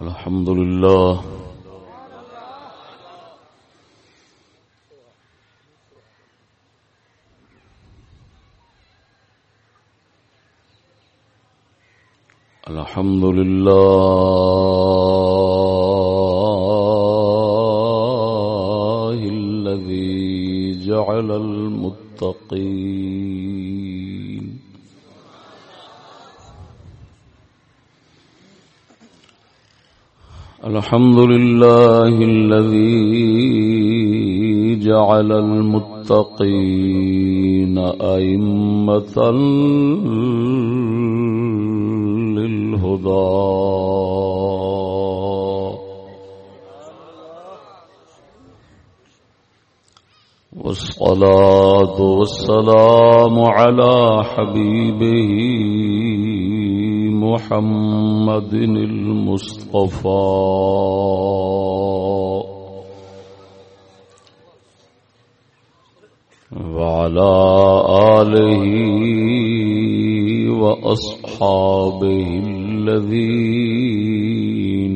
الحمد لله الحمد لله الذي جعل المتقين أئمة للهدى. والصلاة والسلام على حبيبه محمد المصطفى. وعلى آله وأصحابه الذين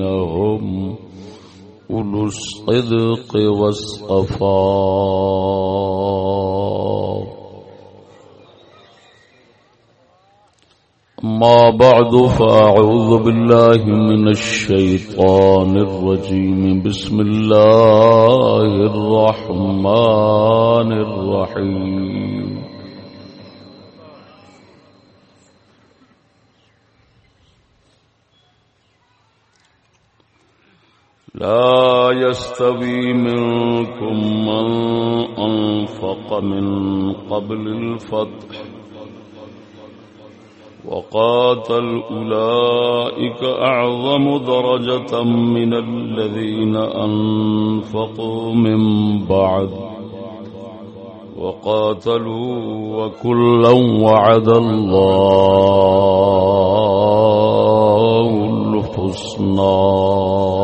هم أولو الصدق والصفاء ما بعد فأعوذ بالله من الشيطان الرجيم. بسم الله الرحمن الرحيم. لا يستوي منكم من أنفق من قبل الفتح. وقاتل أولئك أعظم درجة من الذين أنفقوا من بعد. وقاتلوا وكلا وعد الله الحسنى.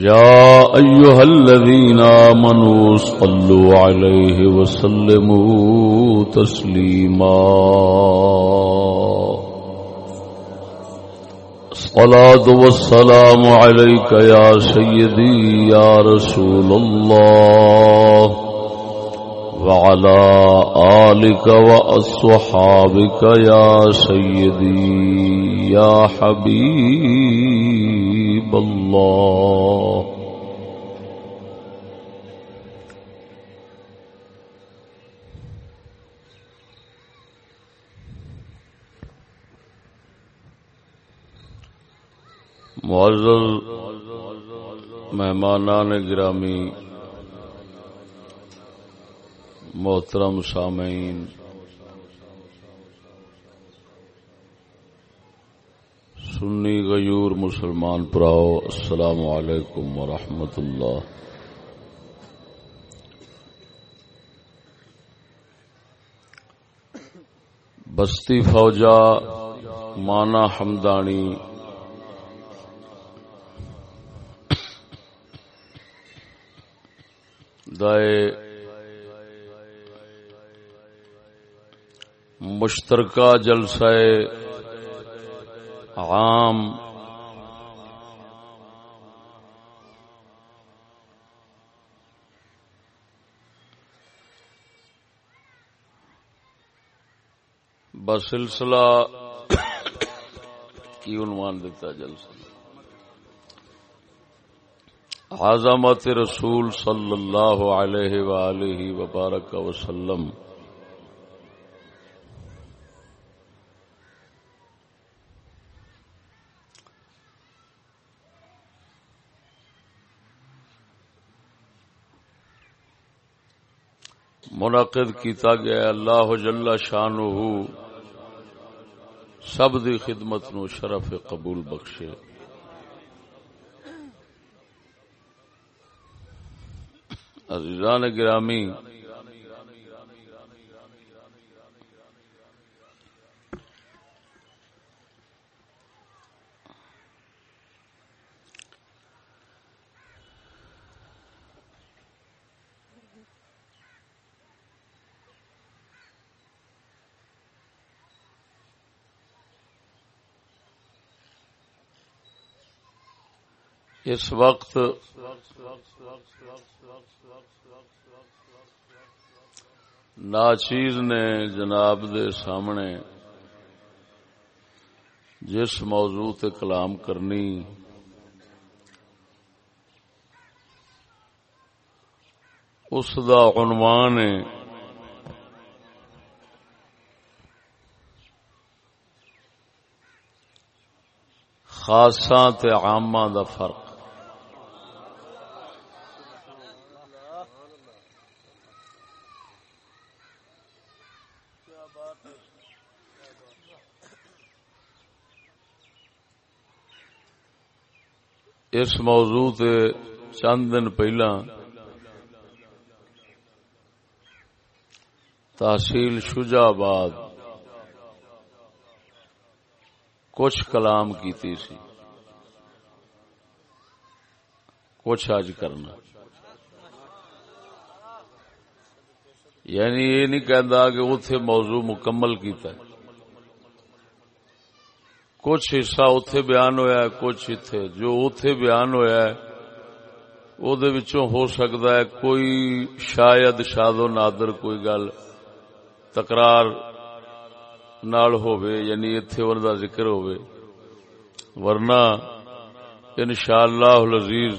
يا أيها الذين آمنوا صلوا عليه وسلموا تسليما. الصلاة والسلام عليك يا سيدي يا رسول الله وعلى آلك وأصحابك يا سيدي يا حبيب. الله. معزز مہمانان گرامی محترم سامعین سنی غیور مسلمان پراؤ، السلام علیکم ورحمۃ اللہ۔ بستی فوجا مانا ہمدانی۔ دائے مشترکہ جلسہ عام بسلسلہ کی عنوان دیتا جلسہ. عظمت رسول صلی اللہ علیہ وآلہ وبارک وسلم. منعقد کیتا گیا اللہ جل شان سب دی خدمت نو شرف قبول بخشے۔ عزیزان گرامی اس وقت ناچیز نے جناب دے سامنے جس موضوع تے کلام کرنی اس دا عنوان ہے خاصاں تے عاماں دا فرق۔ اس موضوع تے چند دن پہلا تحصیل شجا آباد کچھ کلام کیتی سی، کچھ اج کرنا۔ یعنی یہ نہیں کہتا کہ اتے موضوع مکمل کیتا ہے۔ کچھ حصہ اتے بیان ہویا ہے، کچھ اتے جو اتے بیان ہویا ہے او دے وچوں ہو سکتا ہے، کوئی شاید شاد و نادر کوئی گل تکرار نال ہووے یعنی اتے وردا ذکر ہووے۔ ورنہ انشاءاللہ العزیز،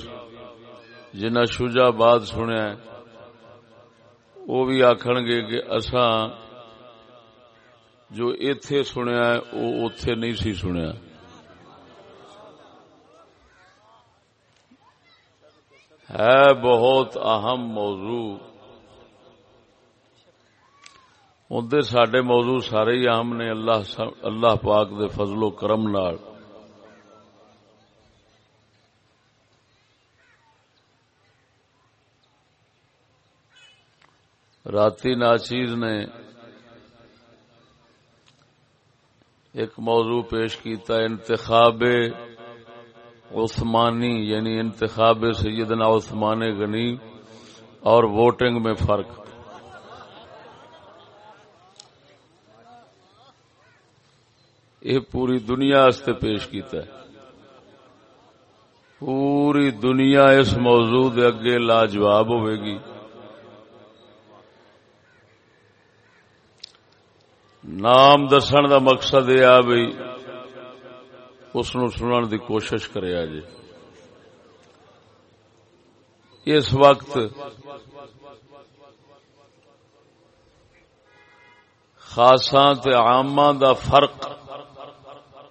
جنہ شجا باد سنیا ہے، وہ بھی آکھن گے کہ اساں جو ایتھے سنیا ہے وہ اتے نہیں سی سنیا۔ ہے بہت اہم موضوع۔ اندر سڈے موضوع سارے ہی اہم نے اللہ اللہ پاک دے فضل و کرم نال۔ راتی ناچیز نے ایک موضوع پیش کیتا انتخاب عثمانی یعنی انتخاب سیدنا عثمان غنی اور ووٹنگ میں فرق۔ یہ پوری دنیا سے پیش کیتا ہے۔ پوری دنیا اس موضوع دے اگے لاجواب ہوئے گی۔ نام دسن دا مقصد یہ آ بھائی اس سنن دی کوشش کرے جی اس وقت خاصا آما دا فرق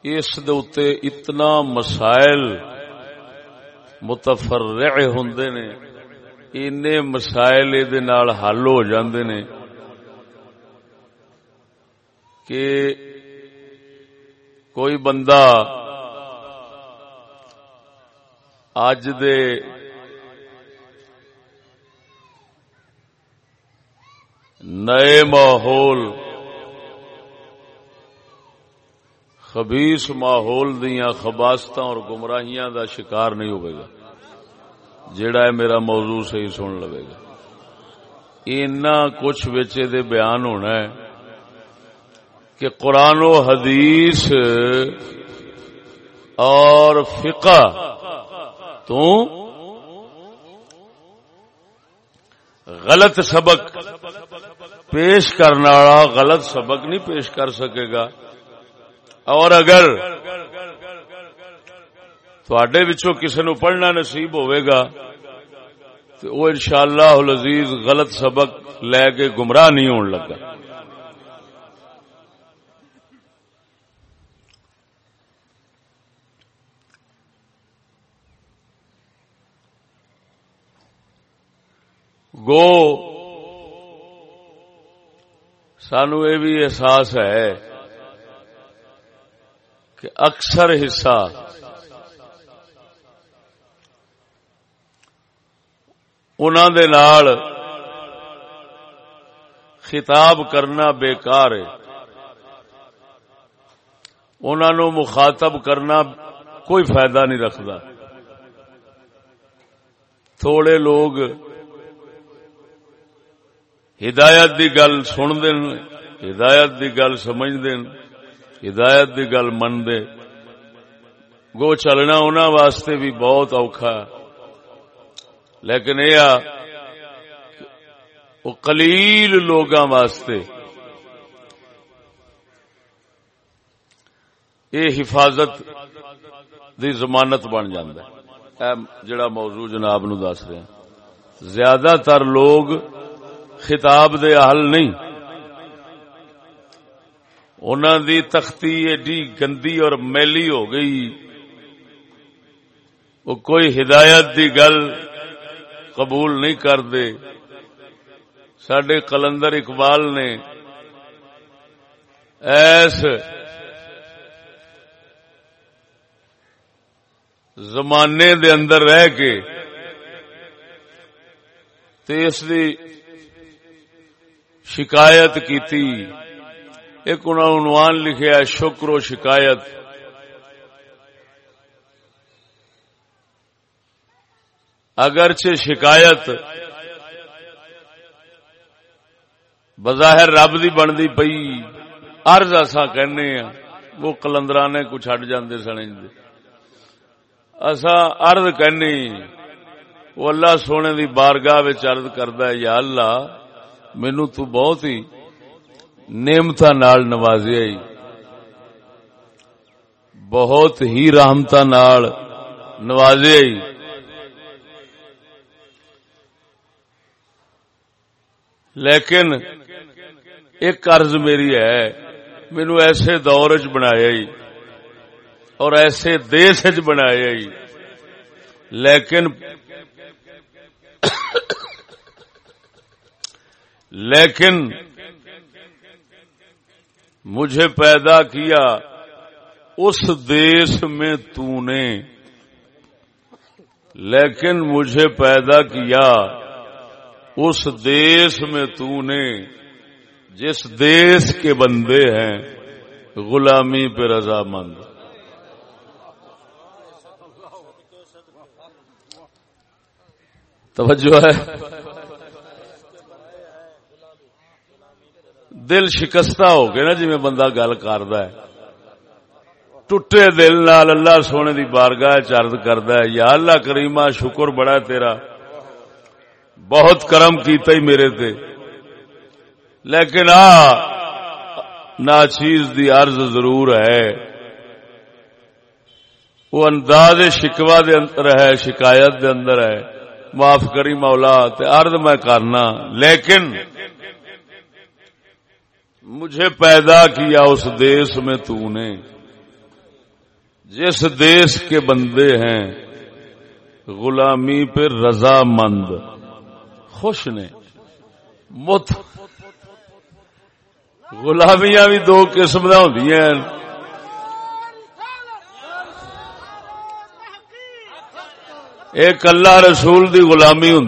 اس دے اتنا مسائل متفرع ہوں نے این مسائل یہ حل ہو جاندے نے۔ کہ کوئی بندہ اج دے نئے ماحول خبیس ماحول دیا خباست اور گمراہیاں دا شکار نہیں ہوئے گا۔ جیڑا ہے میرا موضوع صحیح سن لگے گا۔ اینا کچھ دے بیان ہونا ہے۔ کہ قرآن و حدیث اور فقہ تو غلط سبق پیش کرنے والا غلط سبق نہیں پیش کر سکے گا۔ اور اگر تھوڑے بچوں کسی نو پڑھنا نصیب ہوئے گا، تو وہ انشاءاللہ العزیز غلط سبق لے کے گمراہ نہیں ہون لگا۔ گو۔ سانو یہ بھی احساس ہے کہ اکثر حصہ دے نال خطاب کرنا بیکار ہے۔ انہوں مخاطب کرنا کوئی فائدہ نہیں رکھتا۔ تھوڑے لوگ ہدایت دی گل سن دین ہدایت دی گل سمجھ دین ہدایت دی گل من دے گو چلنا انہوں واسطے بھی بہت اوکھا لیکن یہ کلیل لوگاں واسطے۔ یہ حفاظت دی ضمانت بن ہے۔ جڑا موضوع جناب نو دس رہے ہیں۔ زیادہ تر لوگ خطاب دے حل نہیں۔ انہوں دی تختی ایڈی گندی اور میلی ہو گئی۔ وہ کوئی ہدایت دی گل قبول نہیں کرتے۔ سڈے کلندر اقبال نے ایس زمانے دے اندر رہ کے اس دی شکایت کی ایک انہوں عنوان لکھیا شکر و شکایت۔ اگرچہ شکایت بظاہر رب دی بنتی پئی ارض اصا کہنے ہیں وہ کلندرانے کو چڈ جاندے سمجھتے اصا ارد کہنی وہ اللہ سونے دی بارگاہ ارد کردا ہے، یا اللہ مینو تو بہت ہی نعمت نال نوازیا بہت ہی رحمت نال نوازیا لیکن ایک قرض میری ہے مینو ایسے دور چ بنایا اور ایسے دیش چ بنایا لیکن لیکن مجھے پیدا کیا اس دیش میں تو نے۔ لیکن مجھے پیدا کیا اس دیش میں تو نے۔ جس دیش کے بندے ہیں، غلامی پہ رضامند توجہ ہے؟ دل شکستہ ہو گیا نا جی میں بندہ گل کرد ٹوٹے دل نال اللہ سونے دی بارگاہ چرد کرد یا اللہ کریمہ، شکر بڑا تیرا۔ بہت کرم کیتا ہی میرے تے۔ لیکن آ ناچیز دی عرض ضرور ہے۔ وہ انداز شکوا دے اندر ہے، شکایت دے اندر ہے۔ معاف کری مولا، تے عرض میں کرنا۔ لیکن مجھے پیدا کیا اس دیش میں تو نے۔ جس دیش کے بندے ہیں، غلامی پہ رضا مند خوش نے۔ مت۔ غلامیاں بھی دو قسم ہوں ایک اللہ رسول دی غلامی ہوں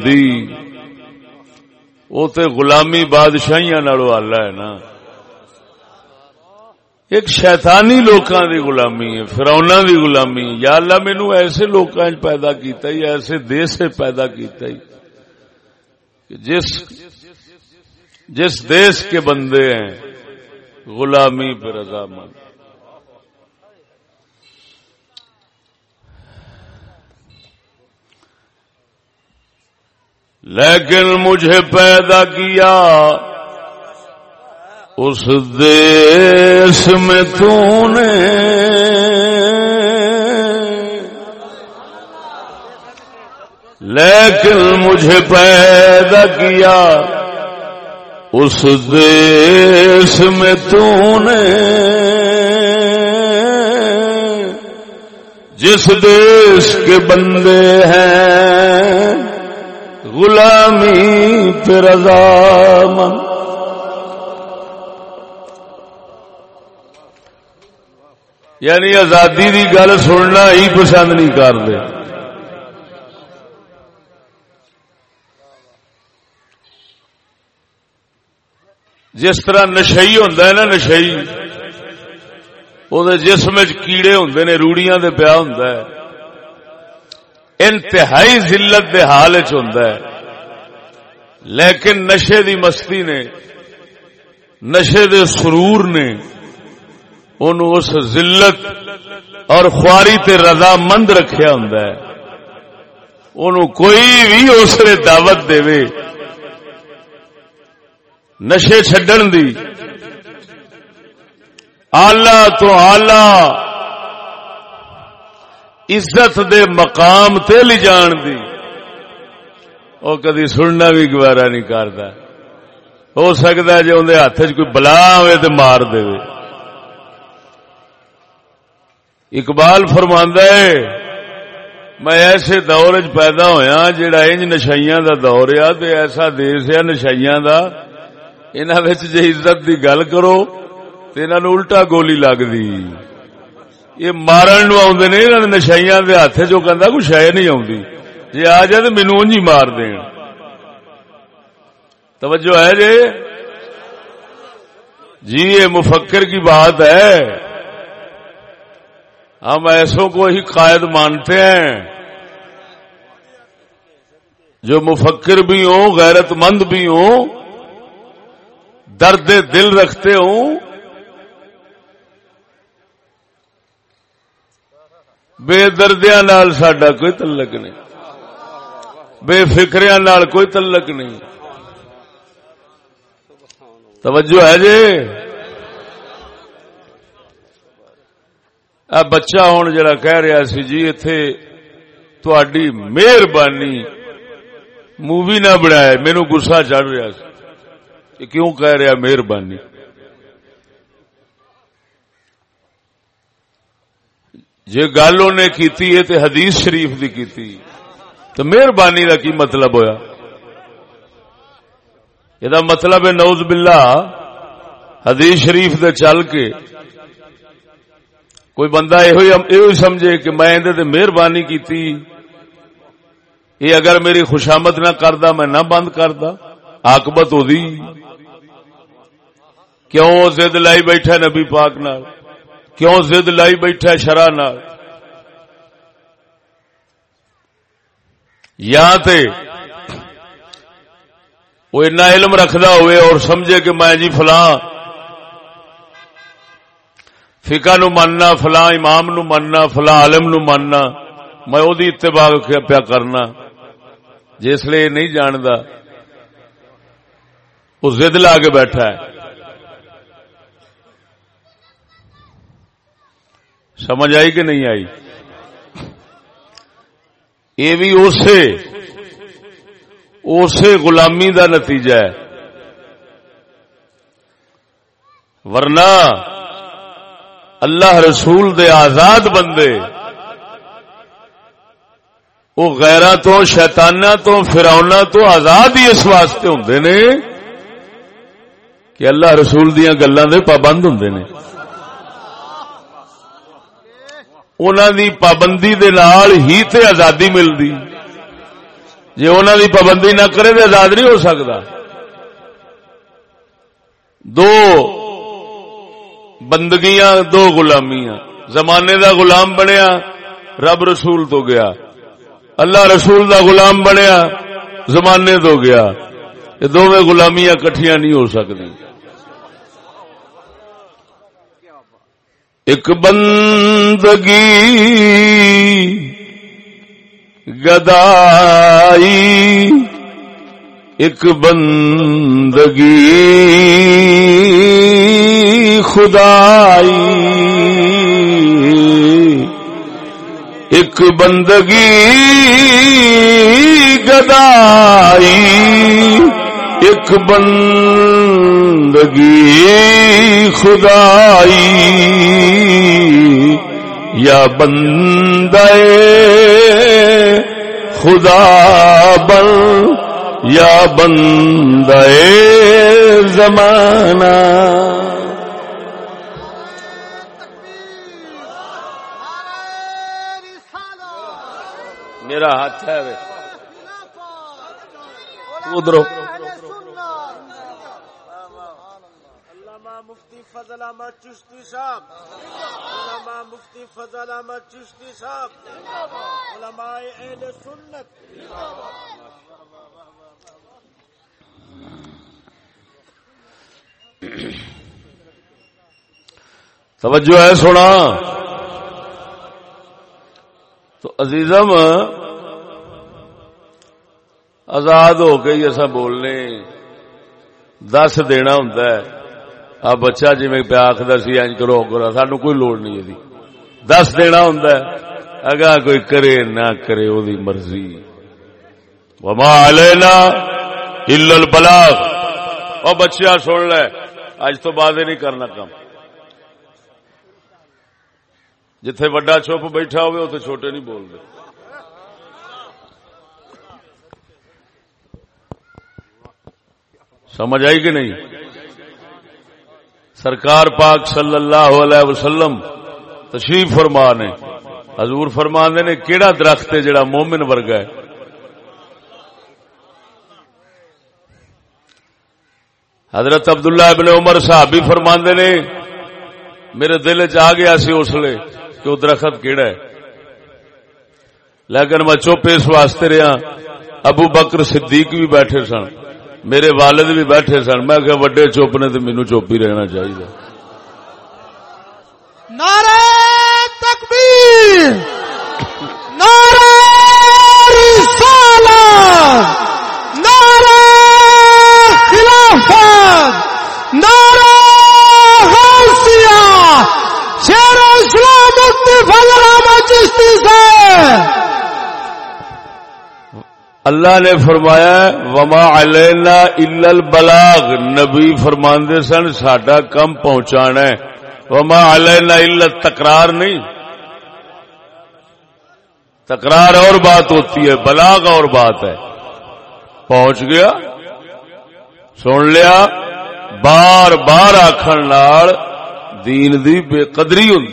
وہ تے غلامی بادشاہیاں نالو آلہ ہے نا۔ ایک شیطانی لوکاں دی غلامی ہے فرونا دی غلامی یا اللہ مینو ایسے لوکاں پیدا کیتا ہی، ایسے دیش سے پیدا کیتا ہی جس جس دیش کے بندے ہیں، غلامی پہ رضامند لیکن مجھے پیدا کیا اس دیش میں تو نے لیکن مجھے پیدا کیا اس دیش میں تو نے جس دیش کے بندے ہیں غلامی پہ رضا یعنی آزادی کی گل سننا ہی پسند نہیں کرتے۔ جس طرح نشئی ہوں نا نشئی وہ جسم کیڑے ہوں نے، روڑیاں دے پیا ہوں انتہائی ذلت دے حال ہوں لیکن نشے دی مستی نے، نشے دے سرور نے ان اس ذلت اور خواری تے رضا مند رکھیا ہوں ان کوئی بھی اس نے دعوت دے۔ نشے چڈن دی۔ آلہ تو آلہ۔ عزت دے مقام تے لی جان دی۔ وہ کدی سننا بھی گوارا نہیں کرتا ہو سکتا جی اندر ہاتھ چ کوئی بلا ہوئے تو مار دے۔ اقبال فرماندہ ہے، میں ایسے دور چ پیدا ہویا جڑا انج نشائیاں دا دور آ ایسا دیس ہے نشائیاں دا۔ انہاں وچ جے عزت دی گل کرو، تے انہاں نو الٹا گولی لگدی۔ یہ مارن نو آدھے نے انہوں نشائیاں دے ہاتھ جو کہندا کوئی شے نہیں آندی جی آ جائے تو مینو انجی مار دین۔ توجہ ہے جی جی یہ مفکر کی بات ہے۔ ہم ایسوں کو ہی قائد مانتے ہیں۔ جو مفکر بھی ہوں، غیرت مند بھی ہوں، درد دل رکھتے ہوں، بے دردیا نال سڈا کوئی تعلق نہیں، بے فکریا نال کوئی تعلق نہیں۔ توجہ ہے جی؟ بچہ ہوں جڑا کہہ رہا سی جی اتے تھی مہربانی مووی نہ بنایا مینو گسا چڑھ رہا سی۔ کیوں کہہ رہا مہربانی؟ جی گل انہیں کیتی ہے تے حدیث شریف دی کیتی، تو مہربانی کا کی مطلب ہویا؟ یہ مطلب ہے نوز باللہ، حدیث شریف دے چل کے کوئی بندہ یہ سمجھے کہ میں اندر مہربانی کی یہ اگر میری خوشامد نہ کردا، میں نہ بند کردا آکبت ہو دی کیوں زد لائی بیٹھا نبی پاک نال؟ کیوں زد لائی بیٹھا شرح نال؟ یا تے وہ اتنا علم رکھدا ہوئے اور سمجھے کہ میں جی فلاں فقہ نو ماننا فلاں امام نو ماننا فلاں عالم نو ماننا میں وہ اتباع پیا کرنا جس لیے نہیں جاندا وہ زد لا کے بیٹھا ہے سمجھ آئی کہ نہیں آئی یہ بھی اسے اسے غلامی دا نتیجہ ہے ورنہ اللہ رسول دے آزاد بندے، وہ غیرہ تو شیطانہ تو فراؤنا تو آزاد ہی اس واسطے ہوں نے کہ اللہ رسول دیا گلوں دے پابند ہوں نے۔ دی پابندی دے نال ہی تے آزادی ملتی جی انہوں دی پابندی نہ کرے تو آزاد نہیں ہو سکتا دو بندگیاں دو غلامیاں۔ زمانے دا غلام بنیا، رب رسول تو گیا۔ اللہ رسول دا غلام بنیا، زمانے تو گیا۔ یہ دونوں غلامیاں کٹھیاں نہیں ہو سکتی۔ ایک بندگی گدائی ایک بندگی خدائی ایک بندگی گدائی ایک بندگی خدائی۔ یا بندے خدا بن یا بندے زمانہ۔ میرا ہاتھ ہے ادھر۔ مفتی فضل احمد چشتی صاحب۔ علماء مفتی فضل احمد چشتی صاحب۔ علماء اہل سنت۔ توجہ ہے سونا۔ تو عزیزم، آزاد ہو کے ہی اصا بولنے۔ دس دینا ہوں آ بچہ جی میں پیا آخر سی اج کرو کرو، سانو کوئی لوڑ نہیں یہ دس دینا ہوں اگا کوئی کرے نہ کرے وہ مرضی۔ وما لینا ہل البلاغ اور بچیا سن لے، اج تو بعد نہیں کرنا کام جتھے وڈا چپ بیٹھا ہوئے اتنے چھوٹے نہیں بول رہے سمجھ آئی کہ نہیں؟ سرکار پاک صلی اللہ علیہ وسلم تشریف فرما نے۔ حضور فرما نے، کیڑا درخت ہے جڑا مومن ورگا ہے؟ حضرت عبداللہ ابن عمر صاحب بھی فرما نے، میرے دل چ آ گیا سی اس لیے کہ وہ درخت کیڑا ہے۔ لیکن میں چپ اس واسطے رہا، ابو بکر صدیق بھی بیٹھے سن، میرے والد بھی بیٹھے سن۔ میں کہ وڈے چپ نے تو مینو چپ ہی رہنا چاہیے۔ نعرہ تکبیر نعرہ رسالت نعرہ خلافت نعرہ حوثیہ شیر اسلام مفتی فضل احمد چشتی سے۔ اللہ نے فرمایا وما علینا الا البلاغ۔ نبی فرماندے سن، ساڈا کم پہنچانا ہے۔ وما علینا الا تکرار نہیں۔ تکرار اور بات ہوتی ہے، بلاغ اور بات ہے۔ پہنچ گیا۔ سن لیا۔ بار بار آخر دین دی بے قدری ہوں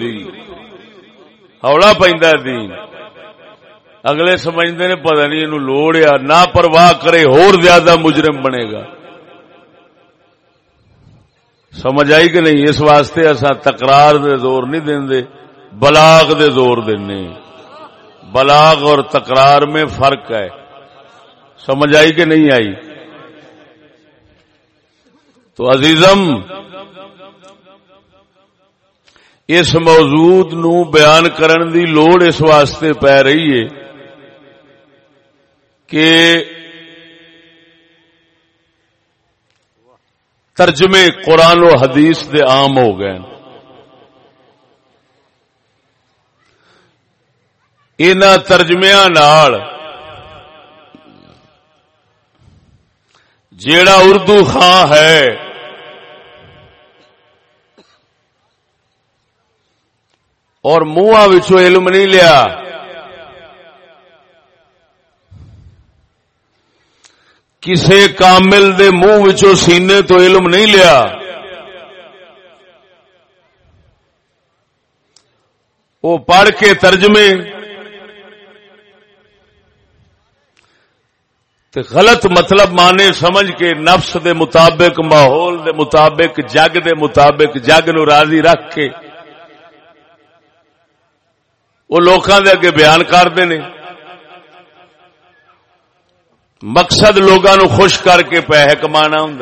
ہولا پہ دین۔ اگلے سمجھتے نے پتا نہیں یہ لوڑ یا نہ پرواہ کرے اور زیادہ مجرم بنے گا۔ سمجھ آئی کہ نہیں؟ اس واسطے اصا تکرار دے زور نہیں دیں دے بلاغ دے زور دینے بلاغ اور تکرار میں فرق ہے۔ سمجھ آئی کہ نہیں آئی؟ تو عزیزم اس موجود نو بیان کرن دی لوڑ اس واسطے پی رہی ہے کہ ترجمے قرآن و حدیث دے عام ہو گئے ان ترجمیا جیڑا اردو خاں ہے اور منہ علم نہیں لیا۔ کسے کامل دے منہ سینے تو علم نہیں لیا۔ وہ پڑھ کے ترجمے تے غلط مطلب مانے سمجھ کے نفس دے مطابق، ماحول دے مطابق، جگ دے مطابق، جگ نو راضی رکھ کے وہ لوکاں دے اگے بیان کرتے ہیں مقصد لوگوں خوش کر کے پیسے کمانا ہوں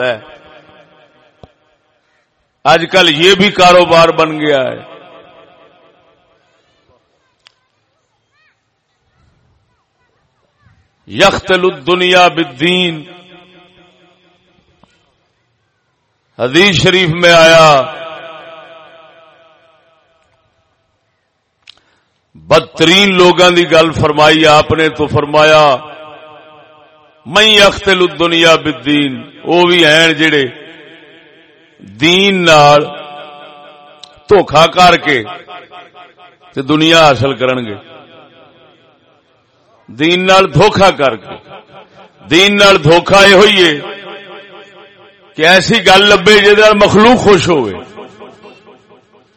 اج کل یہ بھی کاروبار بن گیا ہے۔ یختل الدنیا بالدین۔ حدیث شریف میں آیا۔ بدترین لوگوں کی گل فرمائی، آپ نے تو فرمایا میں اختل دنیا بدین وہ بھی ہیں جڑے دین نال دھوکھا کر کے تے دنیا حاصل کرن گے۔ دین نال دھوکھا کر کے۔ دین نال دھوکھا یہ ہوئی ہے کہ ایسی گل لبے جہد مخلوق خوش ہوئے۔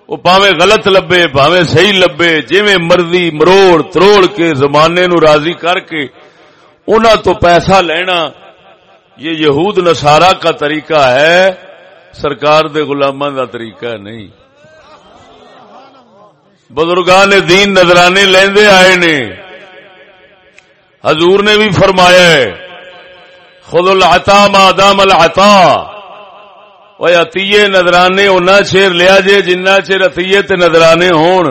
وہ پاوے غلط لبے پاوے صحیح لبے جی مرضی مروڑ، تروڑ کے زمانے نو راضی کر کے تو پیسہ لینا، یہ یہود نسارا کا طریقہ ہے، سرکار دے غلاماں دا طریقہ نہیں۔ بزرگان نے دین نظرانے لیندے آئے نے۔ حضور نے بھی فرمایا ہے خود العطا ما دام العطا۔ وہ عطیے نظرانے اُنہ چیر لیا جے جنہ چیر عطیے تے نظرانے ہون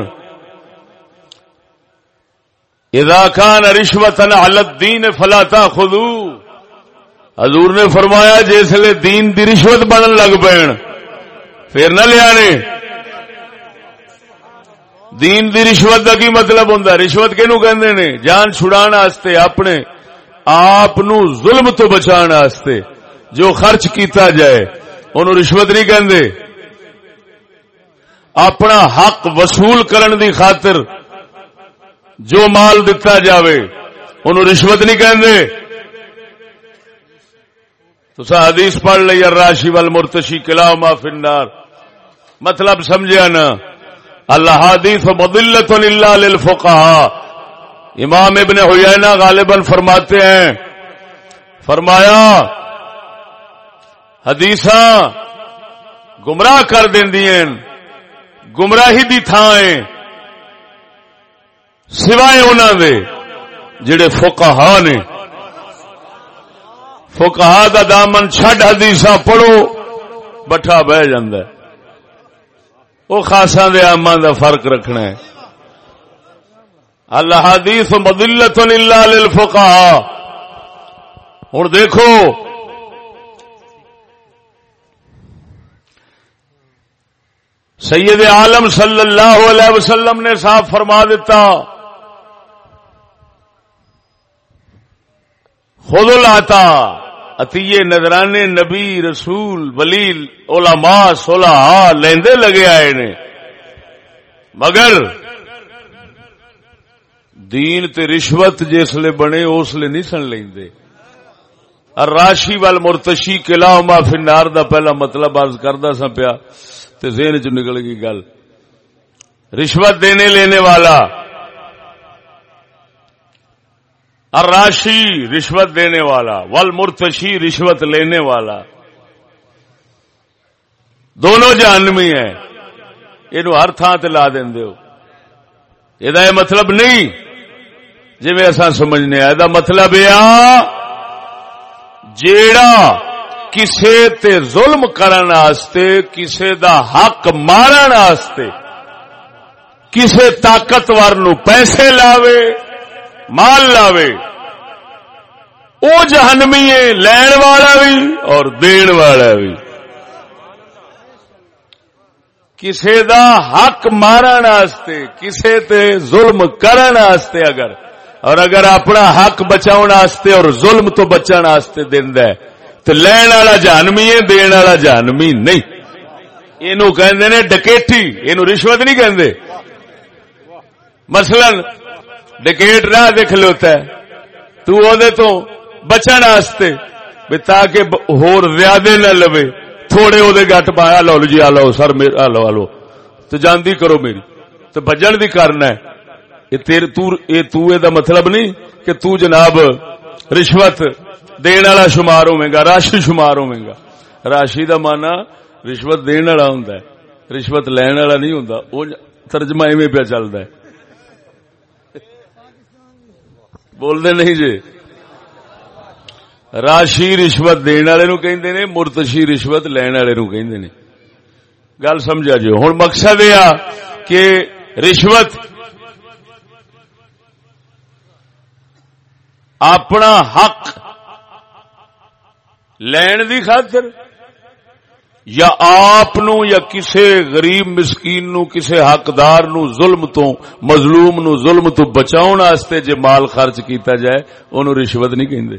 اذا کان رشوتن علی الدین فلا تاخذو حضور نے فرمایا جس لے دین دی رشوت بنن لگ پین پھر نہ لیا نے دین دی رشوت کا کی مطلب ہوں رشوت کہ کہ نے جان چھڑا اپنے آپ ظلم تو بچا جو خرچ کیتا جائے ان رشوت نہیں کہندے۔ اپنا حق وصول کرن دی خاطر جو مال دتا جاوے ان رشوت نہیں کہندے۔ تو حدیث پڑھ لئی راشی وال مرتشی کلا ما فنار مطلب سمجھا نا، اللہ حدیث مدلت اللہ للفقہا امام ابن حیینہ غالباً فرماتے ہیں، فرمایا حدیث گمراہ کر دیں گمراہی دی تھائیں سوائے انہوں دے جڑے فقہا نے۔ فقہا دا دامن چھڈ حدیث پڑھو، بٹھا بہ جاندہ ہے۔ وہ خاصا دے آما دا فرق رکھنا ہے۔ اللہ حدیث مدلت اللہ للفقہ ہوں دیکھو سید عالم صلی اللہ علیہ وسلم نے صاف فرما دیتا، خود لاتا اتیے نظرانے نبی، رسول، ولیل، علماء، صلحاء لیندے لگے آئے نے۔ مگر دین تے رشوت جس لے بنے اس لے نہیں سن لیندے۔ راشی وال مرتشی کلا ما فنار دا پہلا مطلب عرض کردا سا پیا۔ تے ذہن چ نکل گئی گل۔ رشوت دینے لینے والا۔ راشی رشوت دینے والا۔ ول مرتشی رشوت لینے والا۔ دونوں جہنمی ہیں۔ یہ ہر تھان سے لا دیں یہ مطلب نہیں جی اصا سمجھنے یہ مطلب یہ جیڑا کسے تے ظلم کرن آستے، کسے دا حق مارن آستے۔ کسے طاقتور نو پیسے لاوے، مال لاوے۔ او جہنمی ہے، لین والا بھی اور دین والا بھی۔ کسے دا حق مارن آستے، کسے تے ظلم کرن آستے اگر۔ اور اگر اپنا حق بچاؤ آستے اور ظلم تو بچن آستے دن ہے۔ تو لین والا جہنمی ہے، دین والا جہنمی نہیں۔ اینو کہندے نے ڈکیٹی اینو رشوت نہیں کہندے۔ مثلا ڈکیٹ راہ دیکھ لوتا ہے، تو او دے تو بچن آستے تاکہ ہور زیادہ نہ لوے، تھوڑے او دے گٹ پایا لو جی آ لو، سر میرا لو، آ لو۔ تو جاندی کرو میری۔ تو بجن دی کرنا ہے۔ یہ تیر، تو اے تو اے دا مطلب نہیں کہ تو جناب رشوت دین والا شمار ہوے گا راشی شمار ہوے گا۔ راشی دا مانا رشوت دین والا ہوندا ہے، رشوت لین والا نہیں ہوندا، او ترجمہ ایویں پہ چلدا ہے۔ بول دے نہیں جی؟ راشی رشوت دن والے نو کہ مرتشی رشوت لین والے نو کہ گل سمجھا جی ہوں مقصد یہ کہ رشوت اپنا حق لین دی خاطر یا آپ یا کسے غریب مسکین نو، کسے حقدار نو، ظلم تو، مظلوم نو، ظلم تو بچاؤ واسطے جے مال خرچ کیتا جائے انہوں رشوت نہیں کہندے۔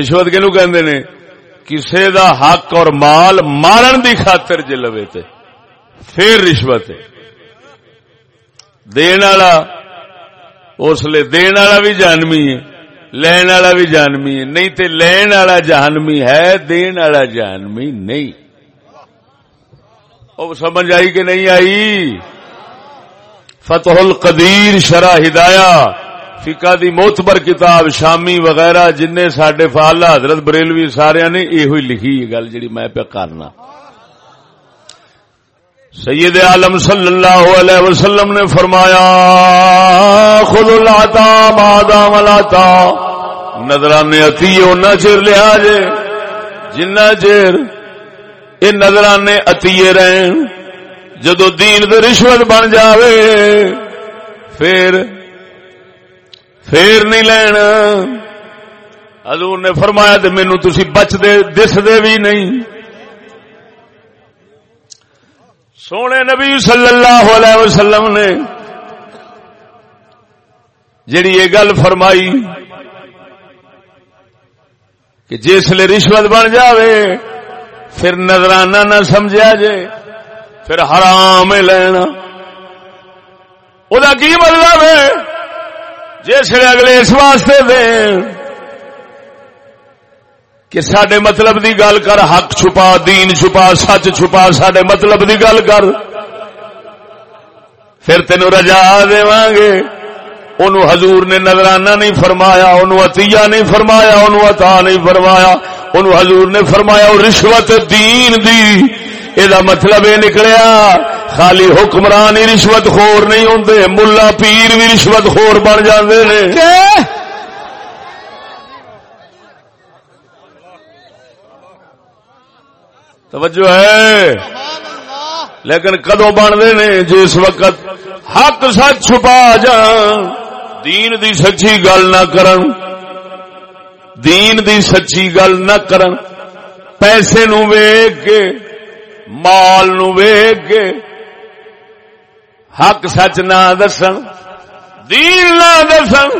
رشوت کنو کہندے نے؟ کسے دا حق اور مال مارن دی خاطر جے لوے تے۔ پھر رشوت ہے۔ دین والا اس لیے دین والا بھی جانمی ہے، لین والا بھی جانمی ہے۔ نہیں تے لین والا جہنمی ہے، دین والا جہنمی نہیں۔ او سمجھ آئی کہ نہیں آئی؟ فتح القدیر شرح ہدایہ، فقہ دی موتبر کتاب، شامی وغیرہ جن نے سڈے فالا حضرت بریلوی سارے نے یہ لکھی گل جی میں پہ کرنا۔ سید عالم صلی اللہ علیہ وسلم نے فرمایا خود لاتا مادا ملاتا نظرانے اتی اُنہ چر لیا جے۔ جنہ چیر یہ نظرانے اتیے رہن جدو دین دے رشوت بن جاوے، پھر پھر نہیں لینا حضور نے فرمایا تو مینو تھی بچ دے، دس دے بھی نہیں۔ سونے نبی صلی اللہ علیہ وسلم نے جڑی یہ گل فرمائی کہ جسل رشوت بن جاوے، پھر نظرانہ نہ سمجھا جے، پھر حرام لینا۔ وہ کی مطلب ہے؟ جس اگلے اس واسطے دیں کہ سڈے مطلب دی گل کر، حق چھپا، دین چھپا، سچ چھپا سڈے مطلب دی گل کر۔ پھر تین رجا دے گے ان حضور نے نظرانہ نہیں فرمایا ان عطیہ نہیں فرمایا ان عطا نہیں فرمایا۔ ان حضور نے فرمایا رشوت دین دی۔ یہ مطلب یہ نکلیا، خالی حکمران ہی رشوت خور نہیں ہوں ملا پیر بھی رشوت خور بن جاندے نے۔ توجہ ہے۔ لیکن کدو بنتے نے جس وقت حق سچ چھپا جان دین دی سچی گل نہ کرن، دین دی سچی گل نہ کرن، پیسے نو ویگ کے، مال نو ویگ کے حق سچ نہ دسن، دین نہ دسن،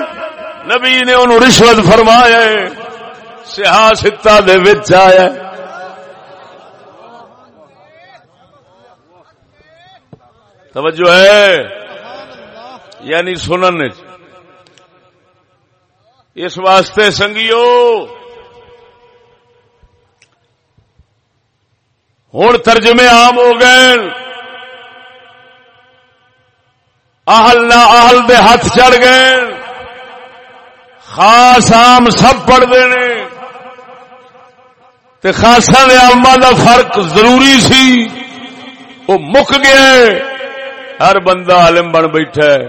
نبی نے انہوں رشوت فرمایا سیاح ستا دے وچ آیا توجہ ہے؟ یعنی سنن اس واسطے سنگیو ہوں ترجمے عام ہو گئے آہل نہ آہل دے ہاتھ چڑھ گئے خاص آم سب پڑھتے تے خاصا نے آما دا فرق ضروری سی۔ وہ مک گیا ہر بندہ عالم بن بیٹھا ہے۔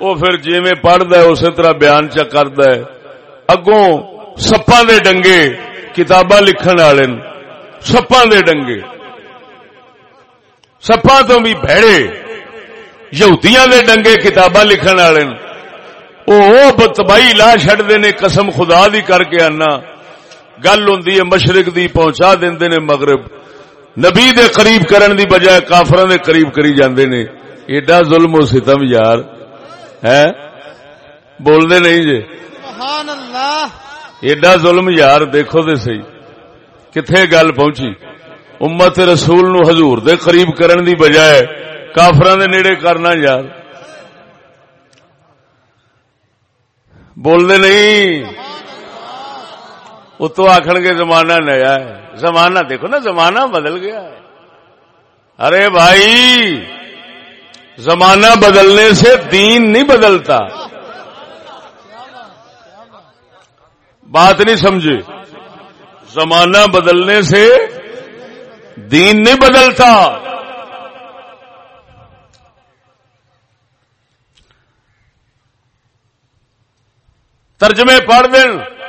وہ پھر جی میں پڑھتا ہے، اسی طرح بیان چ کرد اگوں سپا دے ڈنگے کتاباں لکھن والے سپا دے ڈنگے۔ سپا تو بھی بھڑے یہودیاں دے ڈنگے کتاباں لکھن والے وہ تباہی لا چڈتے نے قسم خدا دی کر کے آنا۔ گل ہوں مشرق دی پہنچا دے نے مغرب۔ نبی دے قریب کرن دی بجائے کافران دے قریب کری جاندے نے۔ ایڈا ظلم و ستم یار ہے؟ بولنے نہیں جی ایڈا ظلم یار دیکھو دے سی کتنے گل پہنچی؟ امت رسول نو حضور دے قریب کرن دی بجائے کافران دے نیڑے کرنا یار۔ بولنے نہیں۔ اتو آخر گے زمانہ نیا ہے۔ زمانہ دیکھو نا زمانہ بدل گیا ہے۔ ارے بھائی زمانہ بدلنے سے دین نہیں بدلتا۔ بات نہیں سمجھے۔ زمانہ بدلنے سے دین نہیں بدلتا۔ ترجمے پڑھ دیں۔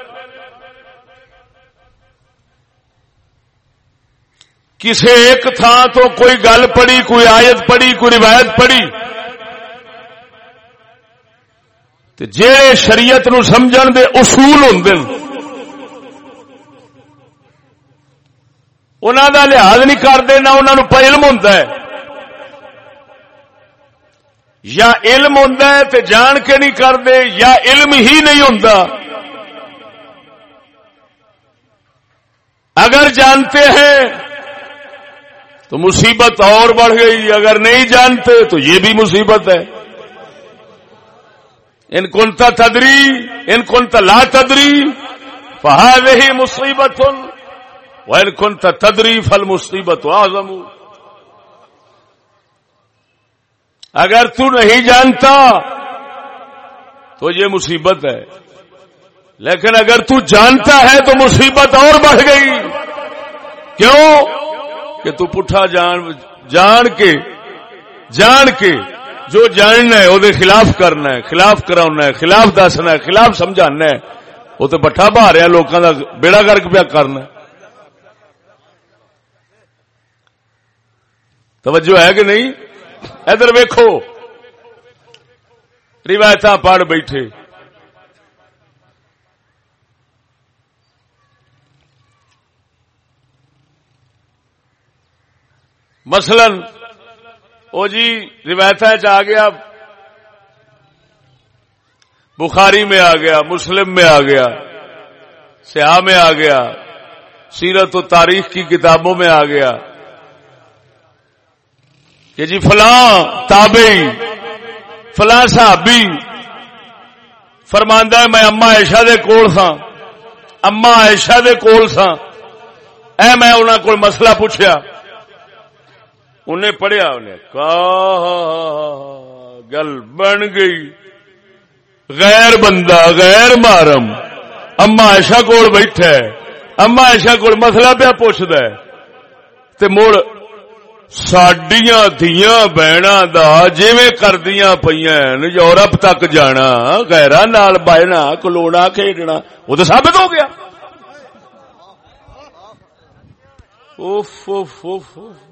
کسی ایک تھان تو کوئی گل پڑی، کوئی آیت پڑی، کوئی روایت پڑی۔ جی شریعت نو سمجھن دے اصول ہوں انہوں دا لحاظ نہیں کرتے نہ انہوں پا علم ہوں یا علم ہوں تو جان کے نہیں کرتے یا علم ہی نہیں ہوں اگر جانتے ہیں تو مصیبت اور بڑھ گئی، اگر نہیں جانتے تو یہ بھی مصیبت ہے۔ ان کنتا تدری، ان کنتا لا تدری فہاد ہی مصیبت ان کنتا تدری فل مصیبت آزم اگر تو نہیں جانتا تو یہ مصیبت ہے۔ لیکن اگر تو جانتا ہے تو مصیبت اور بڑھ گئی۔ کیوں؟ کہ تو پٹھا جان جان کے جان کے جو جاننا ہے وہ خلاف کرنا ہے، خلاف کراؤنا ہے، خلاف دسنا ہے، خلاف سمجھانا ہے، وہ تو بٹھا بہا رہا لوگوں کا بیڑا گرک پیا کرنا توجہ ہے کہ نہیں؟ ادھر ویکو روایت پڑھ بیٹھے۔ مثلا، او جی روایت آ گیا، بخاری میں آ گیا، مسلم میں آ گیا سیاح میں آ گیا، سیرت و تاریخ کی کتابوں میں آ گیا۔ کہ جی فلاں تابعی، فلاں صحابی، فرماندہ ہے، میں اما ایشا دے کول سا اما ایشا دے کول سا اے، میں انہوں کو مسئلہ پوچھیا۔ انہیں پڑھیا انہیں کہا گل بن گئی۔ غیر بندہ، غیر مارم اما ایشا کول بیٹھا ہے۔ اما ایشا کول مسئلہ پیا پوچھتا ہے۔ تے مڑ سڈیا دیا بہن دا جی کردیا پہ یورپ تک جانا گہرا نال بہنا کلونا کھیڈنا، وہ تو ثابت ہو گیا۔ اوف اوف اوف اوف۔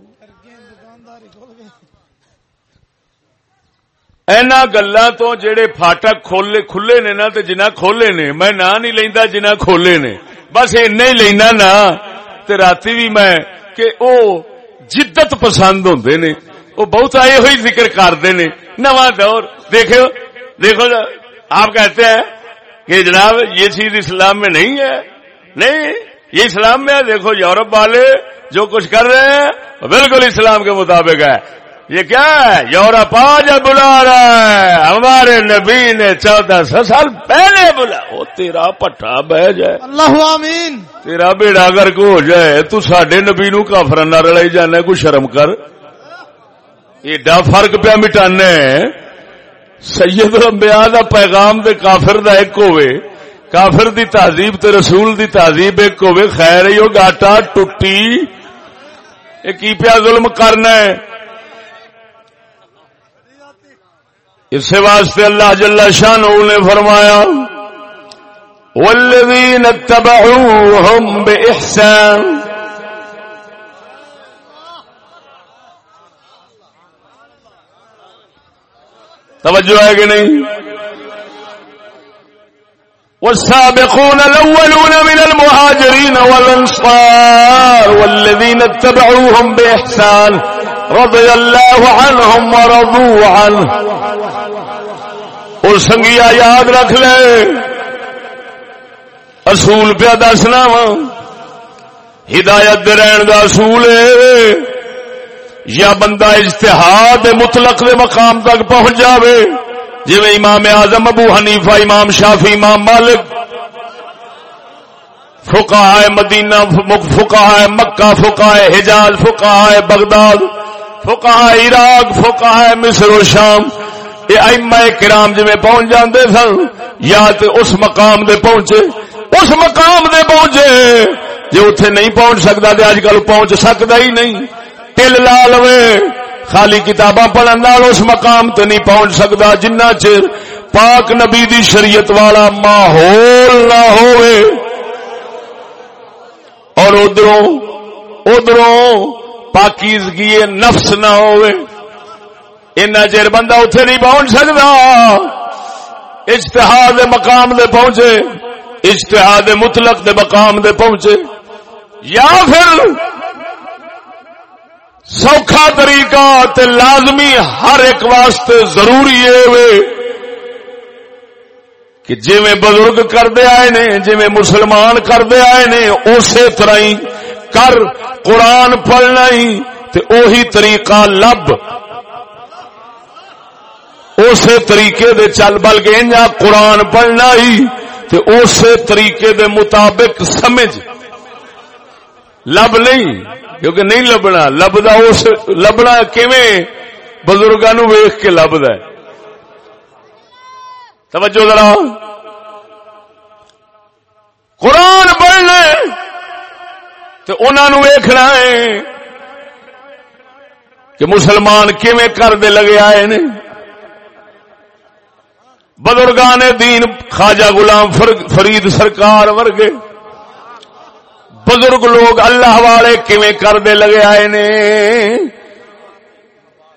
اینا گلا تو جڑے فاٹک کھولے کھلے نے نا تو جنہ کھولے نے، میں نہ نہیں لینا جنہ کھولے نے۔ بس اینا ہی لینا نا۔ رات بھی میں کہ او جدت پسند ہوں نے۔ وہ بہت آئے ہوئی ذکر کرتے نے۔ نواں دور دیکھو دیکھو آپ کہتے ہیں کہ جناب یہ چیز اسلام میں نہیں ہے۔ نہیں، یہ اسلام میں ہے۔ دیکھو یورپ والے جو کچھ کر رہے ہیں، بالکل اسلام کے مطابق ہے۔ یہ کیا ہے؟ یورپ آج بلا رہا ہے۔ ہمارے نبی نے چودہ سو سال پہلے بلا۔ وہ تیرا پٹھا بہ جائے۔ اللہ آمین۔ تیرا بیڑا گر کو ہو جائے تو سڈے نبی نو کافر نہ رلائی جانا کوئی شرم کر۔ ایڈا فرق پیا مٹانے سید الانبیاء دا پیغام دے کافر دا ایک ہوئے کافر دی تہذیب تے رسول دی تہذیب ایک ہوئے خیر یو گاٹا ٹوٹی ایک پیا ظلم کرنا ہے؟ اس واسطے اللہ جل شاہ نے فرمایا والذین اتبعوهم بإحسان۔ توجہ ہے کہ نہیں؟ والسابقون الأولون من المهاجرين والأنصار والذين اتبعوهم بإحسان۔ رضي الله عنهم ورضوا عنه اور سنگیا یاد رکھ لے۔ اصول پیا دسنا وا۔ ہدایت رہن کا اصول یا بندہ اجتہاد مطلق دے مقام تک پہنچ جاوے۔ جی امام اعظم ابو حنیفہ، امام شافی امام مالک فکا ہے مدینہ فکا ہے مکہ فکا ہے حجاز فکا ہے بغداد فکا عراق فکا مصر و شام، یہ اما کرام جی پہنچ جاندے سن، یا تو اس مقام دے پہنچے، اس مقام دے پہنچے جی اتے نہیں پہنچ سکتا تو اج کل پہنچ سکتا ہی نہیں۔ تل لا لو خالی کتاباں پڑھن اس مقام تے نہیں پہنچ سکتا، جنہ چر پاک نبی دی شریعت والا ماحول نہ ہوئے۔ اور ادھروں ادھروں پاکیزگی نفس نہ ہوئے۔ چر بندہ اتے نہیں پہنچ سکتا۔ اشتہار مقام دے پہنچے اشتہار مطلق دے مقام دے پہنچے۔ یا پھر سوکھا طریقہ تے لازمی ہر ایک واسطے ضروری ہے کہ جی بزرگ کردے آئے نے جی مسلمان کردے آئے نے، اسی طرح ہی کر قرآن پڑھنا ہی، تے اوہی طریقہ لب۔ اسی طریقے دے چل بل کے قرآن پڑھنا ہی، تے اسی طریقے دے مطابق سمجھ۔ لب نہیں، کیونکہ نہیں لبنا، لبدا اس لبنا کیویں؟ بزرگاں نو ویکھ کے لبدا ہے۔ توجہ ذرا۔ قرآن پڑھنا تو انہوں ویخنا ہے کہ مسلمان کیویں کرتے لگے آئے نے؟ بزرگان دین خواجہ غلام فرید سرکار ورگے بزرگ لوگ اللہ والے کیویں کرتے لگے آئے نے؟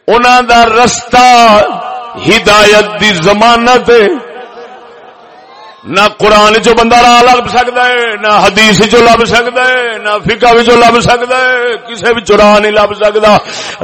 انہوں دا رستہ ہدایت دی ضمانت نہ قرآن چو بندہ راہ لب سکتا ہے، نہ حدیث چو لب سکتا ہے، نہ فکا بھی لب سکتا ہے کسی بھی راہ نہیں لب سکتا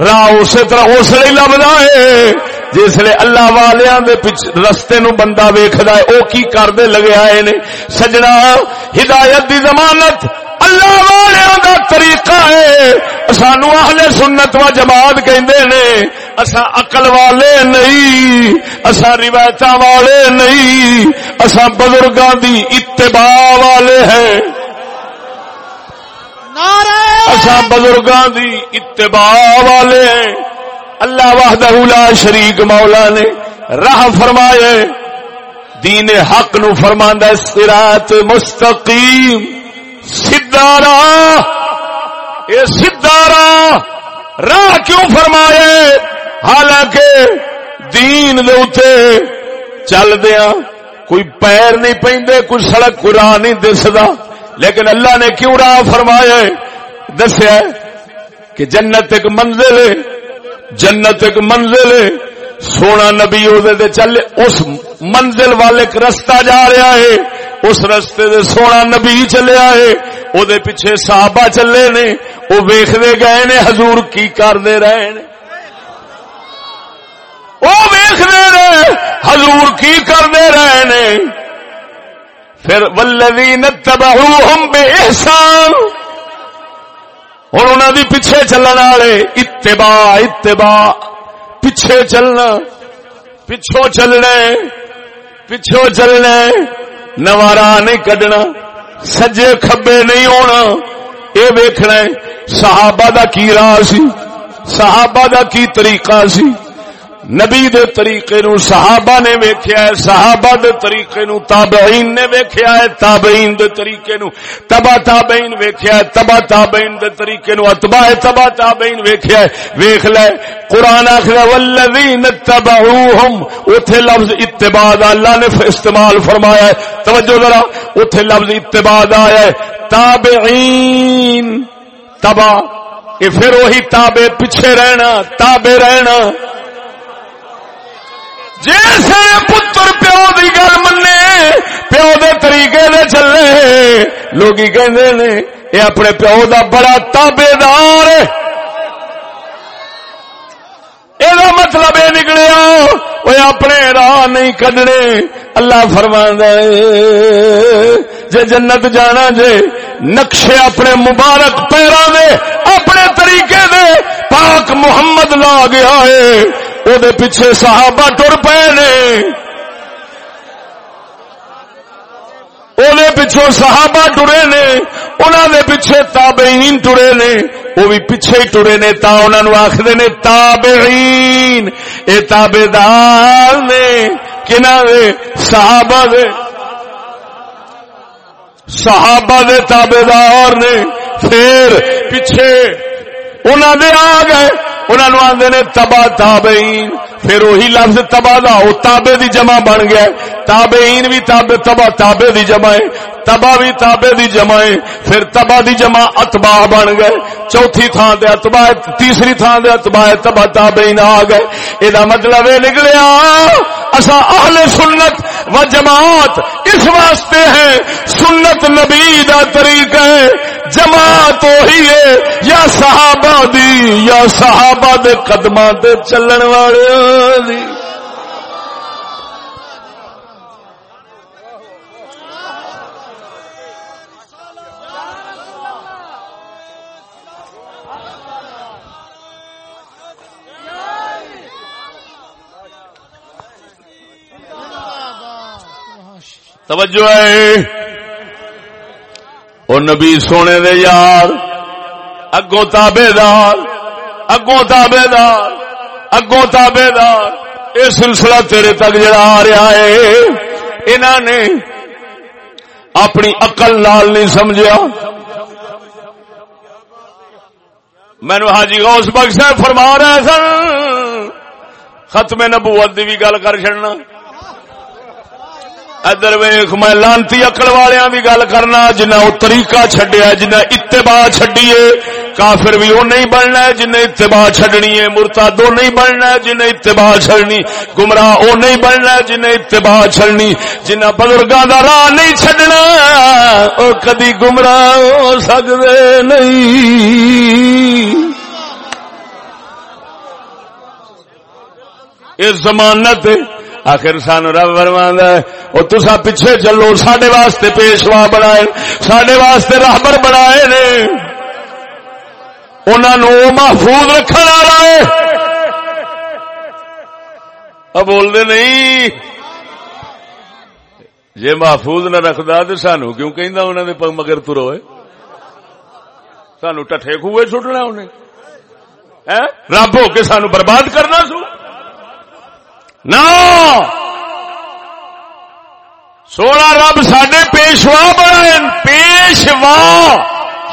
راہ اسی طرح اس لیے لبدا ہے، جس لیے اللہ والوں کے رستے نو بندہ ویکد ہے وہ کی کرتے لگے آئے نے۔ سجنا، ہدایت دی ضمانت اللہ والوں کا طریقہ ہے۔ سانو اہل سنت و جماعت کہندے نے اسا عقل والے نہیں اسا روایت والے نہیں اسا بزرگاں دی اتباع والے ہیں۔ اسا بزرگاں دی اتباع والے ہیں۔ اللہ وحدہ لا شریک مولا نے راہ فرمائے دین حق نو فرماندا صراط مستقیم سدارا یہ سدارا راہ کیوں فرمائے؟ حالانکہ دین دے چل دیا کوئی پیر نہیں پہندے، کوئی سڑک، کوئی راہ نہیں دسدا۔ لیکن اللہ نے کیوں راہ فرمایا دسیا کہ جنت ایک منزل ہے، جنت ایک منزل ہے۔ سونا نبی دے چلے، اس منزل والے ایک رستہ جا رہا ہے۔ اس رستے دے سونا نبی چلیا ہے او دے پیچھے صحابہ چلے نے وہ ویختے گئے نے، حضور کی کرتے رہے نے۔ وہ ویختے رہے، حضور کی کرتے رہے نے۔ پھر ولوی نتبہو ہم بے احسان ہوں انہوں نے پیچھے چلنے والے، اتباع اتباع، پیچھے چلنا پچھو چلنا پچھو چلنا نوارا نہیں کڈنا، سجے کبے نہیں ہونا۔ یہ ویکھنا صحابہ دا کی راہ سی؟ صحابہ دا کی طریقہ سی؟ نبی دے طریقے نو صحابہ نے ویکھیا ہے، صحابہ دے طریقے نو تابعین نے ویکھیا ہے، تابعین دے طریقے نو تبا تابعین ویکھیا ہے، تبا تابعین دے طریقے نو اتباع تبا تابعین ویکھیا ہے۔ ویکھ لے، قرآن آخر والذین اتبعوہم اوتھے لفظ اتباع اللہ نے استعمال فرمایا ہے۔ توجہ ذرا، اوتھے لفظ اتباع آیا ہے۔ تابعین، تبا کہ پھر وہی تابع پیچھے رہنا، تابع رہنا۔ جیسے پتر پیو کی گل منے پیو دے طریقے دے چلے لوگ نے اپنے پیو دا بڑا تابے دار یہ مطلب یہ نکلیا وہ اپنے راہ نہیں کڈنے اللہ فرما جے جنت جانا جے، نقشے اپنے مبارک پیروں دے، اپنے طریقے دے، پاک محمد لا گیا ہے۔ وہ پیچھے صحابہ ٹر پے نے دے پچھو صحابہ ٹرے نے انہوں نے پیچھے تابعین ٹرے نے وہ بھی پیچھے ہی ٹرے نے تا انہوں آخر نے تابعین اے تابے دار نے کنا دے صحابہ دے صحابہ دے تابے دار نے پھر پیچھے انہوں نے آ گئے انہوں آدھے نے تبا تابعین۔ پھر وہی لفظ تبا دا وہ تابے دی جمع بن گیا تابعین بھی تابے تبا تابے دی جمع ہے۔ تبا بھی تابے دی جمع ہے۔ پھر تبا دی جمع اتبا بن گئے۔ چوتھی تھان دے اتبا تیسری تھان دے اتبا تبا تابعین آ گئے۔ یہ مطلب یہ نکلیا اصا اہل سنت و جماعت اس واسطے ہے سنت نبی دا طریقہ ہے۔ جماعت وہی ہے، یا صحابہ دی، یا صحابہ دے قدمہ دے چلن والے دی۔ توجہ ہے۔ او نبی سونے دے یار، اگوں تابے دار اگوں تابے دار اگوں تابے دار یہ سلسلہ تیرے تک جڑا آ رہا ہے انہوں نے اپنی اقل نال نہیں سمجھا مینو حاجی غوث بخش فرما رہے سن، ختم نبوت دی بھی گل کر چڑنا ادھر ویخ میں لانتی اکڑ والوں کی گل کرنا، جنہ وہ طریقہ چڈیا جنہ اتباع چڈیے کافر بھی وہ نہیں بننا ہے جنہیں اتباع چڈنی ہے۔ مرتا دو نہیں بننا ہے جنہیں اتباع چڑنی گمراہ وہ نہیں بننا ہے جنہیں اتباع چڑنی جنہ بزرگوں کا راہ نہیں چڈنا وہ کدی گمراہ ہو سکتے نہیں۔ اس زمانت آخر سان رب فرما وہ تسا پیچھے چلو سڈے واسطے پیشوا بنائے سڈے واسطے راہبر بنائے نے۔ محفوظ رکھنے والا ہے۔ بولتے نہیں۔ جی محفوظ نہ رکھتا تو سانو کیوں کہ انہوں نے مگر ترو سانو ٹھے خوے چھٹنا انہیں۔ رب ہو کے سانو برباد کرنا سو۔ نہ سونا رب سڈے پیشوا بنا پیشوا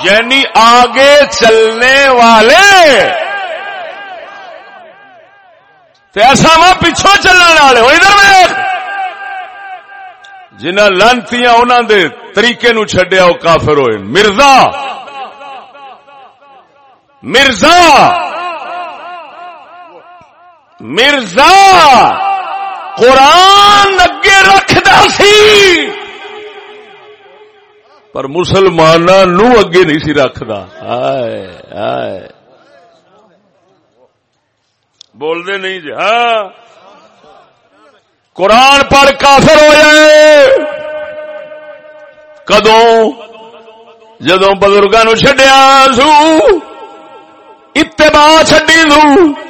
یعنی آگے چلنے والے ایسا وہ پچھو چلنے والے ہو ادھر میں جنہ لانتی انہوں دے طریقے نو چڈیا وہ کافر ہوئے مرزا مرزا مرزا قرآن اگے رکھدا سی، پر مسلمان نو اگے نہیں سی رکھدا بول دے نہیں جی ہاں۔ قرآن پر کافر ہو جائے۔ کدو جدو بزرگوں چڈیا سو، اتباع چڈی سو۔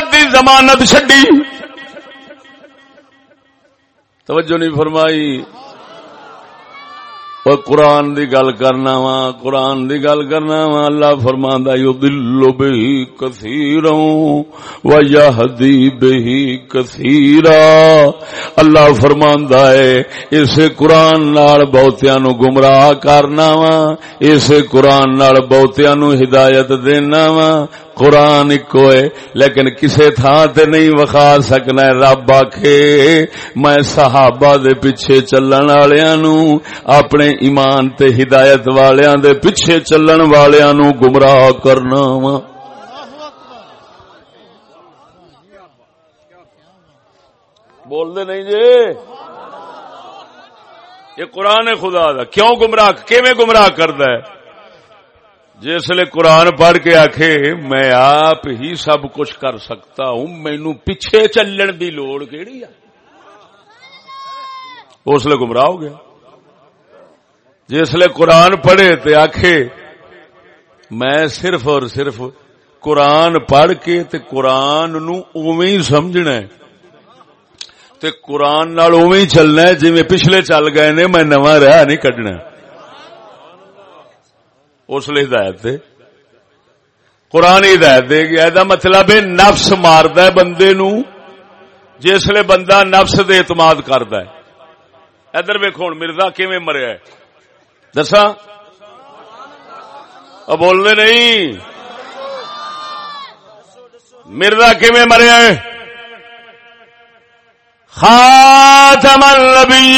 ہدایت دی زمانت چڈی توجہ نہیں فرمائی۔ اور قرآن دی گل کرنا وا، قرآن دی گل کرنا وا، اللہ فرما یو دلو بہی کثیروں و یہدی بہی کثیرا۔ اللہ فرما ہے اس قرآن نال بہتیا نو گمراہ کرنا وا اس قرآن نال بہتیا نو ہدایت دینا وا۔ قرآن ایک ہے لیکن کسے تھان تے نہیں وکھا سکنا رب آخے میں صحابہ دے پیچھے چلن والیا نو اپنے ایمان تے ہدایت والیاں دے پیچھے چلن والیاں نو گمراہ کرنا وا بول دے نہیں جی؟ یہ قرآن خدا دا۔ کیوں گمراہ؟ کیویں گمراہ کردا ہے؟ جسے قرآن پڑھ کے آخے میں آپ ہی سب کچھ کر سکتا ہوں مینو پیچھے چلن دی لوڑ کیڑی ہے؟ اس لیے گمراہ ہو گیا۔ جسے قرآن پڑھے تے آخے میں صرف اور صرف قرآن پڑھ کے تے قرآن نو اوی سمجھنا ہے۔ تے قرآن نال اوی چلنا ہے جی پچھلے چل گئے نے، میں نواں رہا نہیں کڈنا۔ اس لیے ہدایت دے۔ قرآن ہدایت دے گیا یہ مطلب ہے نفس مارد بندے نو جسے بندہ نفس دے اعتماد کرد ہے۔ ادھر ویکو مرزا کیون مریا ہے؟ دسا بولنے نہیں۔ مرزا کیون مریا ہے؟ خاتم النبی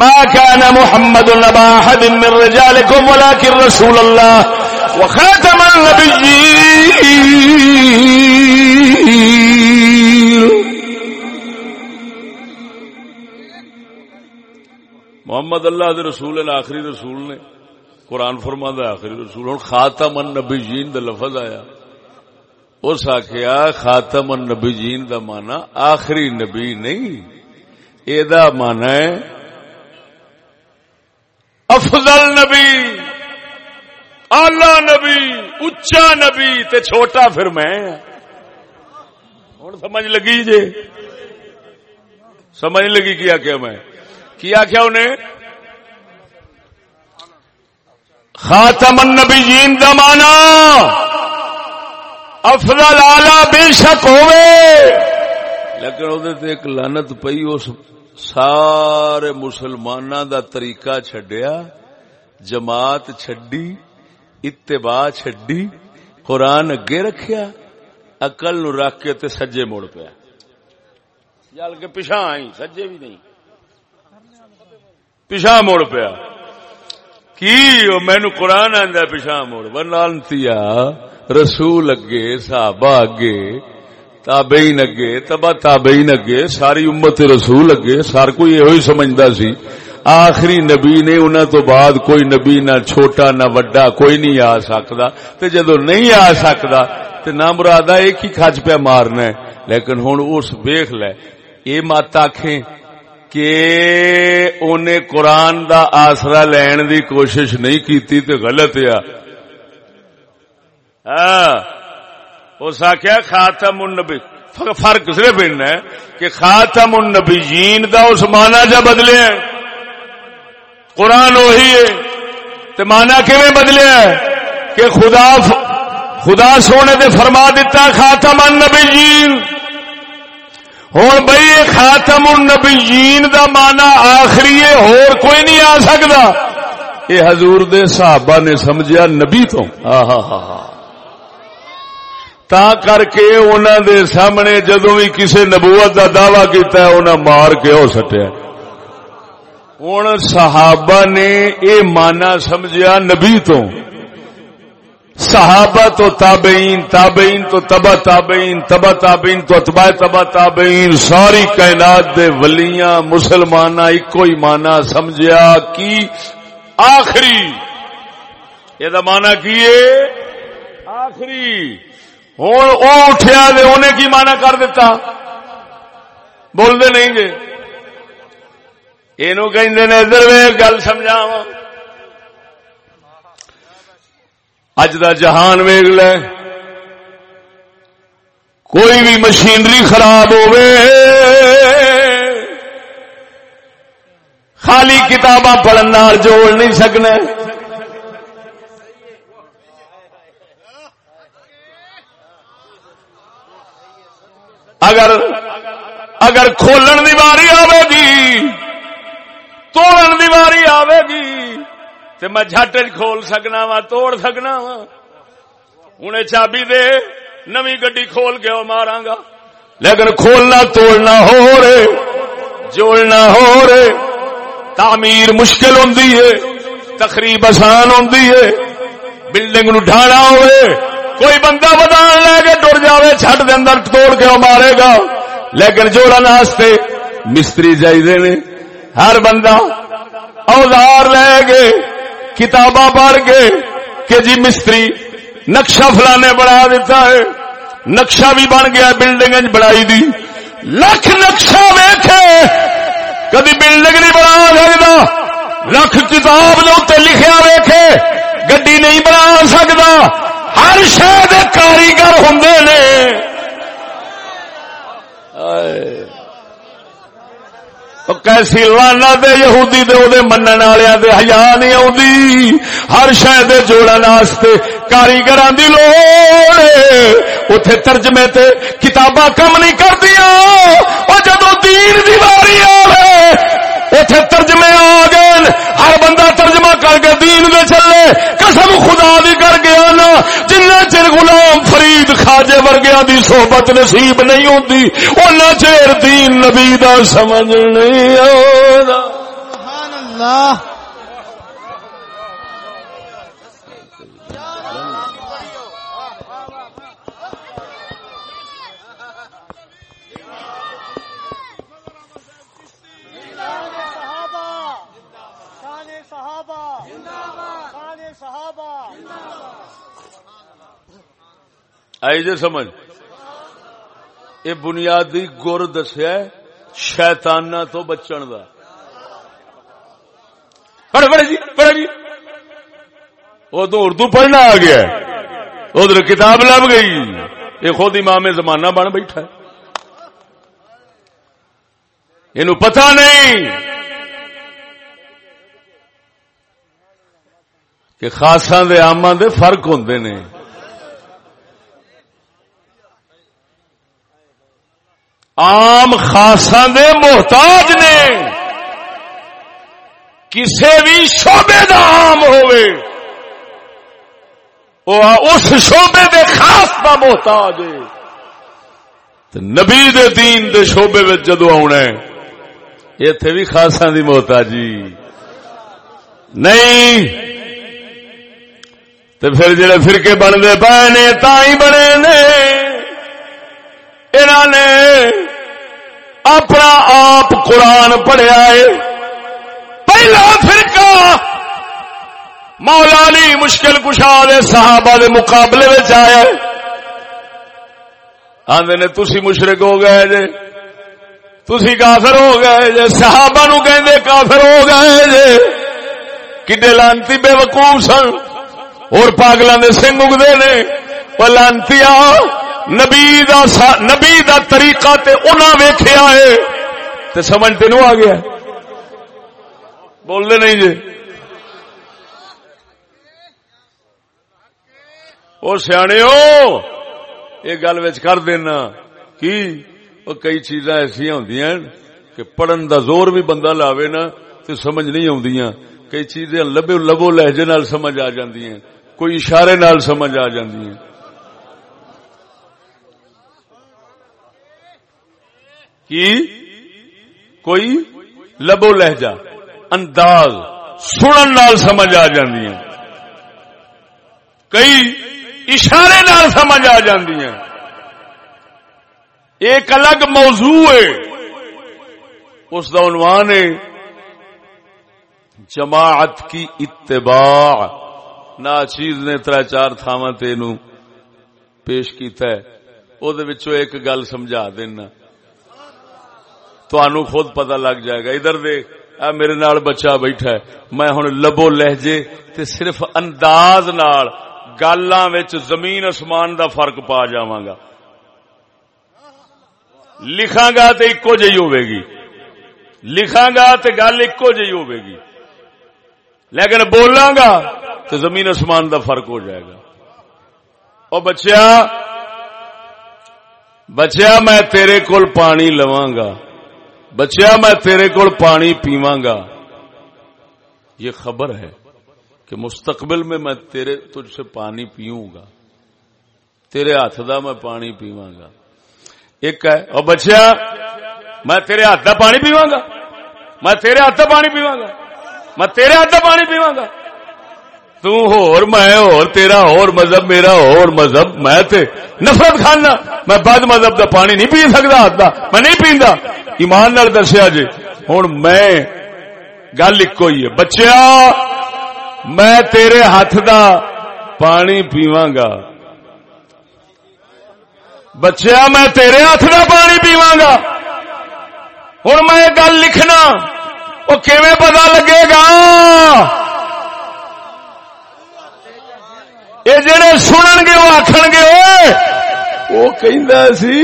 ما كان محمد نبا أحد من رجالكم ولكن رسول الله وخاتم النبيين. محمد اللہ دے رسول نے آخری رسول نے قرآن فرما دا آخری رسول، ہوں خاتم النبی جین دا لفظ آیا۔ اس آخیا خاتم النبی جین دا مانا آخری نبی نہیں یہ مانا ہے افضل نبی آلہ نبی اچا نبی تے چھوٹا پھر میں۔ ہوں سمجھ لگی جی؟ سمجھ لگی کیا کیا میں؟ کیا کیا انہیں؟ خاتم النبیین دا مانا افضل آلہ بے شک ہوئے۔ لیکن وہ ایک لانت پئی اس سارے مسلمانوں دا طریقہ چھڈیا، جماعت چھڈی، اتباع چھڈی، قرآن اگے رکھیا اقل نو رکھ کے تے سجے مڑ پیا۔ جل کے پچھا آئی سجے بھی نہیں۔ پچھا مڑ پیا۔ کی؟ مینو قرآن آدھا پچھا مڑ۔ بنانتی رسول اگے، صحابہ اگے تابعین اگے، تبا تابعین اگے، ساری امت رسول اگے، سار کوئی یہ سمجھتا سی۔ آخری نبی نے انہوں تو بعد کوئی نبی نہ چھوٹا نہ وڈا، کوئی نہیں آ سکتا تے جدو نہیں آ سکتا تے نہ مراد ایک ہی کھج پہ مارنا ہے۔ لیکن ہوں اس ویخ لے یہ مت آخیں کہ انہیں قرآن دا آسرا لین دی کوشش نہیں کیتی تے غلط ہے ہاں۔ اس آخیا خاتم النبی، فرق صرف ان ہے کہ خاتم النبیین دا اس مانا جا بدلے ہے قرآن وہی ہے۔ تو مانا کیویں بدلے ہے کہ خدا خدا سونے دے فرما دیتا خاتم النبیین۔ ہوں بھائی خاتم النبیین دا مانا آخری ہے اور کوئی نہیں آ سکتا یہ حضور دے صحابہ نے سمجھا نبی تو۔ ہاں ہاں ہاں ہاں تا کر کے انہوں دے سامنے جدو بھی کسی نبوت کا دعوی کیتا ہے انہیں مار کے ہو سٹیا ہوں صحابہ نے یہ مانا سمجھا نبی تو۔ صحابہ تو تابعین تابعین تو تبا تابعین تبا تابعین تو اتبا تبا تابعین، ساری کائنات دے ولیاں مسلمان ایک ہی مانا سمجھا کی آخری۔ یہ مانا کی آخری۔ ہوں وہ اٹھیا دے انہیں کی مانا کر دیتا؟ بولتے نہیں گے۔ یہ کہ ادھر گل سمجھاوا اج دا جہان ویگ لے۔ کوئی بھی مشینری خراب ہوئے خالی کتاباں پڑھنے جوڑ نہیں سکنا اگر اگر کھولن دی باری آئے گی، توڑن دی باری آئے گی تو میں جٹ کھول سکنا وا، توڑ سکنا وا۔ ہوں چابی دے، نوی گڈی کھول کے وہ مارا گا۔ لیکن کھولنا، توڑنا ہو رہے جوڑنا ہو رہے تعمیر مشکل ہوں تقریب آسان ہوں بلڈنگ نو ڈھانا ہوئے کوئی بندہ بدان لے کے ٹر جائے چھٹ دے اندر توڑ کے مارے گا۔ لیکن جوڑا واسطے مستری چاہیے نے۔ ہر بندہ اوزار لے گے کتاباں پڑھ کے کہ جی مستری نقشہ فلانے بنا دیتا ہے۔ نقشہ بھی بن گیا بلڈنگ بنائی دی۔ لکھ نقشہ ویخے کدی بلڈنگ نہیں بنا سکتا۔ لکھ کتاب لکھیا ویخے گڈی نہیں بنا سکتا۔ ہر شہد کاریگر ہوں نے۔ کیسی لانا دے یہودی دے دے منن والے دے۔ حیا نہیں آتی ہر شہد جوڑنے کاریگر کی لوڑ اتے ترجمے تے کتاباں کم نہیں کردیا جدو دین دیواری آئے اتے ترجمے آ گئے ہر بندہ ترجمہ کر کے دین دے چلے قسم خدا دی کر گیا نا جن چر غلام فرید خاجے ورگیا دی صحبت نصیب نہیں ہوتی ان چیر دین نبی دا سمجھ نہیں آ آئی جی سمجھ۔ یہ بنیادی گر دسیا شیتانا تو بچن کا پڑھ پڑھ جی پڑھ جی۔ وہ تو اردو پڑھنا آ گیا ادھر کتاب لب گئی۔ یہ خود امام زمانہ بن بیٹھا یہ پتا نہیں کہ خاصا دے آما دے فرق ہوندے نے۔ آم خاصا دے محتاج نے۔ کسے بھی شعبے دا آم ہوئے اس شعبے دے خاص دا محتاج ہے۔ نبی دے دین دے شعبے میں جدو آنا ہے اتے بھی خاصا دی محتاجی۔ نہیں۔ تو پھر جڑے فرقے بنتے پے نے تا ہی بنے نے۔ انہوں نے اپنا آپ قرآن پڑھیا ہے پہلا فرقہ مولا علی مشکل کشا دے صحابہ دے مقابلے میں آیا آدھے نے تسی مشرق ہو گئے جے۔ تسی کافر ہو گئے جے۔ صحابہ نو کہندے کافر ہو گئے جے۔ کڈے لانتی بے وقوف سن۔ اور پاگلاں دے سنگ اگدے نے۔ او لانتیا نبی دا سا نبی دا طریقہ تے انہاں ویکھیا ہے تے سمجھ تینوں آ گیا۔ بول دے نہیں جی۔ جے وہ سیانے ہو یہ گل کر دینا۔ کی؟ وہ کئی چیزاں ایسا ہوں کہ پڑھن دا زور بھی بندہ لاوے نا تو سمجھ نہیں آدی کئی چیزیں لبے لبو لہجے نال سمجھ آ جاندی ہیں کوئی اشارے نال سمجھ آ جاندی ہیں کی کوئی لبو لہجہ، انداز سنن نال سمجھ آ جاندی ہیں۔ کئی اشارے نال سمجھ آ جاندی ہیں۔ ایک الگ موضوع ہے۔ اس کا عنوان ہے، جماعت کی اتباع۔ نا چیز نے تر چار تھاواں تین پیش کیتا ہے۔ او دے وچوں ایک گل سمجھا دینا۔ تو خود پتہ لگ جائے گا۔ ادھر دیکھ میرے نال بچہ بیٹھا ہے۔ میں ہن لبو لہجے تے صرف انداز نال گالاں وچ زمین اسمان دا فرق پا جاواں گا۔ لکھاں گا تے اکو جہی ہوے گی۔ لکھاں گا تے گل اکو جہی ہوے گی۔ لیکن بولاں گا تو زمین اسمان دا فرق ہو جائے گا۔ او بچیا بچیا، میں تیرے کول پانی لواں گا۔ بچیا، میں تیرے کول پانی پیواں گا یہ خبر ہے کہ مستقبل میں میں تیرے تجھ سے پانی پیوں گا تیرے ہاتھ دا میں پانی پیواں گا ایک ہے اور بچیا، میں تیرے ہاتھ کا پانی پیواں گا میں تیرے ہاتھ کا پانی پیواں گا میں تیرے ہاتھ کا پانی پیواں گا تو ہور میں اور تیرا اور مذہب میرا اور مذہب میں تے نفرت کھانا میں بعد مذہب دا پانی نہیں پی سکتا ہاتھ کا میں نہیں پیندا ایمان نال دسیا جی ہوں میں گل ایک ہی ہے بچیا میں تیرے ہاتھ دا پانی پیواں گا بچیا میں تیرے ہاتھ کا پانی پیوا گا ہوں میں گل لکھنا وہ کیویں پتا لگے گا یہ جڑے سنن گے وہ آخ گے وہ سی،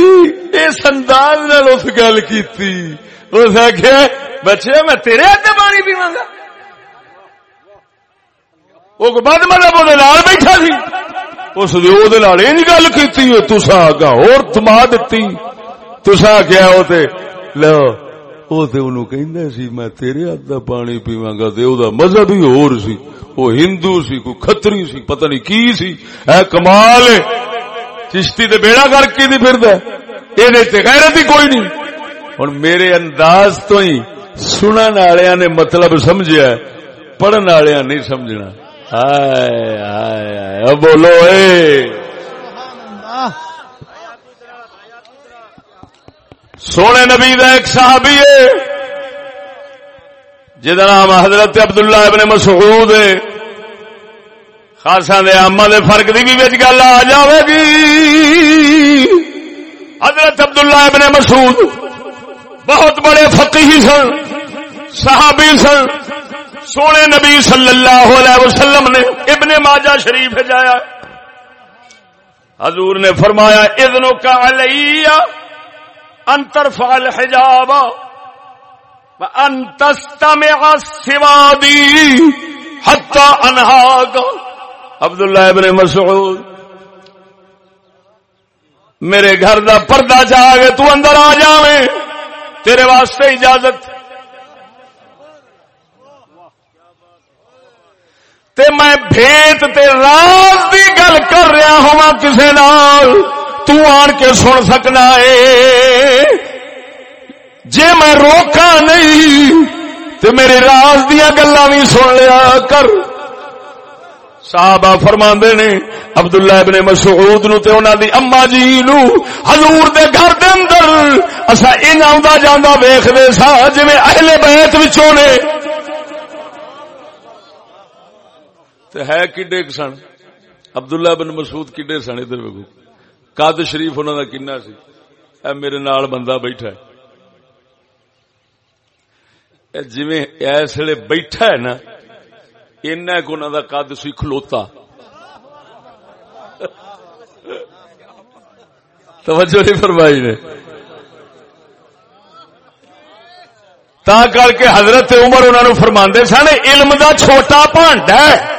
اس انداز اس گل کی اس آخیا بچے، میں تیرے ہاتھ پانی پیوا گا وہ بد مطلب وہ بیٹھا سی۔ اس گل کی تسا آگا اور تما دتی۔ تسا کیا وہ لو وہ سی، میں تیرے ہاتھ کا پانی پیوا گا مذہب ہی اور سی۔ وہ ہندو سی، کوئی کتری سی، پتہ نہیں کی سی۔ اے کمال چشتی تے بیڑا کر کے دی پھر یہ غیرت ہی کوئی نہیں۔ ہوں میرے انداز تو ہی سنن والے نے مطلب سمجھا پڑھن والے نہیں سمجھنا۔ بولو، اے۔ سونے نبی کا ایک صحابی ہے جہد نام حضرت عبداللہ ابن مسعود ہے۔ خاصا دے آما دے فرق دی بھی گل آ جائے گی۔ حضرت عبداللہ ابن مسعود بہت بڑے فقیح سن، صحابی سن۔ سونے نبی صلی اللہ علیہ وسلم نے ابن ماجہ شریف جایا حضور نے فرمایا ادنو کا علیہ انتر فال حجاب انتستمع سوادی حتی انہا کا عبداللہ ابن مسعود، میرے گھر دا پردہ جا گئے تو اندر آ جاویں تیرے واسطے اجازت۔ تے میں بھیت تے راز دی گل کر رہا ہوا کسے نال۔ تو آن کے سن سکنا ہے۔ جے میں روکا نہیں، تے میرے راز دیا گلا بھی سن لیا کر۔ صحابہ فرما نے، عبداللہ ابن مسعود نو تے انہاں دی اما جی نو حضور دے گھر دے اندر اسا ان آندا جاندا ویکھدے سا، جویں اہل بیت وچوں نے۔ تے ہے کڈے سن؟ عبداللہ بن مسعود کڈے سن ادھر ویکھو۔ قد شریف انہاں دا کنا سی۔ اے میرے نال بندہ بیٹھا ہے۔ اے جویں اس ویلے بیٹھا ہے نا، اینا کو انہاں دا قد سی کھلوتا۔ توجہ نہیں فرمائی نے۔ تا کر کے حضرت عمر انہوں نے فرما سن، علم دا چھوٹا پانڈا ہے۔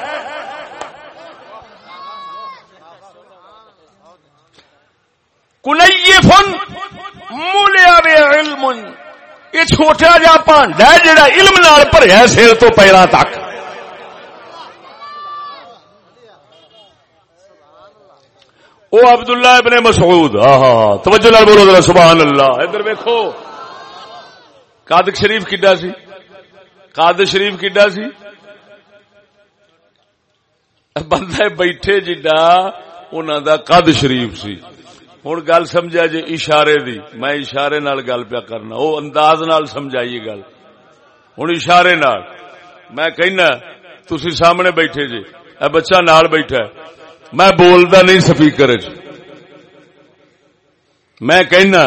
فن مولیا وے علم، یہ چھوٹا جا پانڈا ہے جڑا علم نال بھریا سر تو پیرا تک۔ وہ عبداللہ ابن مسعود، آہا، توجہ لال بولو ذرا سبحان اللہ ادھر ویکھو، قادق شریف کڈا سی؟ قاد شریف کڈا سی؟ بندہ بیٹھے جڈا انہوں دا قد شریف سی۔ ہوں گل سمجھا جی اشارے دی، میں اشارے نال گل پیا کرنا وہ انداز نال سمجھائیے گل۔ ہوں اشارے نال۔ میں کہنا، تسی سامنے بیٹھے جی۔ اے بچہ نال بیٹھا ہے۔ میں بولتا نہیں سپیکر میں کہنا،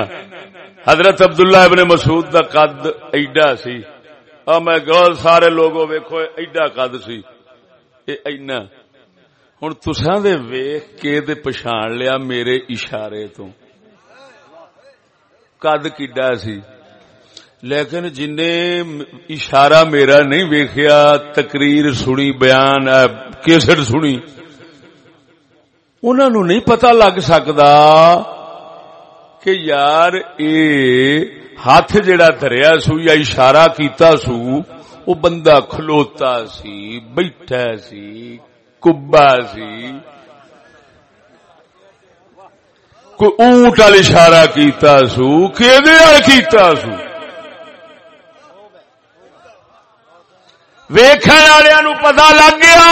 حضرت عبداللہ ابن مسعود دا قد ایڈا سی۔ میں گل سارے لوگوں ویکو ایڈا قد سی۔ اینا۔ ہوں تسا دے ویخ کے دے پچھان لیا میرے اشارے تو قد کڈا سی لیکن جن اشارہ میرا نہیں ویخیا تقریر سنی بیان کیسٹ سنی انہوں نہیں پتا لگ سکتا کہ یار اے ہاتھ جڑا دریا سو یا اشارہ کیتا سو وہ بندہ کھلوتا سی بیٹھا سی کبا سی کوئی اونٹ وال اشارہ کیتا سو کہ کیتا سو ویکھن والوں پتا لگ گیا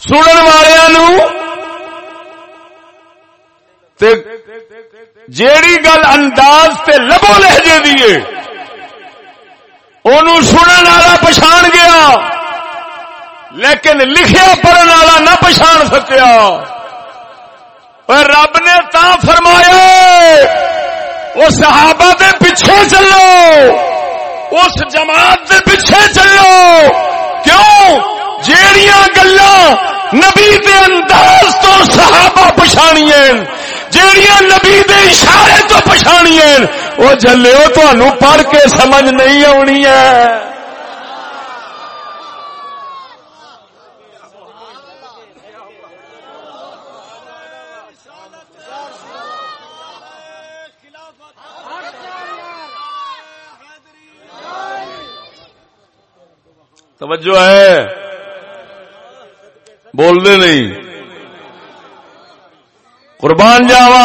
سنن والوں جیڑی گل انداز تے لبو لہجے دیے ان سنن والا پچھان گیا لیکن لکھیا پڑھن والا نہ پچھان سکیا۔ رب نے تا فرمایا، وہ صحابہ دے پیچھے چلو، اس جماعت دے پیچھے چلو۔ کیوں؟ جیڑیاں گلا نبی دے انداز تو صحابہ پچھانی جیڑیاں نبی دے اشارے تو پچھانی وہ جلو تو پڑھ کے سمجھ نہیں آنی ہے۔ توجہ ہے؟ بول دے نہیں۔ قربان جاوا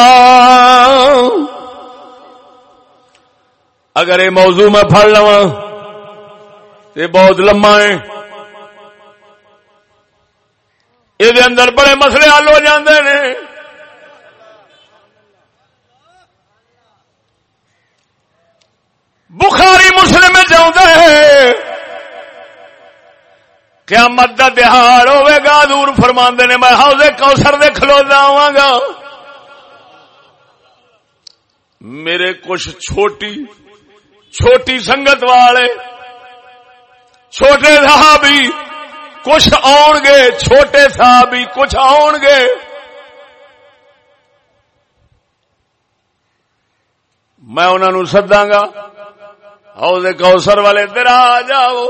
اگر یہ موضوع میں پڑ لوا یہ بہت لما ہے۔ یہ اندر بڑے مسئلے حل ہو جاندے نے۔ بخاری مسلم جاؤں ہے قیامت دا دہاڑ ہوے گا دور فرما نے، میں حوض کوسر دے کھلو جاواں گا۔ میرے کچھ چھوٹی چھوٹی سنگت والے، چھوٹے صحابی کچھ آن گے، چھوٹے صحابی کچھ آن گے۔ میں انہوں سدا گا، حوض کوسر والے در آ جاؤ۔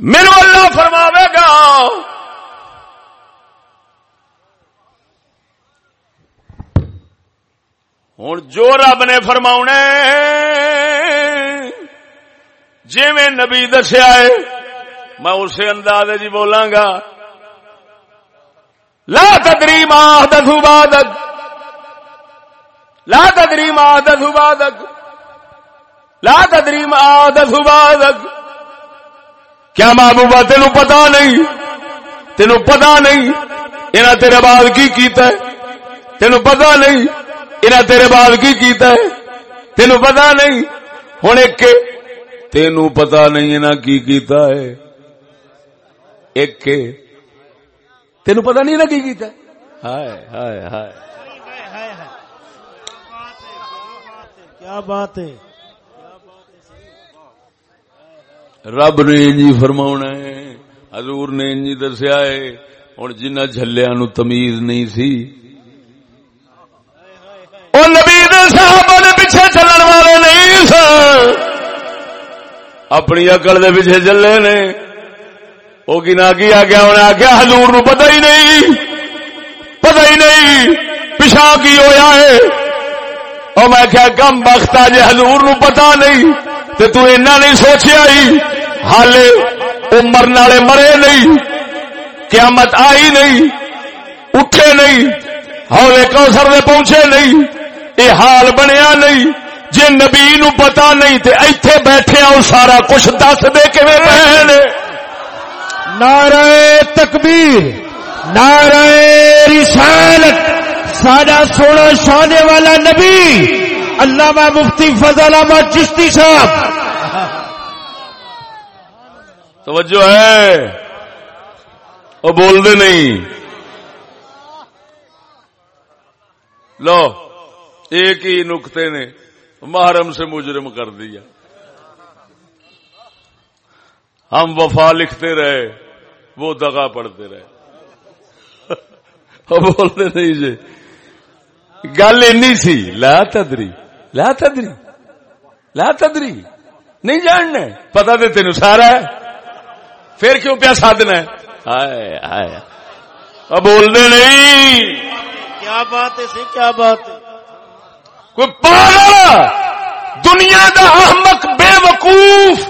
میرے اللہ فرماوے گا۔ ہوں جو رب نے فرما جی میں نبی دسیا ہے، میں اسی انداز جی بولاں گا۔ لا تدری ماہ دسو بادک لا تدری ماہ دسو بادک لا تدری ماہ دسو بادک کیا محبوبہ تینوں پتا نہیں؟ تینوں پتا نہیں انہیں تیرے بعد کی کیتا ہے؟ تینوں پتا نہیں انہیں تیرے بعد کی کیتا ہے؟ تینوں پتا نہیں ہوں ایک تینوں پتا نہیں انہیں کی کیتا ہے؟ ایک تینوں پتا نہیں انہیں کی کیتا ہے؟ ہائے ہائے ہائے۔ کیا بات ہے؟ رب نے جی فرما حضور نے جی دسیا ہے ہوں جنہ جلیا نو تمیز نہیں سی۔ نبی صاحب نے پیچھے چلن والے نہیں سن۔ اپنی اکڑ دے پیچھے چلے نے۔ وہ گنا کی آ گیا انہیں آخیا حضور نو پتہ ہی نہیں۔ پتہ ہی نہیں۔ پچھا کی ہویا ہے۔ اور میں کیا کم بخت آ جی حضور نو پتا نہیں۔ تو تو اینا نہیں سوچیا ہی۔ حالے وہ مرن والے مرے نہیں، قیامت آئی نہیں، اٹھے نہیں ہولے کوسر میں پہنچے نہیں، یہ حال بنیا نہیں جی نبی نو پتا نہیں تے ایتھے بیٹھے آؤ، سارا کچھ دس دے کے نعرہ تکبیر، نعرہ رسالت، ساڈا سونا شانے والا نبی، علامہ مفتی فضل احمد چشتی صاحب توجہ ہے؟ وہ بول دے نہیں۔ لو، ایک ہی نقطے نے، محرم سے مجرم کر دیا۔ ہم وفا لکھتے رہے، وہ دگا پڑتے رہے۔ بولتے نہیں جی۔ گل ای سی، لا تدری لا تدری لا تدری۔ نہیں جاننا پتا تو تین سارا ہے۔ پھر کیوں پیا سادنا بول دے نہیں۔ کیا بات ہے کیا بات ہے؟ کوئی پاگل دنیا کا احمق بے وقوف۔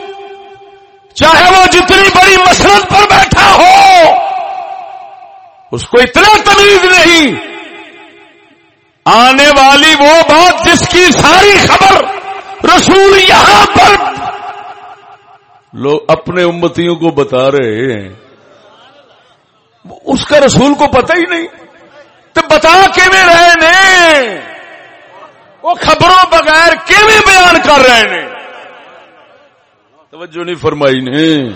چاہے وہ جتنی بڑی مسرت پر بیٹھا ہو اس کو اتنا تمیز نہیں۔ آنے والی وہ بات جس کی ساری خبر رسول یہاں پر لوگ اپنے امتیوں کو بتا رہے ہیں۔ اس کا رسول کو پتہ ہی نہیں۔ تو بتا کے میں رہے نے وہ خبروں بغیر کیویں بیان کر رہے نے توجہ نہیں فرمائی نے۔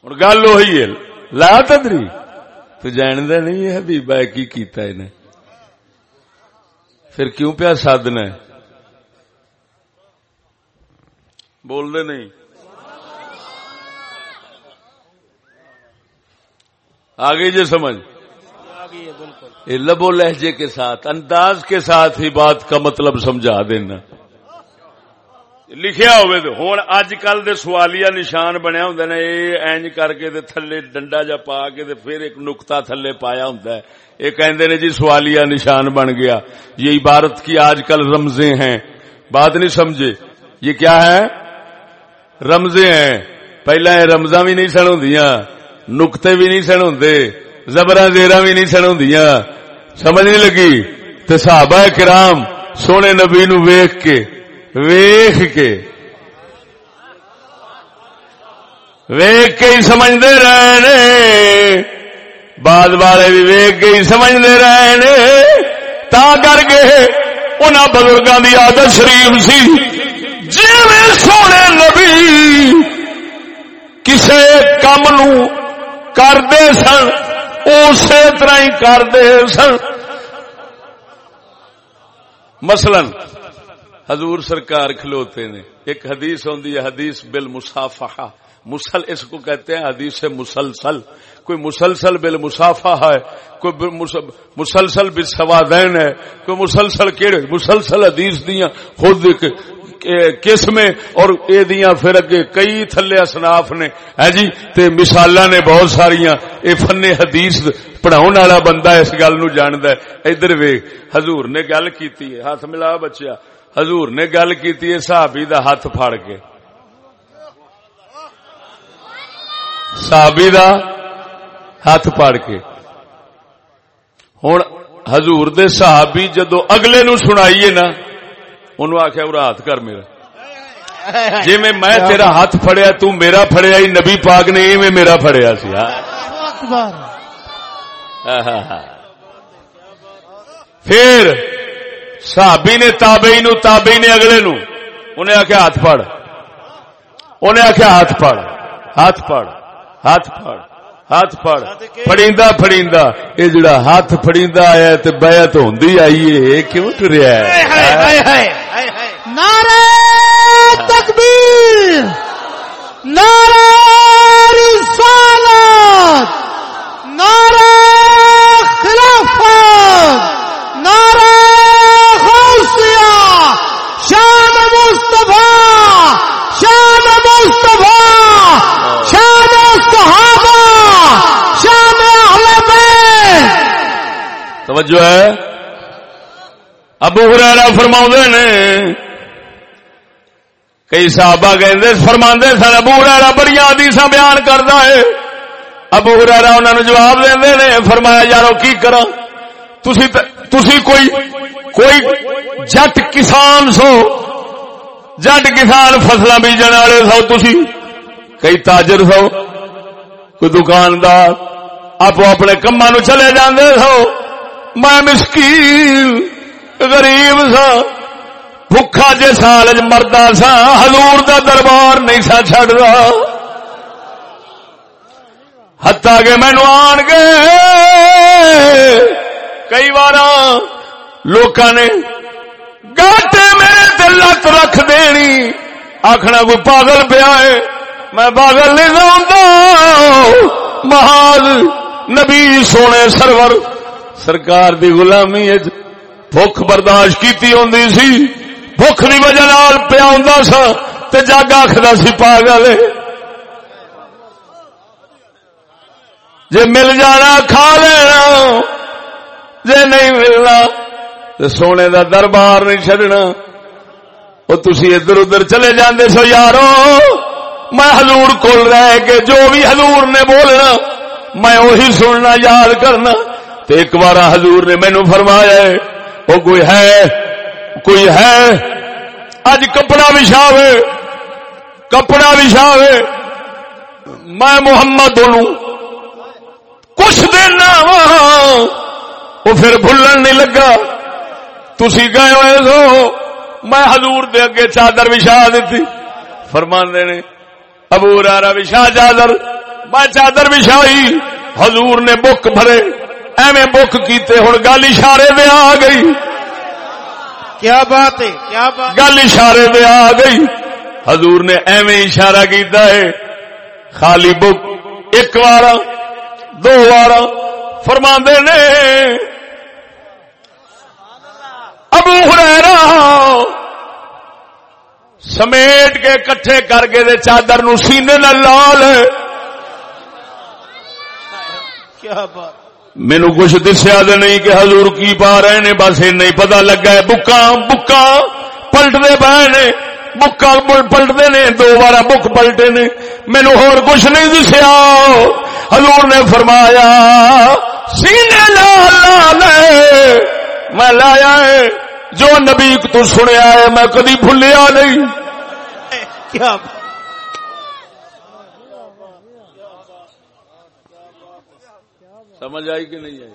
اور گل وہی ہے، لا تدری۔ تو جاندہ نہیں ہے حبیبہ کی کیتا انہیں پھر کیوں پیا سادنا ہے بول دے نہیں۔ آگے جو جی سمجھ؟ لبو لہجے کے ساتھ، انداز کے ساتھ ہی بات کا مطلب سمجھا دینا۔ لکھیا ہوئے تو ہوں اج کل دے سوالیہ نشان بنیا ہوں نے یہ اینج کر کے تھلے ڈنڈا جا پا کے پھر ایک نقطہ تھلے پایا ہوں یہ کہندے نے جی سوالیہ نشان بن گیا۔ یہ عبارت کی آج کل رمزیں ہیں۔ بات نہیں سمجھے۔ یہ کیا ہے؟ رمزیں ہیں۔ پہلا یہ رمزاں بھی نہیں سن ہوں نقطے بھی نہیں سن ہوں زبر زیرا بھی نہیں سن ہوں سمجھ نہیں لگی؟ تو صحابہ کرام سونے نبی نو ویخ کے ویخ کے ویخ کے ہی سمجھتے رہے بعد والے بھی ویخ کے سمجھتے رہے تا کر کے ان بزرگوں کی عادت شریف سی۔ جی سونے نبی کسے کام نو کرتے سن، اسی طرح ہی کرتے سن۔ مثلاً حضور سرکار کھلوتے نے۔ ایک حدیث ہوندی ہے، حدیث بل مسافہ مسل، اس کو کہتے ہیں حدیث مسلسل۔ کوئی مسلسل بل مسافہ ہے، کوئی مسلسل بل سوادین ہے، کوئی مسلسل کیڑے، مسلسل حدیث دیاں خود قسمیں اور اے دیاں پھر اگے کئی تھلے اصناف نے۔ ہے جی تے مثالاں نے بہت ساریاں اے فن حدیث پڑھاون والا بندہ اس گل نو جاندا ہے۔ ادھر ویکھ، حضور نے گل کیتی ہے، ہاتھ ملا بچیا۔ حضور نے گل کیتی ہے، صحابی دا ہاتھ پھاڑ کے۔ صحابی دا ہاتھ پاڑ کے۔ ہوں ہزور دے صحابی جدو اگلے نو سنائیے نا ان آخیا وہ ہاتھ کر میرا۔ جی میں میں تیرا ہاتھ فڑیا تو میرا فڑیا ہی نبی پاک نے ایویں میرا فڑیا سی۔ ہاں۔ پھر صحابی نے تابئی نو تابئی نے اگلے نو، انہیں آخیا ہاتھ پڑ انہیں آخیا ہاتھ پڑ ہاتھ پڑ ہاتھ پڑ ہاتھ پڑ فڑیندہ فڑیندہ اے جڑا ہاتھ فڑیندہ آیا تے بیعت ہوندی آئی اے کیوں ٹریا ہے؟ ہائے ہائے۔ نعرہ تکبیر، نعرہ رسالت، نعرہ خلافت نعرہ غوثیہ شان مصطفیٰ شان مصطفیٰ شان صحابہ شان اہل بیت توجہ ہے؟ ابو ہریرہ فرماؤں نے، کئی صحابہ کہندے، فرماندے سن، ابو ہریرہ بڑی حدیثاں بیان کردا ہے۔ ابو ہریرہ انہاں نو جواب دیندے نے، فرمایا، یارو، کی کراں؟ تسی تسی کوئی کوئی جٹ کسان سو، جٹ کسان فصل بیجن والے سو تسی؟ کئی تاجر سو، کوئی دکاندار آپ اپنے کما نو چلے جاندے سو۔ میں مسکین غریب سا بھوکا جے سال مردا سا، حضور دا دربار نہیں سا چڈ رہا ہتا کے مینو آن کے کئی بار لوگ نے گاٹے میرے دل لت رکھ دینی۔ آخنا کوئی پاگل پیا ہے؟ میں پاگل نہیں سمتا محال نبی سونے سرور سرکار دی غلامی بھوک برداشت کیتی ہوندی سی۔ بھوک دی وجہ نال پیا ہوندا سا تے جگ آخدا سی پاگل۔ جے مل جانا کھا لینا، جے نہیں ملنا تو سونے دا دربار نہیں چڈنا وہ تسی ادھر ادھر چلے جاندے سو یارو، میں حضور کول رہ کے جو بھی حضور نے بولنا، میں وہی سننا، یاد کرنا۔ ایک بار حضور نے مینو فرمایا ہے وہ کوئی ہے کوئی ہے اج کپڑا بچھاوے کپڑا بچھاوے میں محمد ہوں کچھ دن وہاں وہ پھر بھولن نہیں لگا۔ تسی گئے ہوئے سو میں حضور دے اگے چادر بچھا دیتی۔ فرماندے نے، ابو رارا بچھا چادر، میں چادر بچھائی حضور نے بک بھرے۔ ایویں بک کیتے ہوں گل اشارے دے آ گئی۔ کیا بات ہے؟ کیا بات؟ گل اشارے دے آ گئی۔ حضور نے ایویں اشارہ کیتا ہے خالی بک ایک بار دو بار فرما نے۔ ابو ہریرا سمیٹ کے کٹھے کر کے دے چادر نو سینے نہ لال کیا بات؟ مینو کچھ دسیا دے نہیں کہ حضور کی پا رہے نے، بس یہ نہیں پتا لگا ہے۔ بکا بکا، پلٹتے پے نے۔ بکا پلٹتے نے، دو بار بک پلٹے نے۔ مینو ہور کچھ نہیں دسیا۔ حضور نے فرمایا، سینے لال لال میں لایا ہے۔ جو نبی تو سنیا ہے، میں کدی بھولیا نہیں۔ کیا سمجھ آئی کہ نہیں آئی؟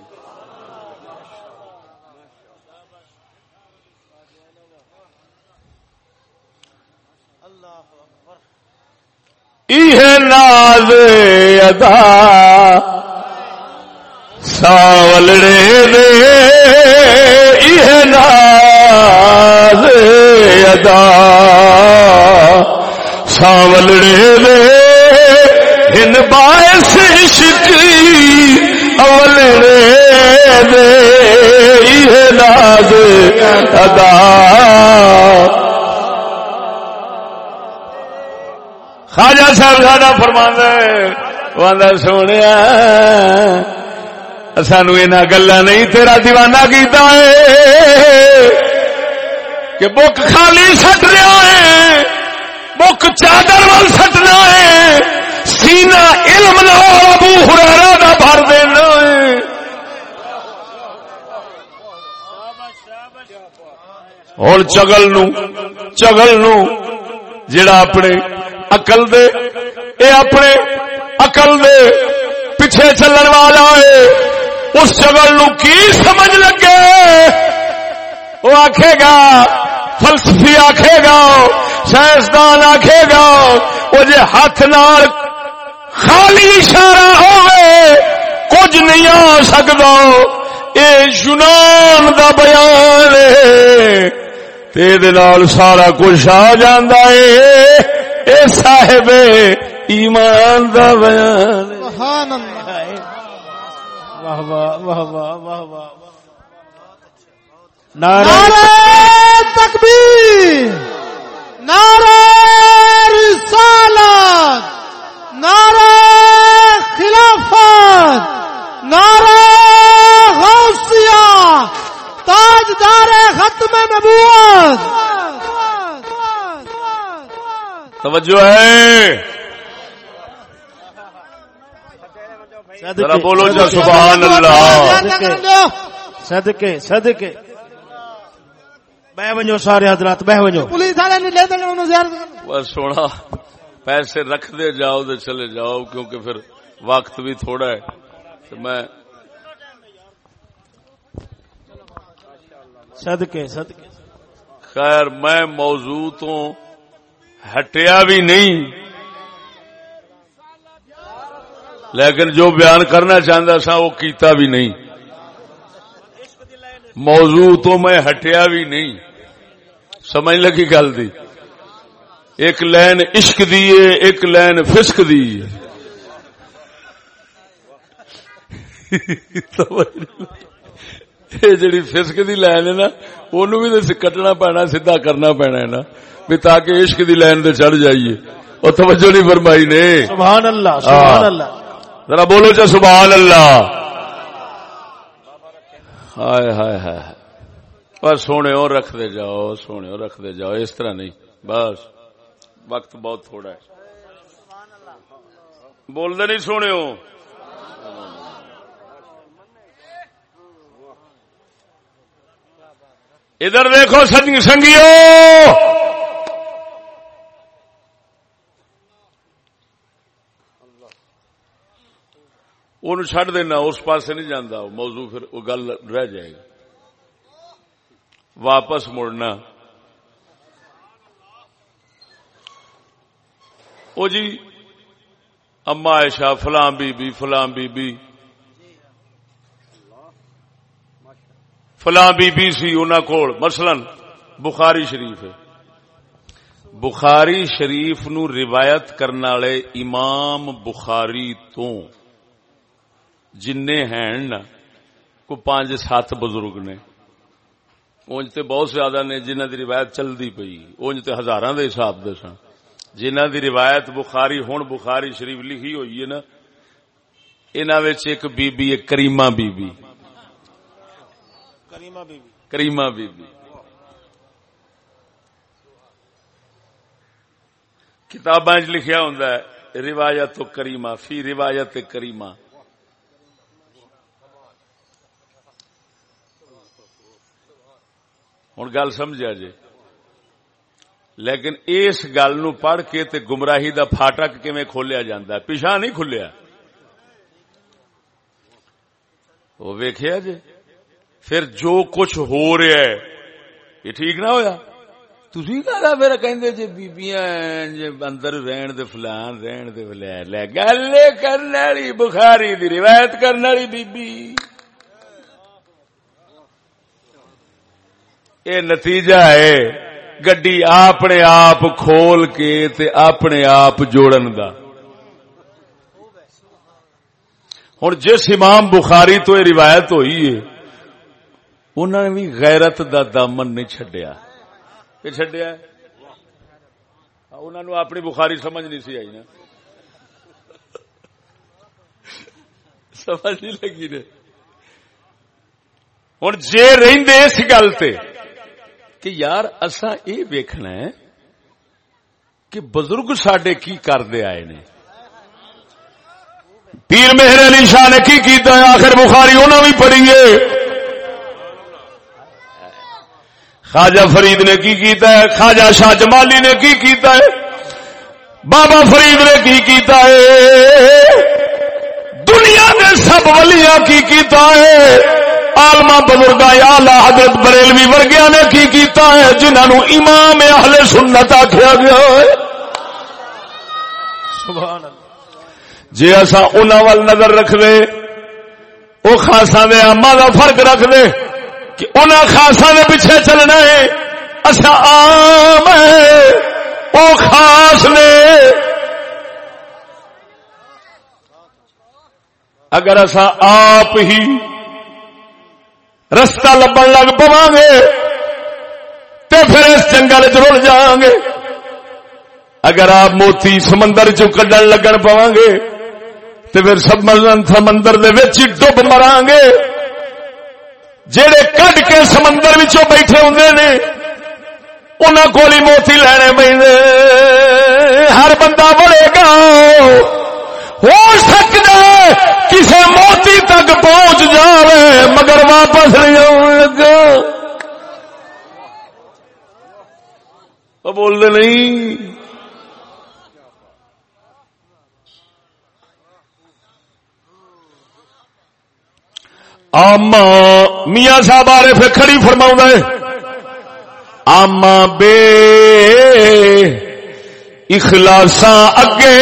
یہ ناز ادا ساولڑے دے، یہ ناز ادا ساولڑے دے دے ناز ادا۔ خواجہ صاحب سارا فرمانا والا سونے سانو اینا گلا نہیں، تیرا دیوانہ کیتا ہے کہ بک خالی سٹ رہا ہے بک چادر وال سٹنا ہے، سینہ علم نہ ابو ہرارا ہوں چگل نو چگل نو جڑا اپنے اقل دے اے اپنے اقل دے پیچھے چلن والا ہے اس چگل نو کی سمجھ لگے وہ آخے گا فلسفی آخے گا سائنسدان آخے گا وہ جے ہاتھ نال خالی اشارہ ہوئے کچھ نہیں آ سکتا اے یونان دا بیان ہے تے سارا کچھ آ جاندا اے صاحب ایمان دا بیان سبحان اللہ۔ واہ واہ واہ واہ واہ واہ نعرہ تکبیر نعرہ رسالت نعرہ خلافت نعرہ غوثیہ۔ تاجدار ختم نبوت۔ توجہ ہے۔ ذرا بولو جا سبحان اللہ۔ صدقے صدقے بہ ونجو سارے حضرات بہ ونجو۔ پولیس والے لے انہوں زیارت بس سونا پیسے رکھ دے جاؤ تو چلے جاؤ کیونکہ پھر وقت بھی تھوڑا ہے۔ تو میں صدقے صدقے۔ خیر، میں موضوع تو ہٹیا بھی نہیں۔ لیکن جو بیان کرنا چاہتا سا، وہ کیتا بھی نہیں۔ موضوع تو میں ہٹیا بھی نہیں۔ سمجھ لگی گل دی؟ ایک لین عشق دیے ایک لین فسق دی یہ جڑی فسق دی لین ہے نا اونوں بھی تے کٹنا پینا سیدھا کرنا پینا ہے نا بھی تاکہ عشق دی لین تے چڑھ جائیے اور توجہ نہیں فرمائی نے سبحان اللہ سبحان۔ اللہ ذرا بولو چا سبحان اللہ ہائے ہائے ہائے بس سونے اور رکھ دے جاؤ سونے اور رکھ دے جاؤ اس طرح نہیں بس وقت بہت تھوڑا ہے بول دے نہیں سونے ہو ادھر دیکھو سنگ سنگیو ان چڈ دینا، اس پاسے نہیں جانا موضوع پھر وہ گل رہ جائے گی۔ واپس مڑنا۔ او جی اما عائشہ، فلاں بی بی، فلاں بی بی۔ فلاں بی بی سی انہوں کول، مثلا بخاری شریف ہے۔ بخاری شریف نو روایت کرنے والے امام بخاری تو جن ہیں نا، کو پانچ سات بزرگ نے۔ اونج تے بہت زیادہ نے جنہ دی روایت چلدی پئی۔ اونج تے ہزاراں دے حساب دے سن۔ جنہ دی روایت بخاری، ہن بخاری شریف لکھی ہوئی ہے نا، انہاں وچ ایک بی بی، ایک کریمہ بی بی۔ کریمہ بی بی کریمہ بی بی کتاباں لکھیا ہوندا ہے، روایت تو کریمہ، فی روایت کریمہ۔ ہوں گل سمجھا جی؟ لیکن اس گل نو پڑھ کے تے گمراہی دا فاٹک کیویں کھولیا جاندا ہے؟ پیچھا نہیں کھلیا؟ وہ ویکھیا جی؟ پھر جو کچھ ہو رہا ہے، یہ ٹھیک نہ ہویا؟ تھی کہا پھر کہندے جی بیبیاں جی اندر رہن دے فلان، رہن دے فلان۔ لے گل کرنے والی بخاری دی روایت کرنے والی بیبی۔ یہ نتیجہ ہے، گڈی اپنے آپ کھول کے تے اپنے آپ جوڑن دا۔ ہوں جس امام بخاری تو یہ روایت ہوئی ہے انہوں نے بھی غیرت دا دامن نہیں چڈیا کہ چڈیا انہوں نے اپنی بخاری سمجھ نہیں سی آئی نا۔ سمجھ نہیں لگی نے۔ ہوں جی رہتے اس گل کہ یار اصا یہ ویکھنا ہے کہ بزرگ سڈے کی کرتے آئے نے۔ پیر مہر علی شاہ نے کی کیتا ہے؟ آخر بخاری انہوں بھی پڑھی ہے خواجہ فرید نے کی کیتا ہے؟ خواجہ شاہ جمالی نے کی کیتا ہے؟ بابا فرید نے کی کیتا ہے؟ دنیا نے سب ولیاں کی کیتا ہے۔ آلما بزرگ آلہ حضرت بریلوی ورگیا نے کی کیتا ہے۔ جنہوں امام اہل سنت آخیا گیا ہے۔ جی اصا ان نظر رکھ دے وہ خاصا دے آما کا فرق رکھ دے کہ ان خاصا دے پیچھے چلنا ہے۔ اصا آم وہ خاص نے۔ اگر اصا آپ ہی رستہ لبن لگ پوا گے تو پھر اس جنگل چڑ جاؤں گے۔ اگر آپ موتی سمندر چڈن لگن پوا گے تو پھر سمندر ڈب مرا گے۔ جڑے کڈ کے سمندر بیٹھے ہوں نے انہوں کو موتی لینے پہ ہر بندہ بڑے گا۔ ہو سکتا کسی موتی تک پہنچ جائے مگر واپس نہیں آن لگا۔ بول دے نہیں۔ آما میاں صاحب آ رہے پھر کھڑی فرما ہے آما بے اخلاصا اگے۔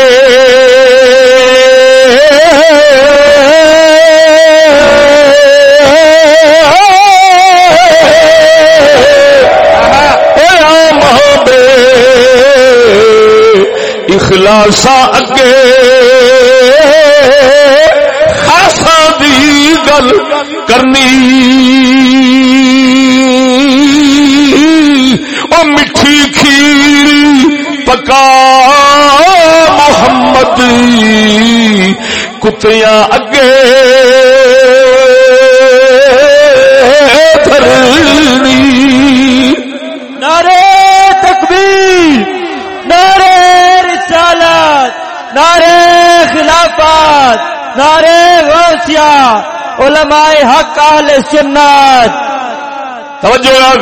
اخلاصا اگے۔ گل کرنی۔ او مٹھی کھیری پکا محمد کتیاں اگے علماء حق اہل سنت۔ توجہ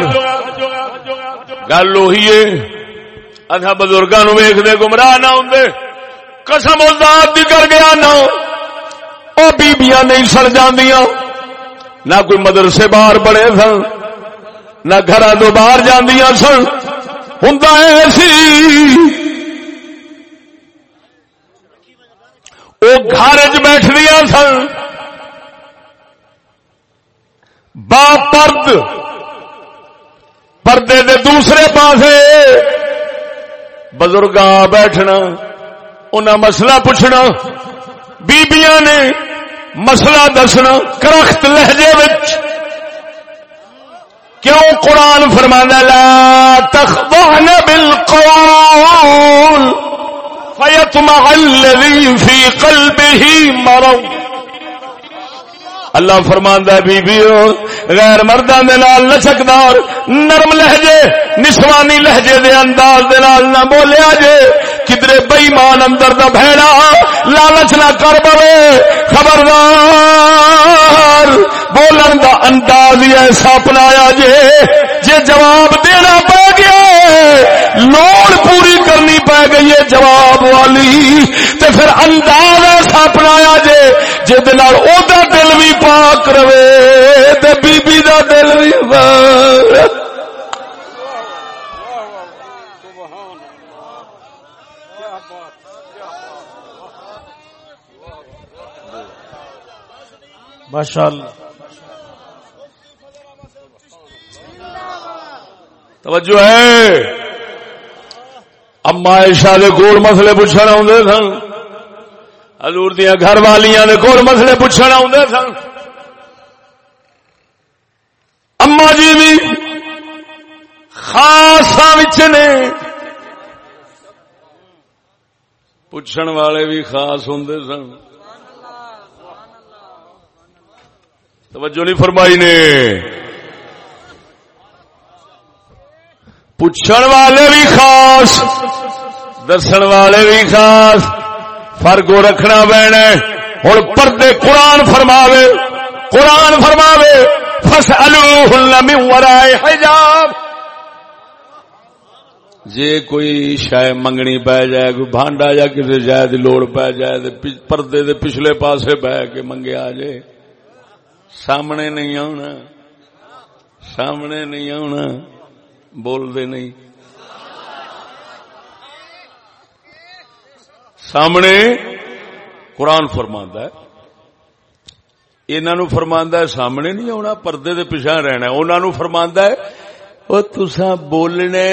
گل وہی ہے اصا بزرگوں ویختے گمراہ نہ ہوں قسم ذات بھی کر گیا نہ۔ وہ بیبیاں نہیں سڑ جاندیاں۔ نہ کوئی مدرسے باہر بڑے سن، نہ گھر تو باہر جاندیاں سن۔ ہوں ایسی۔ وہ گھر چ بیٹھ دیا سن۔ با پرد۔ پردے دے دوسرے پاسے۔ بزرگ بیٹھنا انہیں مسئلہ پوچھنا۔ بیبیاں نے مسئلہ دسنا کرخت لہجے وچ۔ کیوں قرآن فرمانا لا تخضعن بالقول فيطمع الذي في قلبه مرض۔ اللہ فرماندا بی بی غیر مرداں دے نال لچکدار، نرم لہجے، نسوانی لہجے دے انداز دے نال نہ بولیا جے، کدرے بے ایمان اندر دا بھڑا لالچ نہ کر بوے خبردار، بولن دا انداز ہی ایسا اپنایا جے۔ جے جواب دینا پے گیا لوڑ پوری کرنی پی گئی ہے جواب والی۔ تے پھر انداز ایسا اپنایا جے جے او دا دل بھی پاک روے تے بی بی دا دل بھی پاک ماشاء اللہ توجہ ہے؟ اما عائشہ دے کول مسئلے پوچھنا آدھے سن۔ حضور دیا گھر والیاں دے کول مسئلے پوچھنا آدھے سن۔ اما جی بھی خاص نے۔ پوچھن والے بھی خاص ہوں سن۔ توجہ نہیں فرمائی نے۔ پوچھن والے بھی خاص، دسن والے بھی خاص، فرق رکھنا پینا ہوں پردے قرآن فرماوے قرآن فرماوے فس حجاب۔ جے کوئی شاید منگنی پی جائے، کوئی بانڈا یا کسی شاید لوڑ پی جائے پردے دے پچھلے پاسے بہ کے منگے آ جائے سامنے نہیں آنا۔ سامنے نہیں آنا۔ بول دے نہیں سامنے قرآن فرماندہ ہے انہوں فرماندہ ہے سامنے نہیں آنا پردے دے پیچھا رہنا انہوں فرماندہ ہے وہ تسا بولنے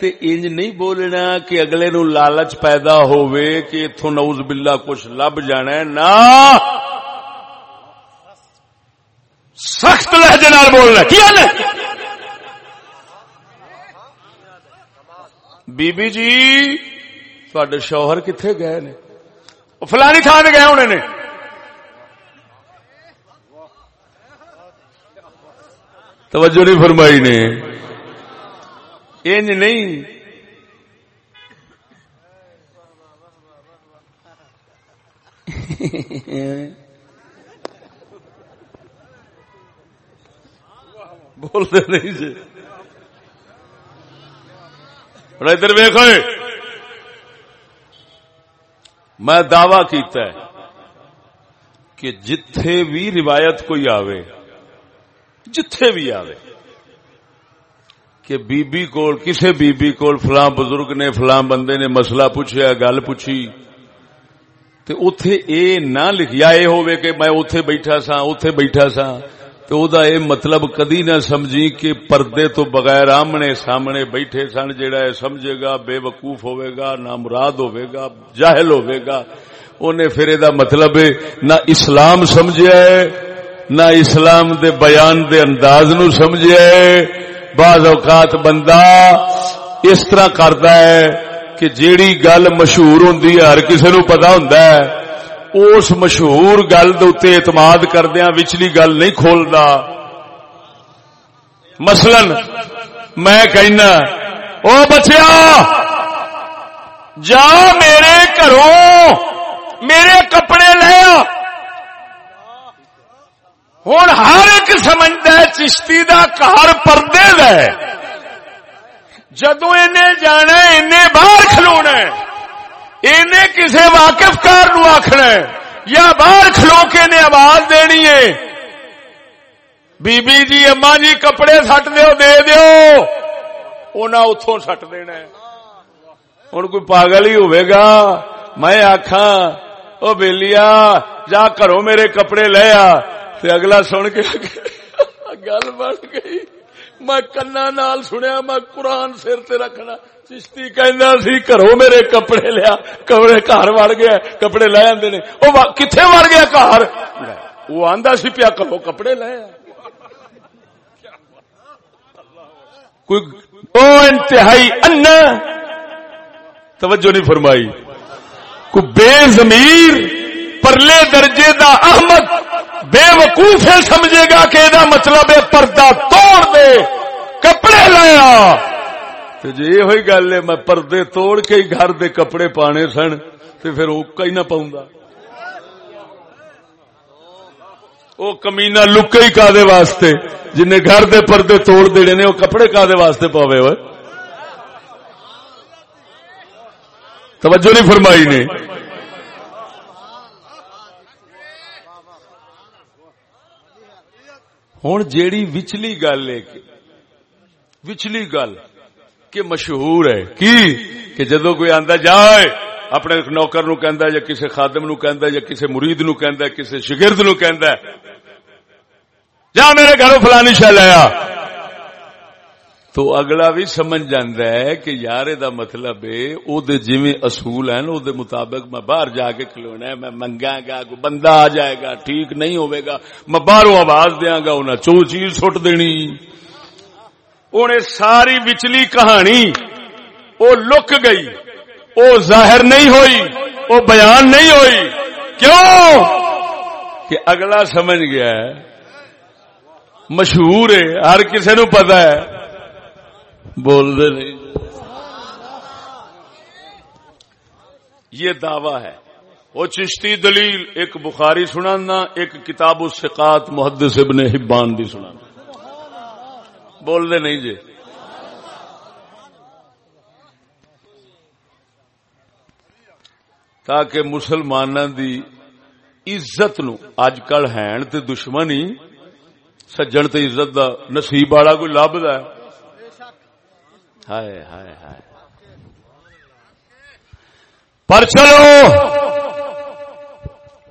تے انج نہیں بولنا کہ اگلے نو لالچ پیدا ہوئے کہ اتو نوز باللہ کچھ لب جانا ہے نا سخت لہجے نال بولنا کیا نے بی بی جی تھوڑے شوہر کتنے گئے نے فلانی تھان گئے ہونے نے توجہ نہیں فرمائی نے انج نہیں بولتے نہیں جی ادھر ویخ میں دعوی کیتا ہے کہ جتھے بھی روایت کوئی آوے، جتھے بھی آوے، کہ بی بی کول، کسے بی بی کول فلاں بزرگ نے، فلاں بندے نے مسئلہ پوچھیا، گل پوچھی، تے اتے اے نہ لکھیا، اے ہوئے کہ میں اتے بیٹھا سا اتے بیٹھا سا تو او دا اے مطلب کدی نہ سمجھی کہ پردے تو بغیر آمنے سامنے بیٹھے سن جیڑا ہے سمجھے گا، بے وقوف ہوئے گا نہ مراد ہوئے گا، جاہل ہوئے گا۔ انہیں پھر دا مطلب ہے نہ اسلام سمجھے نہ اسلام دے بیان دے انداز نو سمجھے بعض اوقات بندہ اس طرح کرتا ہے کہ جیڑی گل مشہور ہوں ہر کسی نو پتا ہوں اس مشہور گل دے اعتماد کردیا وچلی گل نہیں کھولتا مثلا میں کہنا، او بچیا، جا میرے گھروں، میرے کپڑے لیا ہوں ہر ایک سمجھتا ہے، چشتی دا کار پردے ہے جدو ان جانا ان باہر کھلونا ان کسی واقف کار نو آخنا یا باہر کھلو کے نے آواز دینی ہے؟ بی بی جی اما جی کپڑے سٹ دیو، دے دیو۔ انہیں اتوں سٹ دینا ہوں کوئی پاگل ہی ہوئے گا؟ میں آخا وہ بےلیا جا کرو میرے کپڑے لے آ۔ تے اگلا سن کے گل بن گئی۔ میں کنا نال سنیا، میں قرآن سر تے رکھنا۔ چشتی کہنا سی کرو میرے کپڑے لیا، کپڑے گھر وڑ گیا، کپڑے لے آدھے نے. وہ کتنے وڑ گیا گھر؟ وہ آندا سی پیا کرو کپڑے لے کوئی، او انتہائی ان توجہ نہیں فرمائی۔ کوئی بے ضمیر، پرلے درجے دا احمد بے وقوف سمجھے گا کہ یہ مطلب ہے پردہ توڑ دے، کپڑے لایا جی یہ گل ہے میں پردے توڑ کے ہی گھر دے کپڑے پانے سن تو پھر اوکا ہی نہ پاؤں گا وہ کمینا لکا ہی کا واسطے جن گھر دے پردے توڑ دینے نے وہ کپڑے کا واسطے پاوے ہوئے توجہ نہیں فرمائی نے ہوں جیڑی وچلی گل ہے وچلی گل کہ مشہور ہے۔ کی؟ کہ جدو کوئی آندا جائے، اپنے نوکر نو کہندا یا کسی خادم نو کہندا یا کسی مرید نو کہندا کسی شگرد نو کہندا جا میرے گھروں فلانی شہ لیا تو اگلا بھی سمجھ جاندہ ہے کہ یار دا مطلب ہے، او دے جویں اصول ہیں، او دے مطابق میں باہر جا کے کھلونا ہے، میں منگا گا، کوئی بندہ آ جائے گا، ٹھیک نہیں ہوئے گا، میں باہروں آواز دیاں گا انہیں چو چیز سٹ دینی؟ انہیں ساری وچلی کہانی، او لک گئی، او ظاہر نہیں ہوئی، او بیان نہیں ہوئی۔ کیوں؟ کہ اگلا سمجھ گیا ہے، مشہور ہے، ہر کسی نو پتا ہے۔ بول دے نہیں۔ یہ دعویٰ ہے۔ وہ چشتی دلیل، ایک بخاری سنانا، ایک کتاب السقات محدث ابن حبان بھی سنانا۔ بول دے نہیں جی۔ تاکہ مسلمانوں دی عزت نو اج کل ہے دشمنی سجن تے عزت دا نصیب والا کوئی لب ہے۔ ہائے ہائے ہائے۔ پر چلو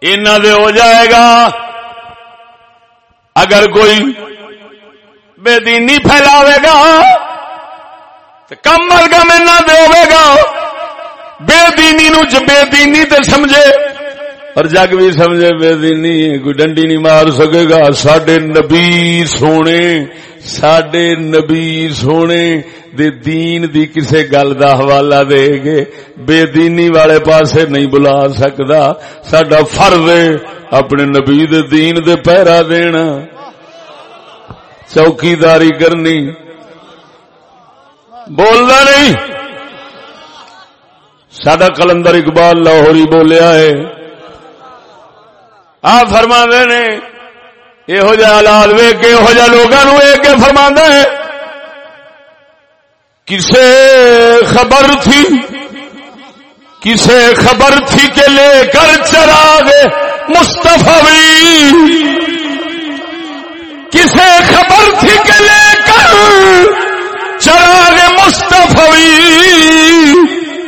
ان ہو جائے گا۔ اگر کوئی بے دینی پھیلاوے گا تو کم مرگم دے گا۔ بے دینی نو بے دینی تے سمجھے اور جگ بھی سمجھے بے دینی کوئی ڈنڈی نہیں مار سکے گا۔ سڈے نبی سونے سڈے نبی سونے دے دین دی کسے گل دا حوالہ دے گے بے دینی والے پاسے نہیں بلا سکتا سڈا فرض ہے اپنے نبی دے دین دے پہرا دینا۔ چوکیداری کرنی۔ بولنا نہیں۔ سڈا کلندر اقبال لاہوری بولیا ہے۔ آ فرما نے، یہو جہ لال ویگ کے یہو جہ لوگوں کے فرما ہے کسے خبر تھی، کسے خبر تھی کہ لے کر چراغ مستفی کسے خبر تھی کہ لے کر چراغ مستفی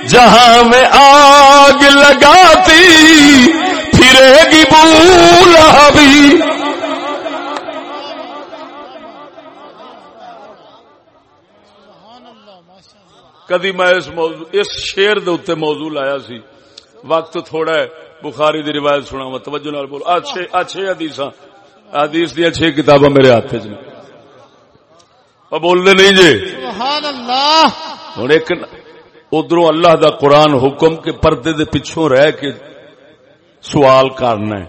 جہاں میں آگ لگاتی، پھرے گی بولا بھی کدی میں اس موضوع، اس شیر دے اتنے موضوع لایا سی۔ وقت تھوڑا ہے، بخاری دی روایت سنا توجہ نال بول اچھے اچھے حدیث حدیث دی اچھی کتاباں میرے ہاتھ چ اور بول دے نہیں جی۔ سبحان اللہ ہن ایک ادھر اللہ دا قرآن حکم کے پردے دے پچھوں رہ کے سوال کرنا ہے۔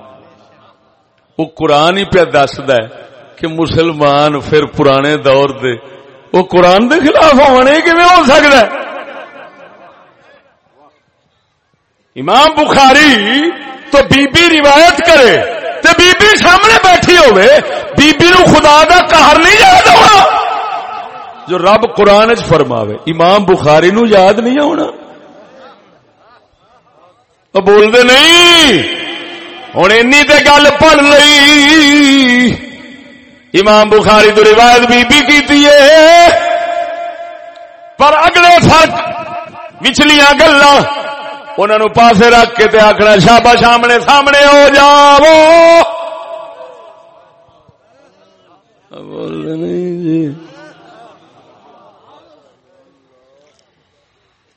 وہ قرآن ہی پہ دسد ہے کہ مسلمان پھر پرانے دور دے وہ قرآن دے خلاف ہونے کی ہو سکتا ہے؟ امام بخاری تو بی بی روایت کرے تو بی سامنے بیٹھی ہوئے، بی بی نو خدا دا قہر نہیں یاد ہونا۔ جو رب قرآن چ فرماوے، امام بخاری نو یاد نہیں ہونا۔ بول دے نہیں ہوں این گل پڑھ لئی۔ امام بخاری تو روایت بی بی کی پر اگلے فرق پچھلیاں گلا انہوں پاسے رکھ کے تے آخنا شابا سامنے سامنے ہو جاو جی۔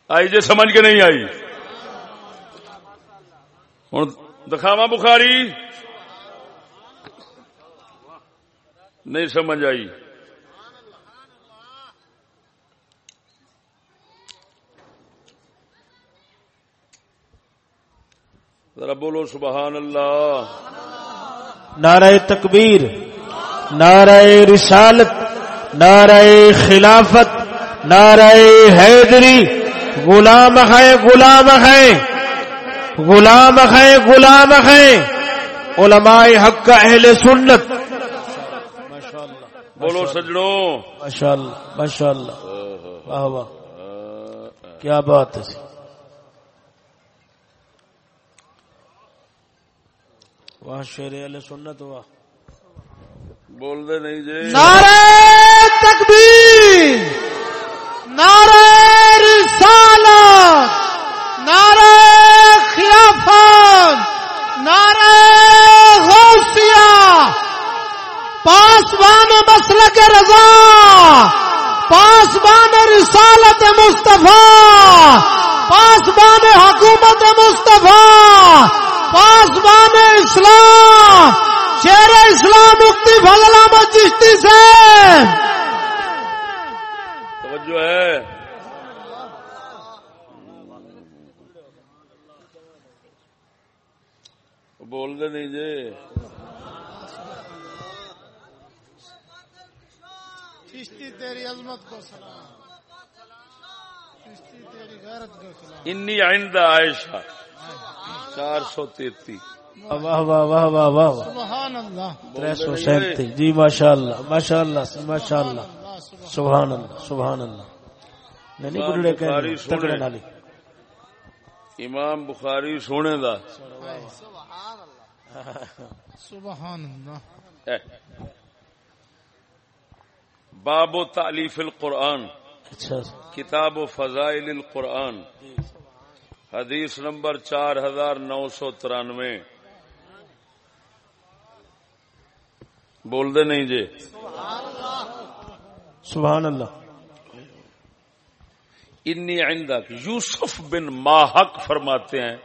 آئی جی سمجھ کے نہیں آئی۔ ہوں دکھاوا بخاری۔ نہیں سمجھ آئی۔ ذرا بولو سبحان اللہ۔ نعرہ تکبیر۔ نعرہ رسالت نعرہ خلافت نعرہ حیدری غلام ہے غلام ہے غلام ہے غلام ہے۔ علماء حق کا اہل سنت۔ بولو سجڑوں ماشاء اللہ ماشاء اللہ واہ واہ۔ کیا بات ہے۔ واہ شیر علیہ سنت واہ۔ بول دے نہیں جی۔ نعرہ تکبیر، نعرہ رسالت، نعرہ خلافت، نعرہ غوثیہ پاسوان مسلک رضا، پاسبان رسالت مصطفیٰ، پاسبان حکومت مصطفیٰ، پاسبان اسلام اسلام مفتی فضل احمد چشتی سے توجہ ہے۔ بول دے نہیں جی۔ چشتی تیری عظمت کو سلام۔ چشتی تیری غیرت کو سلام۔ انی عند عائشہ۔ چار سو تیتی۔ واہ واہ واہ واہ واہ سبحان اللہ تر سو سینتی. جی ماشاء اللہ ماشاء اللہ ماشاء اللہ اللہ سبحان سبحان اللہ سبحان اللہ نہیں سنے۔ تکڑے نالی امام بخاری سونے دا. سبحان اللہ ہے۔ باب و تعلیف القرآن. اچھا. کتاب و فضائل القرآن. حدیث نمبر چار ہزار نو سو ترانوے. بول دے نہیں جی۔ سبحان اللہ۔ انی عندک یوسف بن ماحق فرماتے ہیں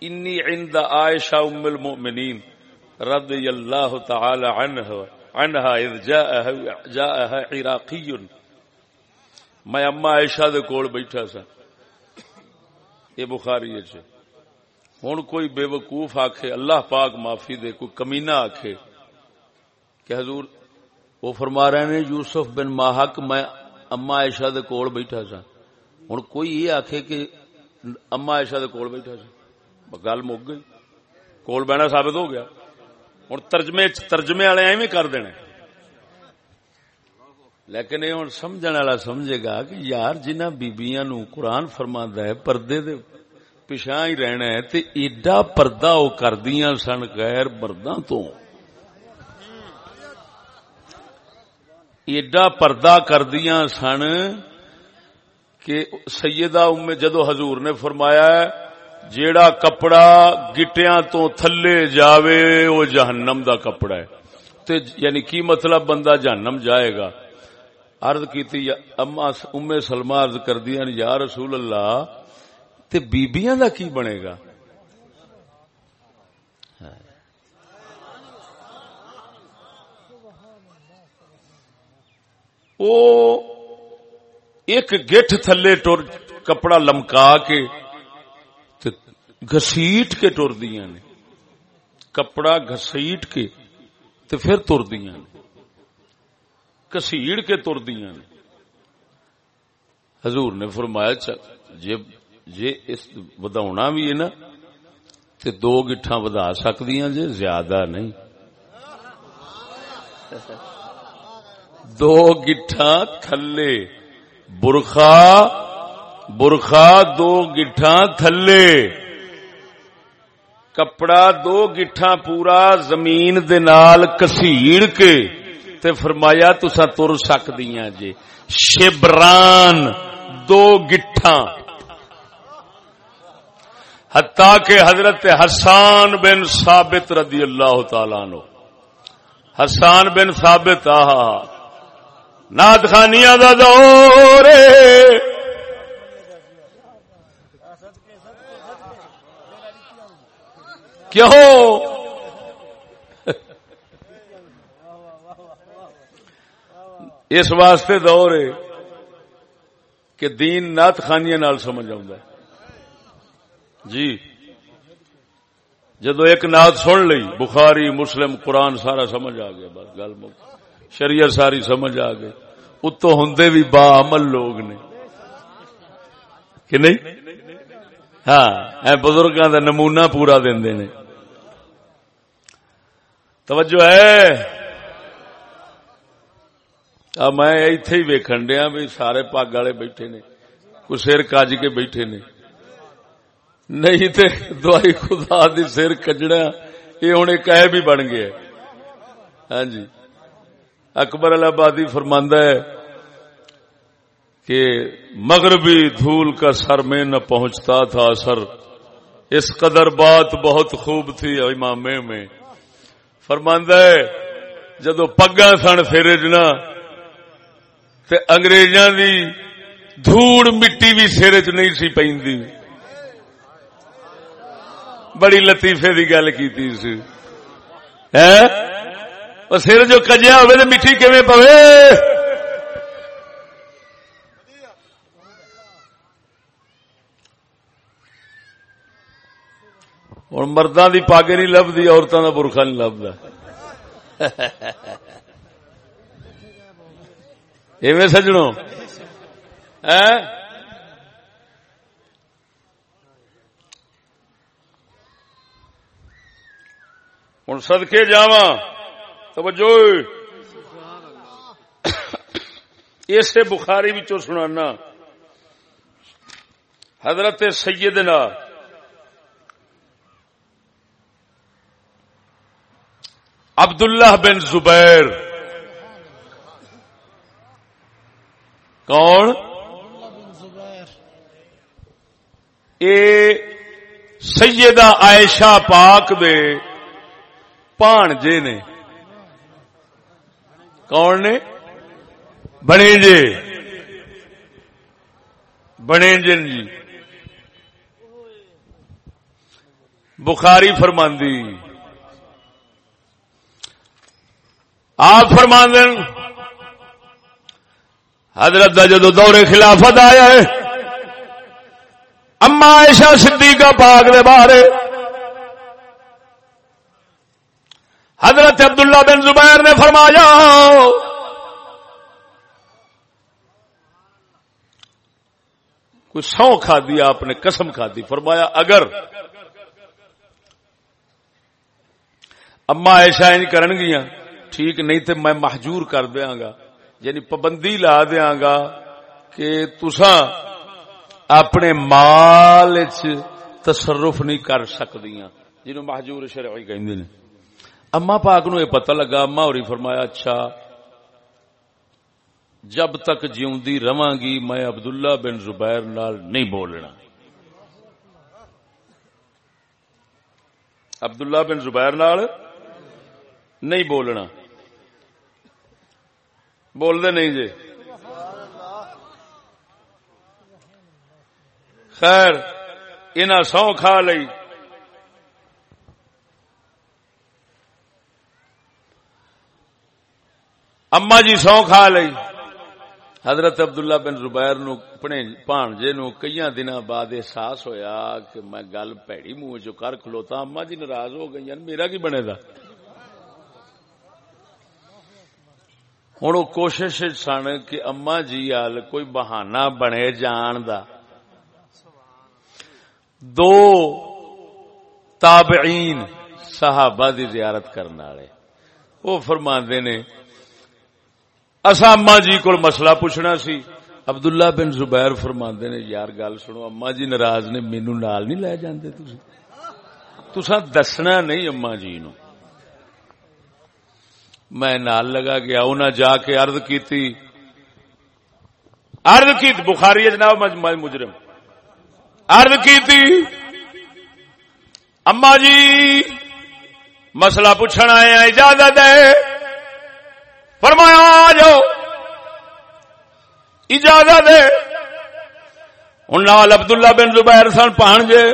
انی عند عائشہ ام المؤمنین رضی اللہ تعالی عنہ عنہا اذ جاءها جاءها عراقی۔ میں اما عائشہ دے کول بیٹھا سا۔ یہ بخاری ہے چھے ہن کوئی بے وقوف آکھے اللہ پاک معافی دے کوئی کمینہ آکھے۔ کہ حضور وہ فرما رہے ہیں، یوسف بن ماحق میں اما عائشہ دے کول بیٹھا سا ہوں کوئی یہ آخے کہ اما عائشہ دے کول بیٹھا سی گل مک گئی۔ کول بہنا ثابت ہو گیا۔ ہوں ترجمے ترجمے والے ایویں کر دینے۔ لیکن یہ ہوں سمجھ والا سمجھے گا کہ یار جنہ بیبیاں نو قرآن فرما ہے، پردے دے پچھا ہی رہنا ہے، تے ایڈا پردہ وہ کردیاں سن، غیر مرداں تو۔ ایڈا پردہ کردیاں سن کہ سیدہ ام جدو حضور نے فرمایا ہے، جیڑا کپڑا گٹیاں تو تھلے جاوے، وہ جہنم دا کپڑا ہے۔ تے یعنی کی مطلب بندہ جہنم جائے گا؟ عرض کیتی، اما ام سلمہ عرض کر دیا یا رسول اللہ، تے بیبیاں دا کی بنے گا؟ او ایک گٹھ تھلے ٹر کپڑا لمکا کے گسیٹ کے ٹر دیا نے، کپڑا گسیٹ کے تے پھر تر دیا کسیڑ کے تر دیا نے۔ حضور نے فرمایا، چل، جے جے اس وداؤنا بھی ہے نا، تے دو گٹھاں ودا سکدیاں جے، زیادہ نہیں۔ دو گٹھاں تھلے۔ برخا برخا دو گٹھاں تھلے۔ کپڑا دو گٹھاں پورا زمین دے نال کسیڑ کے۔ تے فرمایا تسا تر سکدیاں جے۔ شبران دو گٹھاں حتیٰ کہ حضرت حسان بن ثابت رضی اللہ تعالیٰ عنہ۔ حسان بن ثابت، آہا۔ ناد خانیاں دا دور کیوں اس واسطے دور ہے کہ دین نات خانیاں نال سمجھ ہے۔ جی۔ جدو ایک نات سن لی بخاری، مسلم، قرآن سارا سمجھ آ گیا، بس گل مک شریعت ساری سمجھ آ گئی۔ اتو ہوں بھی با عمل لوگ نے کہ نہیں ہاں اے بزرگاں دا نمونہ پورا دے نے توجہ ہے آ میں ایتھے ہی ویکھن ڈیا بھی سارے پگ والے بیٹھے نے کوئی سر کج کے بیٹھے نے نہیں تے دوائی خدا دی سر کجڑا یہ ہوں ایک بھی بن گیا ہاں جی اکبر الہبادی فرماندہ ہے کہ مغربی دھول کا سر میں نہ پہنچتا تھا اثر۔ اس قدر بات بہت خوب تھی امامے میں۔ فرماندہ ہے، جدو پگا سن سر جنا تے انگریزاں دی دھوڑ مٹی بھی سر چ نہیں سی پیندی بڑی لطیفے دی گل کیتی سی۔ ہیں؟ او سر جو کجیا ہوئے تو مٹی کیویں پوے؟ ہوں مردوں دی پاگ نہیں لبھی عورتوں دا برخا نہیں لبدا ایویں سجنوں ہوں سدکے جاوا توجہ۔ اسے بخاری بھی سنانا۔ حضرت سیدنا عبداللہ بن زبیر۔ کون؟ اے سیدہ عائشہ پاک دے پانجے نے۔ کون نے؟ بنے جے۔ بنے جن جی۔ بخاری فرماندی۔ آپ فرماندن، حضرت دا جدو دور خلافت آیا ہے، اما عائشہ صدیقہ پاک دے بارے حضرت عبداللہ بن زبیر نے فرمایا، کوئی سو کھا دیا آپ نے قسم کھا دی۔ فرمایا، اگر اما ایشا انج کرن گیا ٹھیک نہیں تے میں محجور کر دیاں گا یعنی پابندی لا دیاں گا کہ تساں اپنے مال تصرف نہیں کر سکدیاں۔ جنوں محجور شرعی کہندے نے۔ اما پاک نو یہ پتہ لگا، اما ہوری فرمایا اچھا جب تک جیوندی رواں گی، میں عبداللہ بن زبیر نال نہیں بولنا۔ عبداللہ بن زبیر نال نہیں بولنا۔ بول دے نہیں جی۔ خیر، انہاں سو کھا لئی۔ اما جی سو کھا لئی۔ حضرت عبداللہ بن زبیر نو اپنے پانجے نو کئی دن بعد احساس ہویا کہ میں گل پیڑی منہ چ کر کھلوتا، اما جی ناراض ہو گئی میرا کی بنے گا ہوں وہ کوشش سن کہ اما جی آل کوئی بہانہ بنے جان دا۔ دو تابعین صحابہ دی زیارت کرنے والے۔ وہ فرماندے نے اصا اما جی کو مسئلہ پوچھنا سی۔ عبداللہ بن زبیر فرماندے نے، یار گل سنو اما جی ناراض نے مینو نال نہیں لے جاندے تسی۔ تسا دسنا نہیں اما جی نو۔ میں نال لگا گیا انہاں جا کے عرض کیتی۔ عرض کی بخاری جناب مجرم۔ عرض کیتی۔ اما جی مسئلہ پوچھنا آیا اجازت ہے۔ فرمایا، آ جاؤ۔ اجازت ہے۔ ہوں نال عبداللہ بن زبیر سن پانجے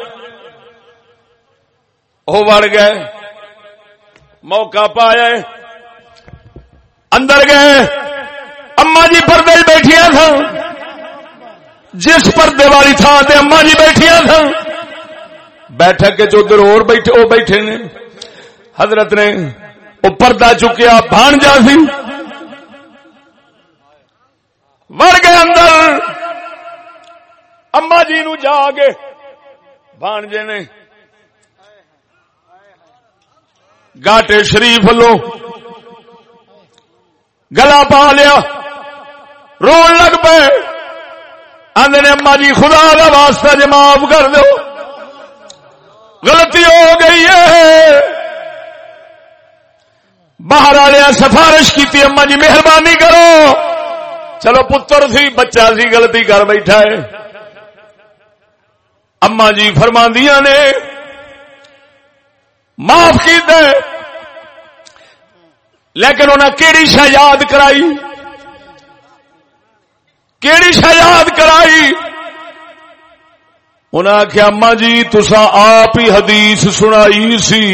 وہ وڑ گئے۔ موقع پایا اندر گئے۔ اما جی پردے بیٹھیا سن۔ جس پردے والی تھان تے اما جی بیٹھیا سن۔ بیٹھک کے اور بیٹھے وہ بیٹھے نے۔ حضرت نے وہ پردہ چکیا بھانجا سی۔ وڑ گئے اندر۔ اما جی نو جا کے بھانجے نے۔ گاٹے شریف لو۔ گلا پا لیا۔ رون لگ پے۔ آدھے نے اما جی خدا کا واسطہ جی معاف کر دو۔ غلطی ہو گئی ہے۔ باہر والے سفارش کی اما جی مہربانی کرو۔ چلو پتر سی، بچہ سی، غلطی کر بیٹھا ہے۔ اما جی فرماندیاں نے، معاف کی لیکن انہیں کہڑی شا یاد کرائی؟ کیڑی شا یاد کرائی؟ انہیں آخیا اما جی تسا آپ ہی حدیث سنائی سی۔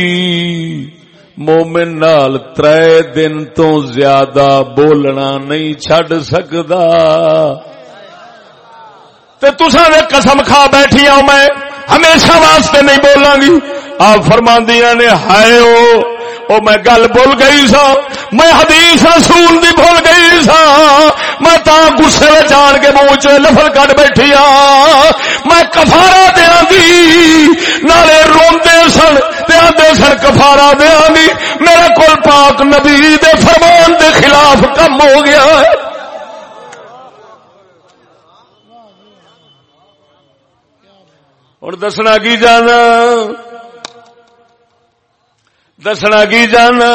مومن نال ترے دن تو زیادہ بولنا نہیں چڈ سکتا تسا نے قسم کھا بیٹھی ہوں میں، ہمیشہ واسطے نہیں بولاں گی۔ آپ فرماندیاں نے، ہائے او میں گل بھول گئی سا میں حدیث رسول دی بھول گئی سا میں تا گسے میں جان کے منہ چ لفل کٹ بیٹھی ہاں میں کفارا دیا گی۔ نالے روندے سن دے سن کفارا دیا گی۔ میرے کول پاک نبی دے فرمان دے خلاف کم ہو گیا۔ ہے اور دسنا کی جانا؟ دسنا کی جانا؟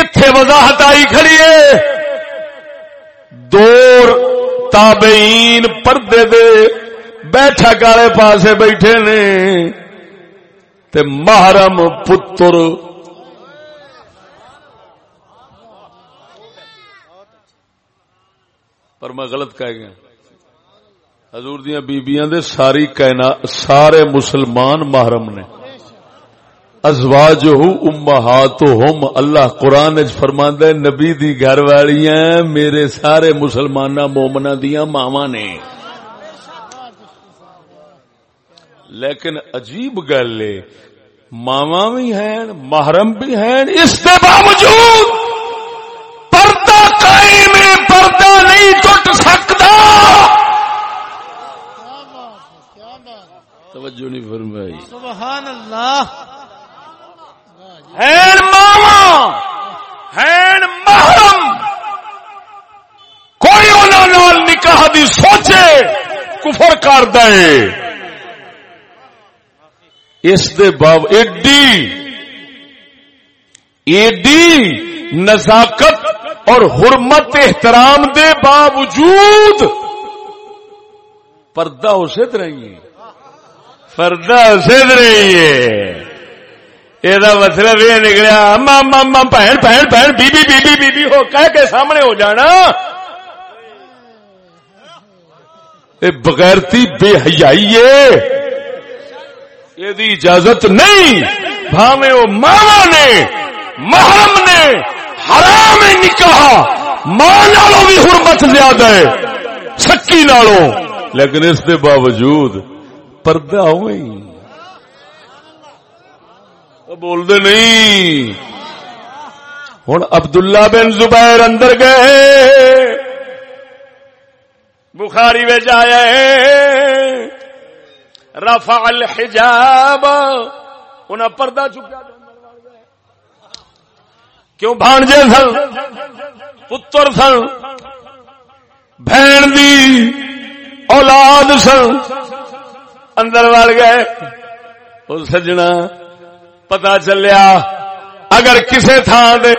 اتے وضاحت آئی کھڑی دور تابعین پردے دے بیٹھا کالے پاسے بیٹھے نے۔ تے محرم پتر پر میں غلط کہہ گیا۔ حضور دیا بیبیاں دے ساری کہنا سارے مسلمان محرم نے۔ ازواج امہات ہم اللہ قرآن فرماند نبی دی گھر والیاں میرے سارے مسلمان مومنا دیا ماوا نے۔ لیکن عجیب گل ہے ماوا بھی ہیں محرم بھی ہیں اس کے باوجود پردہ قائم پردہ نہیں ٹوٹ سکتا۔ توجہ نہیں فرمائی۔ سبحان اللہ۔ ہین ماوا ہین محرم! کوئی انہوں نکاح دی سوچے، کفر کر دے۔ اس دے ایڈی ایڈی نزاکت اور حرمت احترام دے باوجود پردہ اسے رہی ہے۔ پردہ اسے رہی ہے۔ یہ مطلب یہ نکلیا اما اما بہن بہن بہن بی بی بی بی بی ہو کہہ کے سامنے ہو جانا بغیرتی بے حیائی یہ اجازت نہیں بھاوے وہ ماوا نے محرم نے حرام نکاح ماں نالوں بھی حرمت زیادہ ہے سکی نالوں لیکن اس کے باوجود پردہ ہوئی بول دے نہیں۔ ہوں عبداللہ بن زبیر اندر گئے۔ بخاری میں آیا رفع الحجاب۔ انہیں پردہ چکا کیوں بھانجے سن؟ پتر سن؟ بہن دی اولاد سن؟ اندر وڑ گئے۔ وہ سجنا پتا چلیا۔ اگر کسے تھان دے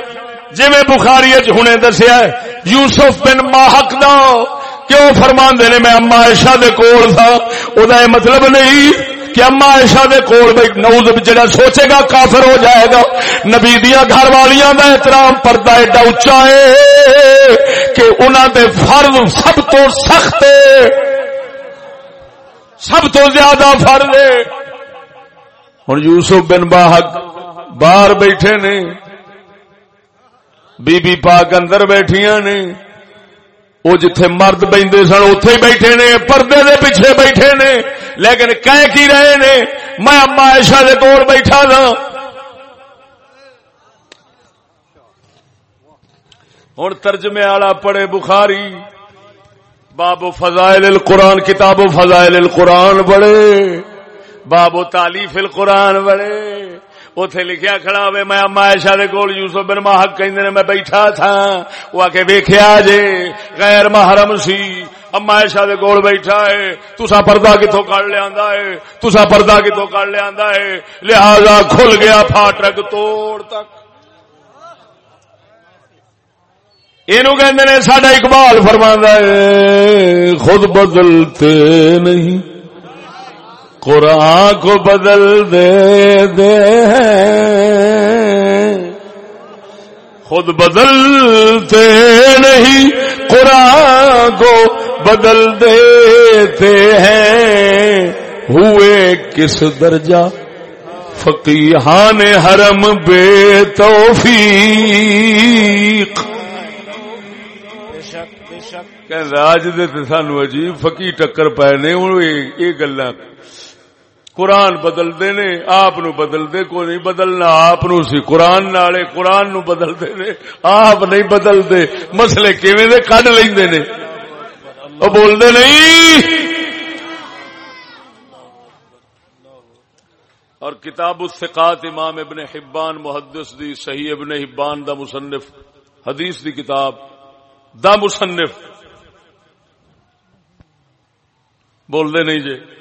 جی بخاری ہنے دسیا یوسف بن ماہک دا، کیوں فرما نے، میں اما ایشا دے کول تھا۔ وہ مطلب نہیں کہ اما ایشا دے کول نوز جڑا سوچے گا کافر ہو جائے گا۔ نبی دیا گھر والیاں دا احترام، پردہ ایڈا اچا ہے کہ انہوں دے فرض سب تو سخت سب تو زیادہ فرض ہے۔ ہوں یوسف بن باہک باہر بیٹھے نے بی بی پاک اندر بیٹھیا نے وہ جتھے مرد بہتے سن اتے بیٹھے نے، پردے دے پیچھے بیٹھے نے، لیکن کہہ کی رہے نے، میں اما ایشا دے کول بیٹھا تھا ہوں ترجمے والا پڑے بخاری، باب فضائل القرآن، کتاب فضائل القرآن بڑے باب و تالیف القرآن بڑے اتے لکھیا کھڑا ہوئے، میں اما ایشا دے کول یوسف بن ماہک کہندے نے، میں بیٹھا تھا، وہ آکے ویکھیا جے، غیر محرم سی، اما ایشا دے کول بیٹھا ہے، تسا پردہ کتوں کر لیا ہے، تسا پردہ کتوں کر لیا ہے، لہذا کھل گیا پھاٹک توڑ تک۔ اینو کہندے نے، ساڈا اقبال فرماندا ہے، خود بدلتے نہیں۔ قرآن کو بدل دے دے خود بدلتے نہیں قرآن کو بدل دیتے ہیں۔ ہوئے کس درجہ؟ فقیحان حرم بے توفیق۔ اج دے سانو عجیب فقی ٹکر پائے نے یہ گلا قرآن بدلتے نے، آپ نو بدلتے کو نہیں بدلنا، آپ سی قرآن نالے، قرآن نو بدلتے نے، آپ نہیں بدلتے۔ مسئلے کیویں دے کڈ لیندے نے۔ او بولدے نہیں۔ اور کتاب الثقات امام ابن حبان، محدث دی، صحیح ابن حبان دا مصنف، حدیث دی کتاب دا مصنف۔ بول دے نہیں جے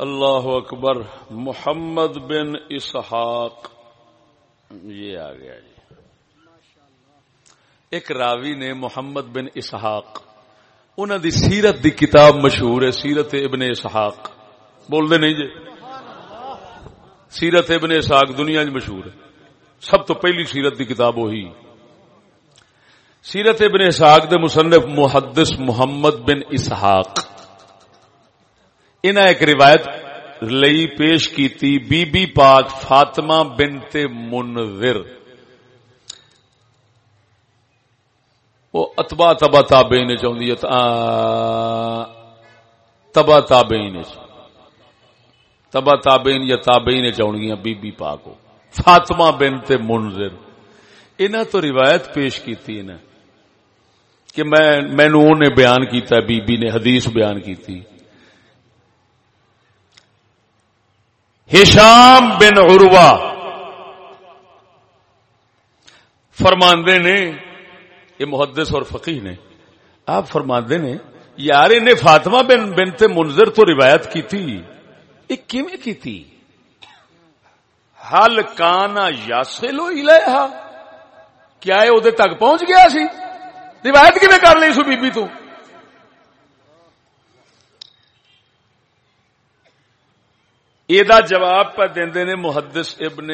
اللہ اکبر محمد بن اسحاق یہ آ گیا جی۔ ایک راوی نے محمد بن اسحاق انہوں دی سیرت دی کتاب مشہور ہے، سیرت ابن اسحاق۔ بول دے نہیں جی؟ سیرت ابن اسحاق دنیا مشہور ہے۔ سب تو پہلی سیرت دی کتاب وہی۔ سیرت ابن اسحاق دے مصنف محدث محمد بن اسحاق۔ انہیں ایک روایت لئی پیش کی بی بی پاک فاطمہ بنت منذر۔ وہ اتبا تبا تابعین چاہتی ہے تبا تابعین تبا تابعین یا تابعین چاہنگیاں بی بی پاکو فاطمہ بنت منذر۔ انہاں تو روایت پیش کیتی انہاں کہ میں مینو نے بیان کیتا ہے، بی بی نے حدیث بیان کیتی۔ ہشام بن عروہ فرماندے نے، یہ محدث اور فقی نے، آپ فرما نے، یار نے فاطمہ بن بنتے منظر تو روایت کی تھی۔ یہ کیویں کی تھی؟ حل کانا یاسے لو الہا کیا ہے وہ تک پہنچ گیا سی؟ روایت کیویں کر لی سو بی بی تو؟ یہ جواب پہ دے نے محدث ابن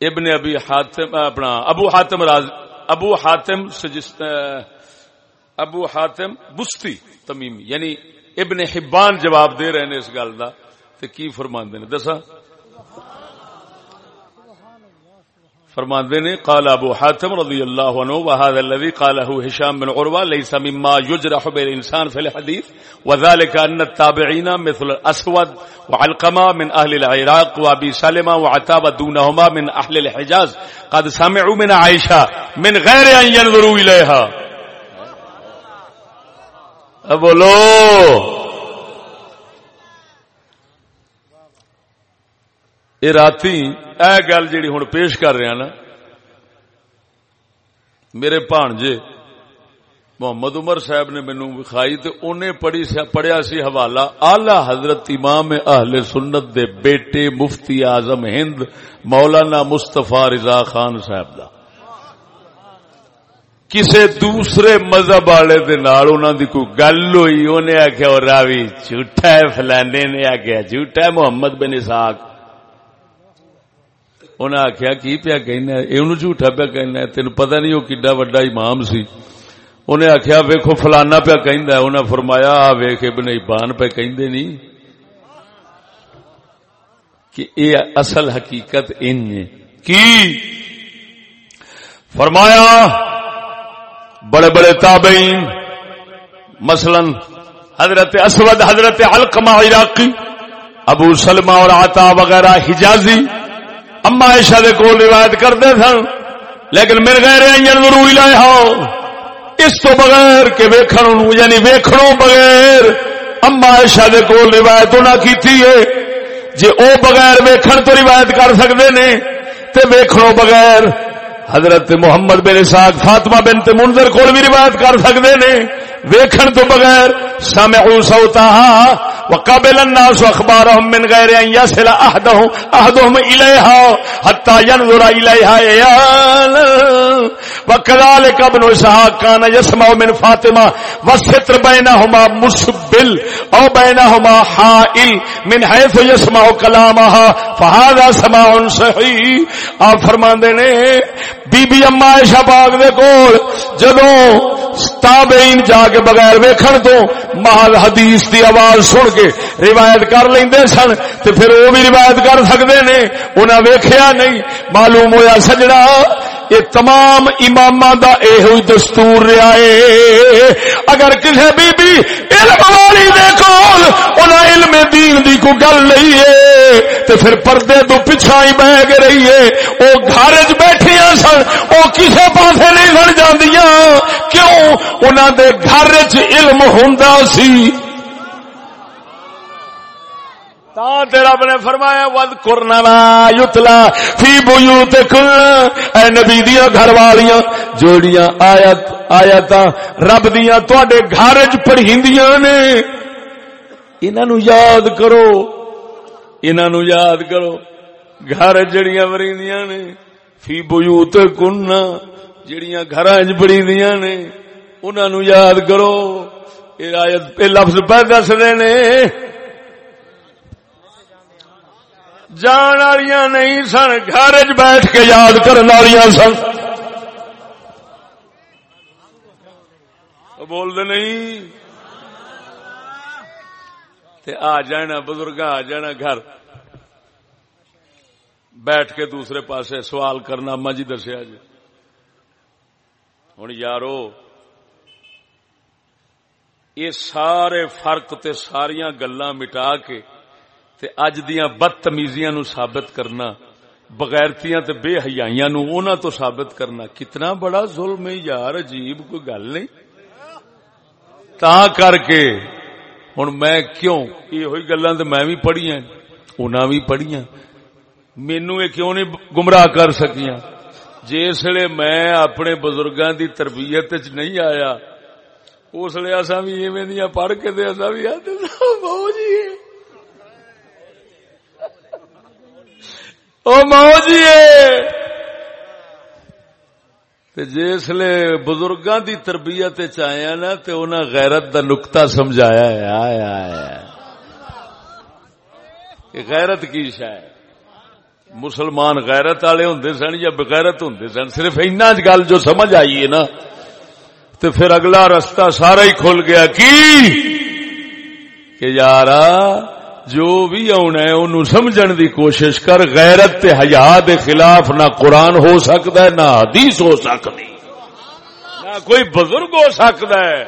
ابن ابی حاتم اپنا ابو حاتم راز ابو حاتم سجست ابو حاتم بستی تمیم یعنی ابن حبان جواب دے رہے ہیں اس گل کا کی فرماندے نے؟ دسا فرماندے نے، قال ابو حاتم رضی اللہ عنہ، وهذا الذي قاله هشام بن عروه ليس مما يجرح بالانسان في الحديث، وذلك ان التابعين مثل الاسود وعلقمه من اهل العراق وابي سلمة وعتابة دونهما من اهل الحجاز، قد سمعوا من عائشه من غير ان ينظروا اليها بولو یہ رات اے گل جیڑی ہوں پیش کر رہا ہاں نا، میرے بانجے محمد عمر صاحب نے مینو وکھائی تو انہیں پڑھی پڑھیا سی حوالہ آلہ حضرت امام اہل سنت دے بیٹے مفتی اعظم ہند، مولانا مستفا رضا خان صاحب دا۔ کسے دوسرے مذہب والے دی کوئی گل ہوئی انہیں آخیا راوی جھوٹا ہے، فلانے نے آخیا جھوٹا ہے، محمد بن اسحاق انہیں آخیا کی پیا کہنا یہ جھوٹا پیا کہنا تین پتا نہیں وہ کڈا وڈا امام سی انہیں آخیا ویکو فلانا پیا کہ انہیں فرمایا ویخ ابن بان پہ کہ نہیں کہ یہ اصل حقیقت ان کی فرمایا بڑے بڑے تابعین مثلا حضرت اسود حضرت القما عراقی ابو سلمہ اور آتا وغیرہ حجازی اما عائشہ دے کول روایت کرتے سن، لیکن میرے گئے رہے لائے ہاؤ۔ اس تو بغیر کہ ویکھن یعنی ویکھنوں بغیر اما عائشہ دے کول روایت نہ کیتی ہے۔ جے او بغیر ویکھن تو روایت کر سکتے نے، تے ویکھنوں بغیر حضرت محمد بن اسحاق، فاطمہ بنت منذر کول بھی روایت کر سکتے نے۔ ویکھن تو بغیر سمعوا صوتها وقابل الناس اخبارهم من غير ان يصل احدهم احدهم اليها حتى ينظر اليها يا وكذلك ابن اسحاق كان يسمع من فاطمه والستر بينهما مسبل او بينهما حائل من حيث يسمع كلامها. فهذا سماع صحيح. آپ فرماندے نے، بی بی اما عائشہ پاک دے کول، جدوں تابعین جا کے بغیر ویکھن تو محل حدیث دی آواز سن کے روایت کر لیندے سن تے پھر وہ بھی روایت کر سکدے نے، انہاں ویکھیا نہیں، معلوم ہویا سجڑا یہ تمام امام دا یہ دستور رہا ہے۔ اگر کسی بی بی علم والی دے کول انہاں علم دین دی کو گل نہیں ہے، تے پھر پردے تو پچھا ہی بہ کے رہی ہے۔ وہ گھر چ بیٹھے سن وہ کسے پاسے نہیں سن جاندیاں۔ کیوں؟ انہاں دے گھر چ علم ہوندا سی۔ تا تیرا نے فرمایا ود کرنا یتلا فی بیوت کل اے نبی دیا گھر والیاں جوڑیاں، آیت آیت رب دیا تواڈے گھر وچ پڑھیندیاں نے۔ انہاں نو یاد کرو، انہاں نو یاد کرو، گھر جڑیاں وریندیاں نے، فی بیوت کن جڑیاں گھراں وچ پڑھیندیاں نے۔ انہاں نو یاد کرو۔ اے آیت پہ لفظ پہ دس دے نے جان والی نہیں سن، گھر چ بیٹھ کے یاد کرنے والی سن۔ بول دے نہیں۔ تے آ جانا بزرگ آ جانا گھر۔ بیٹھ کے دوسرے پاسے سوال کرنا اما جی دسیا جی۔ ہوں یارو، یہ سارے فرق تے ساریاں گلاں مٹا کے تے اج دیاں بدتمیزیاں نو ثابت کرنا، بغیرتیاں تے بے حیائیاں نو اونا تو ثابت کرنا، کتنا بڑا ظلم ہے یار، عجیب کوئی گل نہیں۔ تا کر کے ہن میں کیوں یہ ہوئی گلاں تے میں بھی پڑھیاں، انہاں بھی پڑھیاں۔ مینو یہ کیوں نہیں گمراہ کر سکیاں؟ جس لیے میں اپنے بزرگاں دی تربیت چ نہیں آیا، اس لیے اصا بھی ایویں دیاں پڑھ کے دے اصا بھی آتے بہو جی۔ جی جسے بزرگاں دی تربیت چیا نا تو انہیں غیرت دا نقطہ سمجھایا ہے۔ آیا آیا کہ غیرت کی شاید مسلمان غیرت والے ہوں سن یا بغیرت ہوں سن؟ صرف اینا گل جو سمجھ آئی ہے نا۔ تو پھر اگلا رستہ سارا ہی کھل گیا۔ کی؟ کہ یارا جو بھی آنا ہے، انہوں سمجھن دی کوشش کر، غیرت تے حیا دے خلاف نہ قرآن ہو سکتا ہے، نہ حدیث ہو سکتی۔ نہ کوئی بزرگ ہو سکتا ہے۔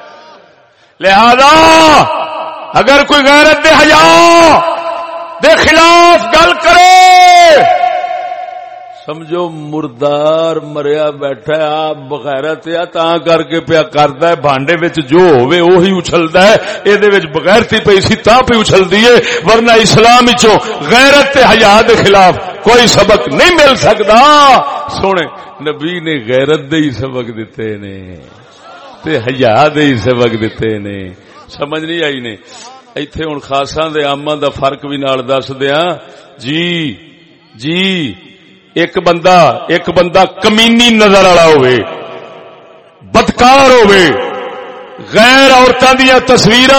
لہذا، اگر کوئی غیرت دے حیا دے خلاف گل کرے سمجھو، مردار مریا بیٹھا آپ بغیرت یا تا کر کے پیا کردا ہے، بھانڈے وچ جو ہوے وہی اچھلدا ہے اے دے وچ بغیرتی پئی سی، تا پہ اچھلدی ہے، ورنہ اسلام وچوں غیرت تے حیا دے خلاف کوئی سبق نہیں مل سکدا سونے، نبی نے غیرت دے ہی سبق دتے نے، تے حیا دے ہی سبق دتے نے۔ سمجھ نہیں آئی نے؟ ایتھے ہن خاصاں دے عاماں دا فرق بھی نال دس دیاں۔ جی جی ایک بندہ ایک بندہ کمینی نظر والا ہوئے بدکار ہوئے غیر عورتوں دیا تصویر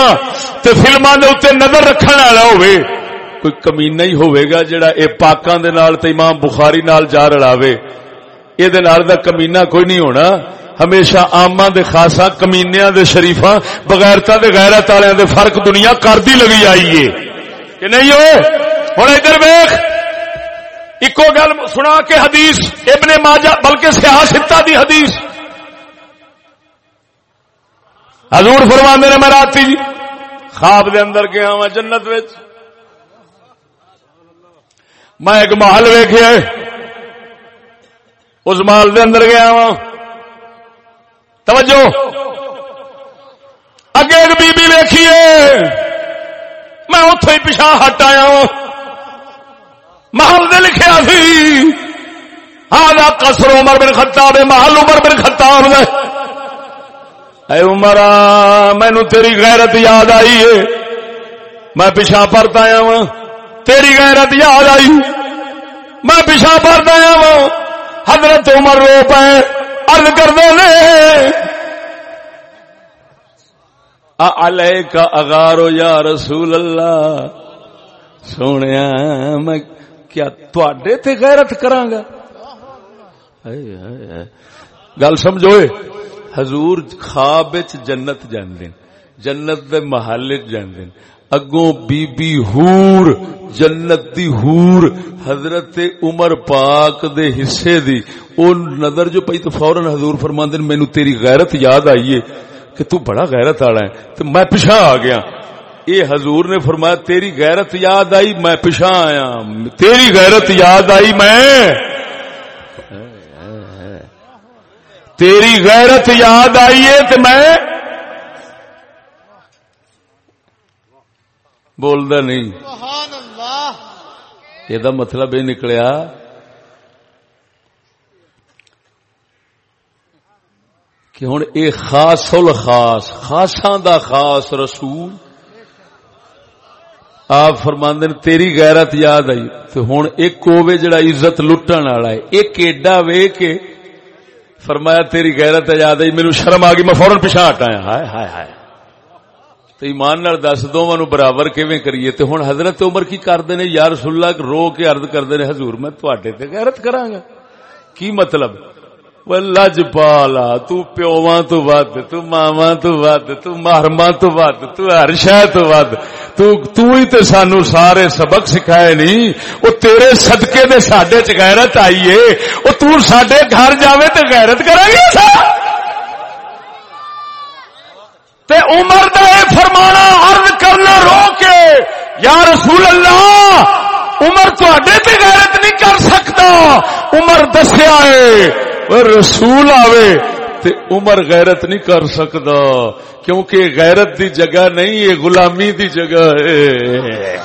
فلما اتنے نظر رکھنے والا ہوئے کوئی کمینا ہی ہوئے گا جڑا اے پاکاں دے نال تے امام بخاری نال جا رڑاوے۔ اے دے نال دا کمینا کوئی نہیں ہونا۔ ہمیشہ آما دے خاصا کمینیاں دے شریفاں بغیرتا دے غیرت والے دے فرق دنیا کردی لگی آئی ہے۔ کہ نہیں ہو ہوں ادھر ویخ ایکو گل سنا کے حدیث، ابن ماجہ، بلکہ سیاستہ دی حدیث۔ حضور فرما نے میں راتی جی خواب دے اندر گیا ہوا جنت وچ۔ میں ایک محل ویخیا اس محل دے اندر گیا وا توجہ۔ اگے ایک بی بی ویکھیے میں اتوں ہی پیچھا ہٹ آیا ہوں محل نے لکھیا سی۔ آدھا کسر عمر بن خطاب، محل عمر بن خطاب اے عمر مینو تیری غیرت یاد آئی ہے۔ میں پیچھا پرت آیا وا تیری غیرت یاد آئی۔ میں پیچھا پرت آیا وا حضرت عمر رو پے ارد کر دے کا اگارو یا رسول اللہ۔ سونے میں کیا تے غیرت کرانگا گل سمجھو حضور خواب جنت جاندے جنت دے محل جاندے اگوں بی بی ہور جنت دی ہور حضرت عمر پاک دے حصے دی۔ او نظر جو پئی تو فورن حضور فرماندے مینوں تیری غیرت یاد آئیے کہ تو بڑا غیرت والا ہے تو میں پیچھے آ گیا۔ اے حضور نے فرمایا تیری غیرت یاد آئی میں پیچھا آیا۔ تیری غیرت یاد آئی میں۔ تیری غیرت یاد آئیے تو میں۔ بولتا نہیں۔ یہ مطلب یہ نکلیا۔ کہ ہوں یہ خاص الخاص خاصاں دا خاص رسول آپ فرماندے نے، تیری غیرت یاد آئی۔ تو ہوں ایک ہوے جڑا عزت لٹن والا ہے۔ ایک ایڈا وے کے فرمایا، تیری غیرت یاد آئی میرے شرم آ گئی، میں فورن پیچھا ہٹایا۔ ہائے ہائے ہائے۔ تو ایمان نال دس، دونوں نو برابر کیویں کریے؟ تے ہن حضرت عمر کی کردے نے، یا رسول اللہ، رو کے عرض کردے نے، حضور میں تواڈے تے غیرت کراں گا۔ کی مطلب؟ لج پالا تو پیواں تو ود تو ماواں تو ود تو محرماں تو ود تو ہر شے تو ود تو تو ہی تے سانو سارے سبق سکھائے نہیں او تیرے صدقے دے ساڈے چ غیرت آئی ہے او تو ساڈے گھر جاوے تے غیرت کرے گا تے عمر دا اے فرمانا عرض کرنا رو کے یا رسول اللہ عمر تے غیرت نہیں کر سکتا عمر دسیا ہے رسول آوے، تے عمر غیرت نہیں کر سکتا کیونکہ غیرت دی جگہ نہیں یہ غلامی دی جگہ ہے۔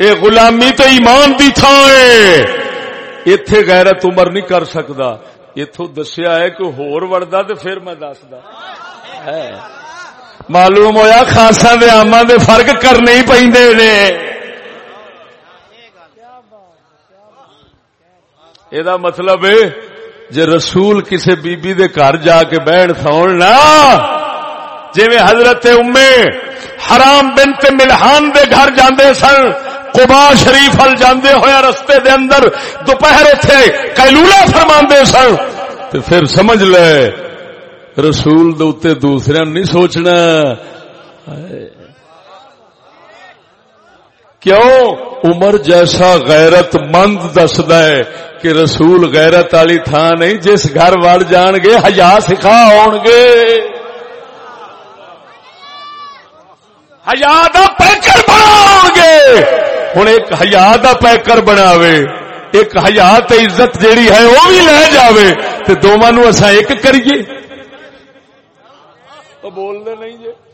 یہ غلامی تو ایمان دی تھا ہے۔ ایتھے غیرت عمر نہیں کر سکتا اتو دسیا ہے کہ ہور وڑدا تے پھر میں دسدا۔ ہے۔ معلوم ہویا خاصا دے آما دے فرق کرنے ہی پہ نے۔ یہ مطلب ہے جے رسول کسے بی بی دے گھر جا کے بہن سون نا جی حضرت امے حرام بنت ملحان دے گھر جاندے سن، قبا شریف ہل جاندے ہویا رستے دے اندر، دوپہر اتنے کیلولا فرما سن۔ تو پھر سمجھ لے، رسول دے دوسرے نہیں سوچنا۔ کیوں؟ عمر جیسا غیرت مند دسد ہے کہ رسول غیرت والی تھان نہیں، جس گھر وڑ جان گے ہزا سکھا آن گے۔ ہزار پیکر بنا گے۔ ہوں ایک ہزار پیکر بناوے، ایک ہزار عزت جیڑی ہے وہ بھی لے جاوے۔ تو دونوں اصا ایک کریے۔ تو بولنے نہیں جی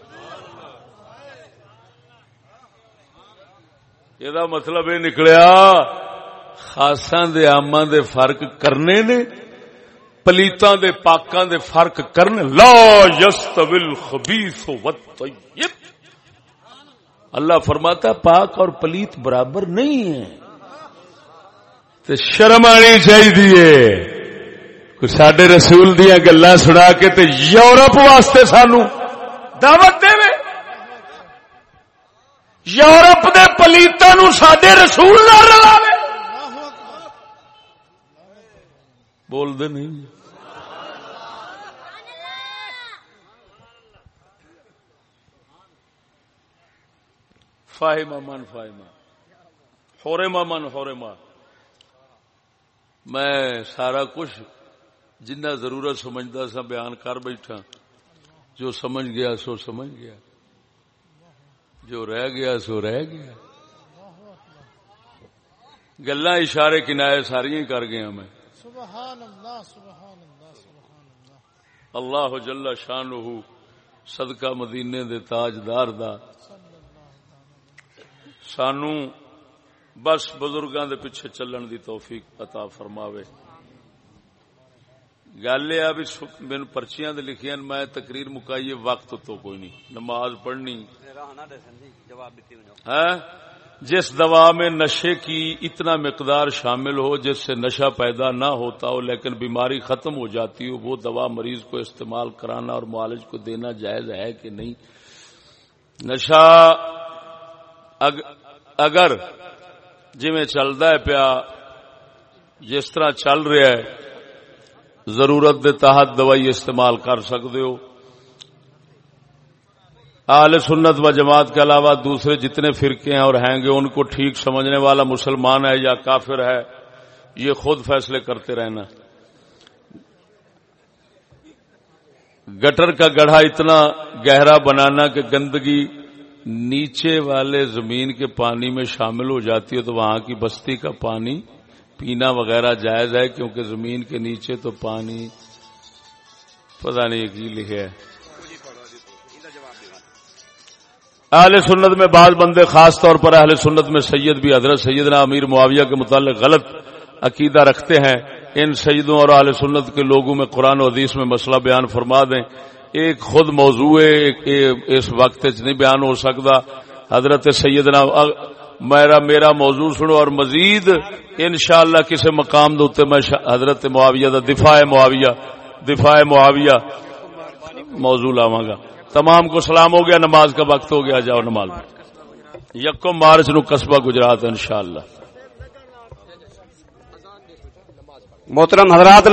یہ مطلب یہ نکلیا خاصا دے آما دے فرق کرنے نے پلیتاں دے پاکاں دے فرق کرنے لا یستویل خبیث و طیب اللہ فرماتا پاک اور پلیت برابر نہیں ہے تے شرم آنی چاہیے سڈے رسول دیا گلا سنا کے تے یورپ واسطے سانو دعوت دے یورپ دے پلیتا نو سڈے رسول نہ رلاوے۔ بول دے نہیں۔ فاہمہ من فاہمہ۔ ہورے من ہورے میں سارا کچھ جنہ ضرورت سمجھتا سا بیان کر بیٹھا۔ جو سمجھ گیا سو سمجھ گیا۔ جو رہ گیا سو رہ گیا۔ گلا اشارے کنائے ساری کر گیا میں۔ سبحان اللہ سبحان اللہ سبحان اللہ اللہ جل شان صدقہ مدینے دے تاجدار دا۔ سانو بس بزرگاں دے پیچھے چلن دی توفیق عطا فرماوے۔ گل یہ بھی مین پرچیاں لکھیاں میں تقریر مکائیے وقت تو کوئی نہیں۔ نماز پڑھنی ہاں؟ جس دوا میں نشے کی اتنا مقدار شامل ہو، جس سے نشہ پیدا نہ ہوتا ہو، لیکن بیماری ختم ہو جاتی ہو، وہ دوا مریض کو استعمال کرانا اور معالج کو دینا جائز ہے کہ نہیں؟ نشہ اگر جی میں چلتا ہے پیا، جس طرح چل رہا ہے، ضرورت دے تحت دوائی استعمال کر سکتے ہو۔ اہل سنت و جماعت کے علاوہ دوسرے جتنے فرقے ہیں اور ہیں گے، ان کو ٹھیک سمجھنے والا مسلمان ہے یا کافر ہے، یہ خود فیصلے کرتے رہنا۔ گٹر کا گڑھا اتنا گہرا بنانا کہ گندگی نیچے والے زمین کے پانی میں شامل ہو جاتی ہے تو وہاں کی بستی کا پانی پینا وغیرہ جائز ہے کیونکہ زمین کے نیچے تو پانی، پتہ نہیں کی لکھے ہے اہل سنت میں بعض بندے خاص طور پر اہل سنت میں سید بھی، حضرت سیدنا امیر معاویہ کے متعلق غلط عقیدہ رکھتے ہیں۔ ان سیدوں اور اہل سنت کے لوگوں میں قرآن و حدیث میں مسئلہ بیان فرما دیں۔ ایک خود موضوع اس وقت نہیں بیان ہو سکتا۔ حضرت سیدنا، میرا میرا موضوع سنو اور مزید انشاءاللہ کسی مقام دے میں حضرت معاویہ دا دفاع معاویہ دفاع معاویہ موضوع لاواں گا۔ تمام کو سلام ہو گیا، نماز کا وقت ہو گیا، جاؤ نماز۔ یکم مارچ نو قصبہ گجرات، انشاءاللہ۔ محترم حضرات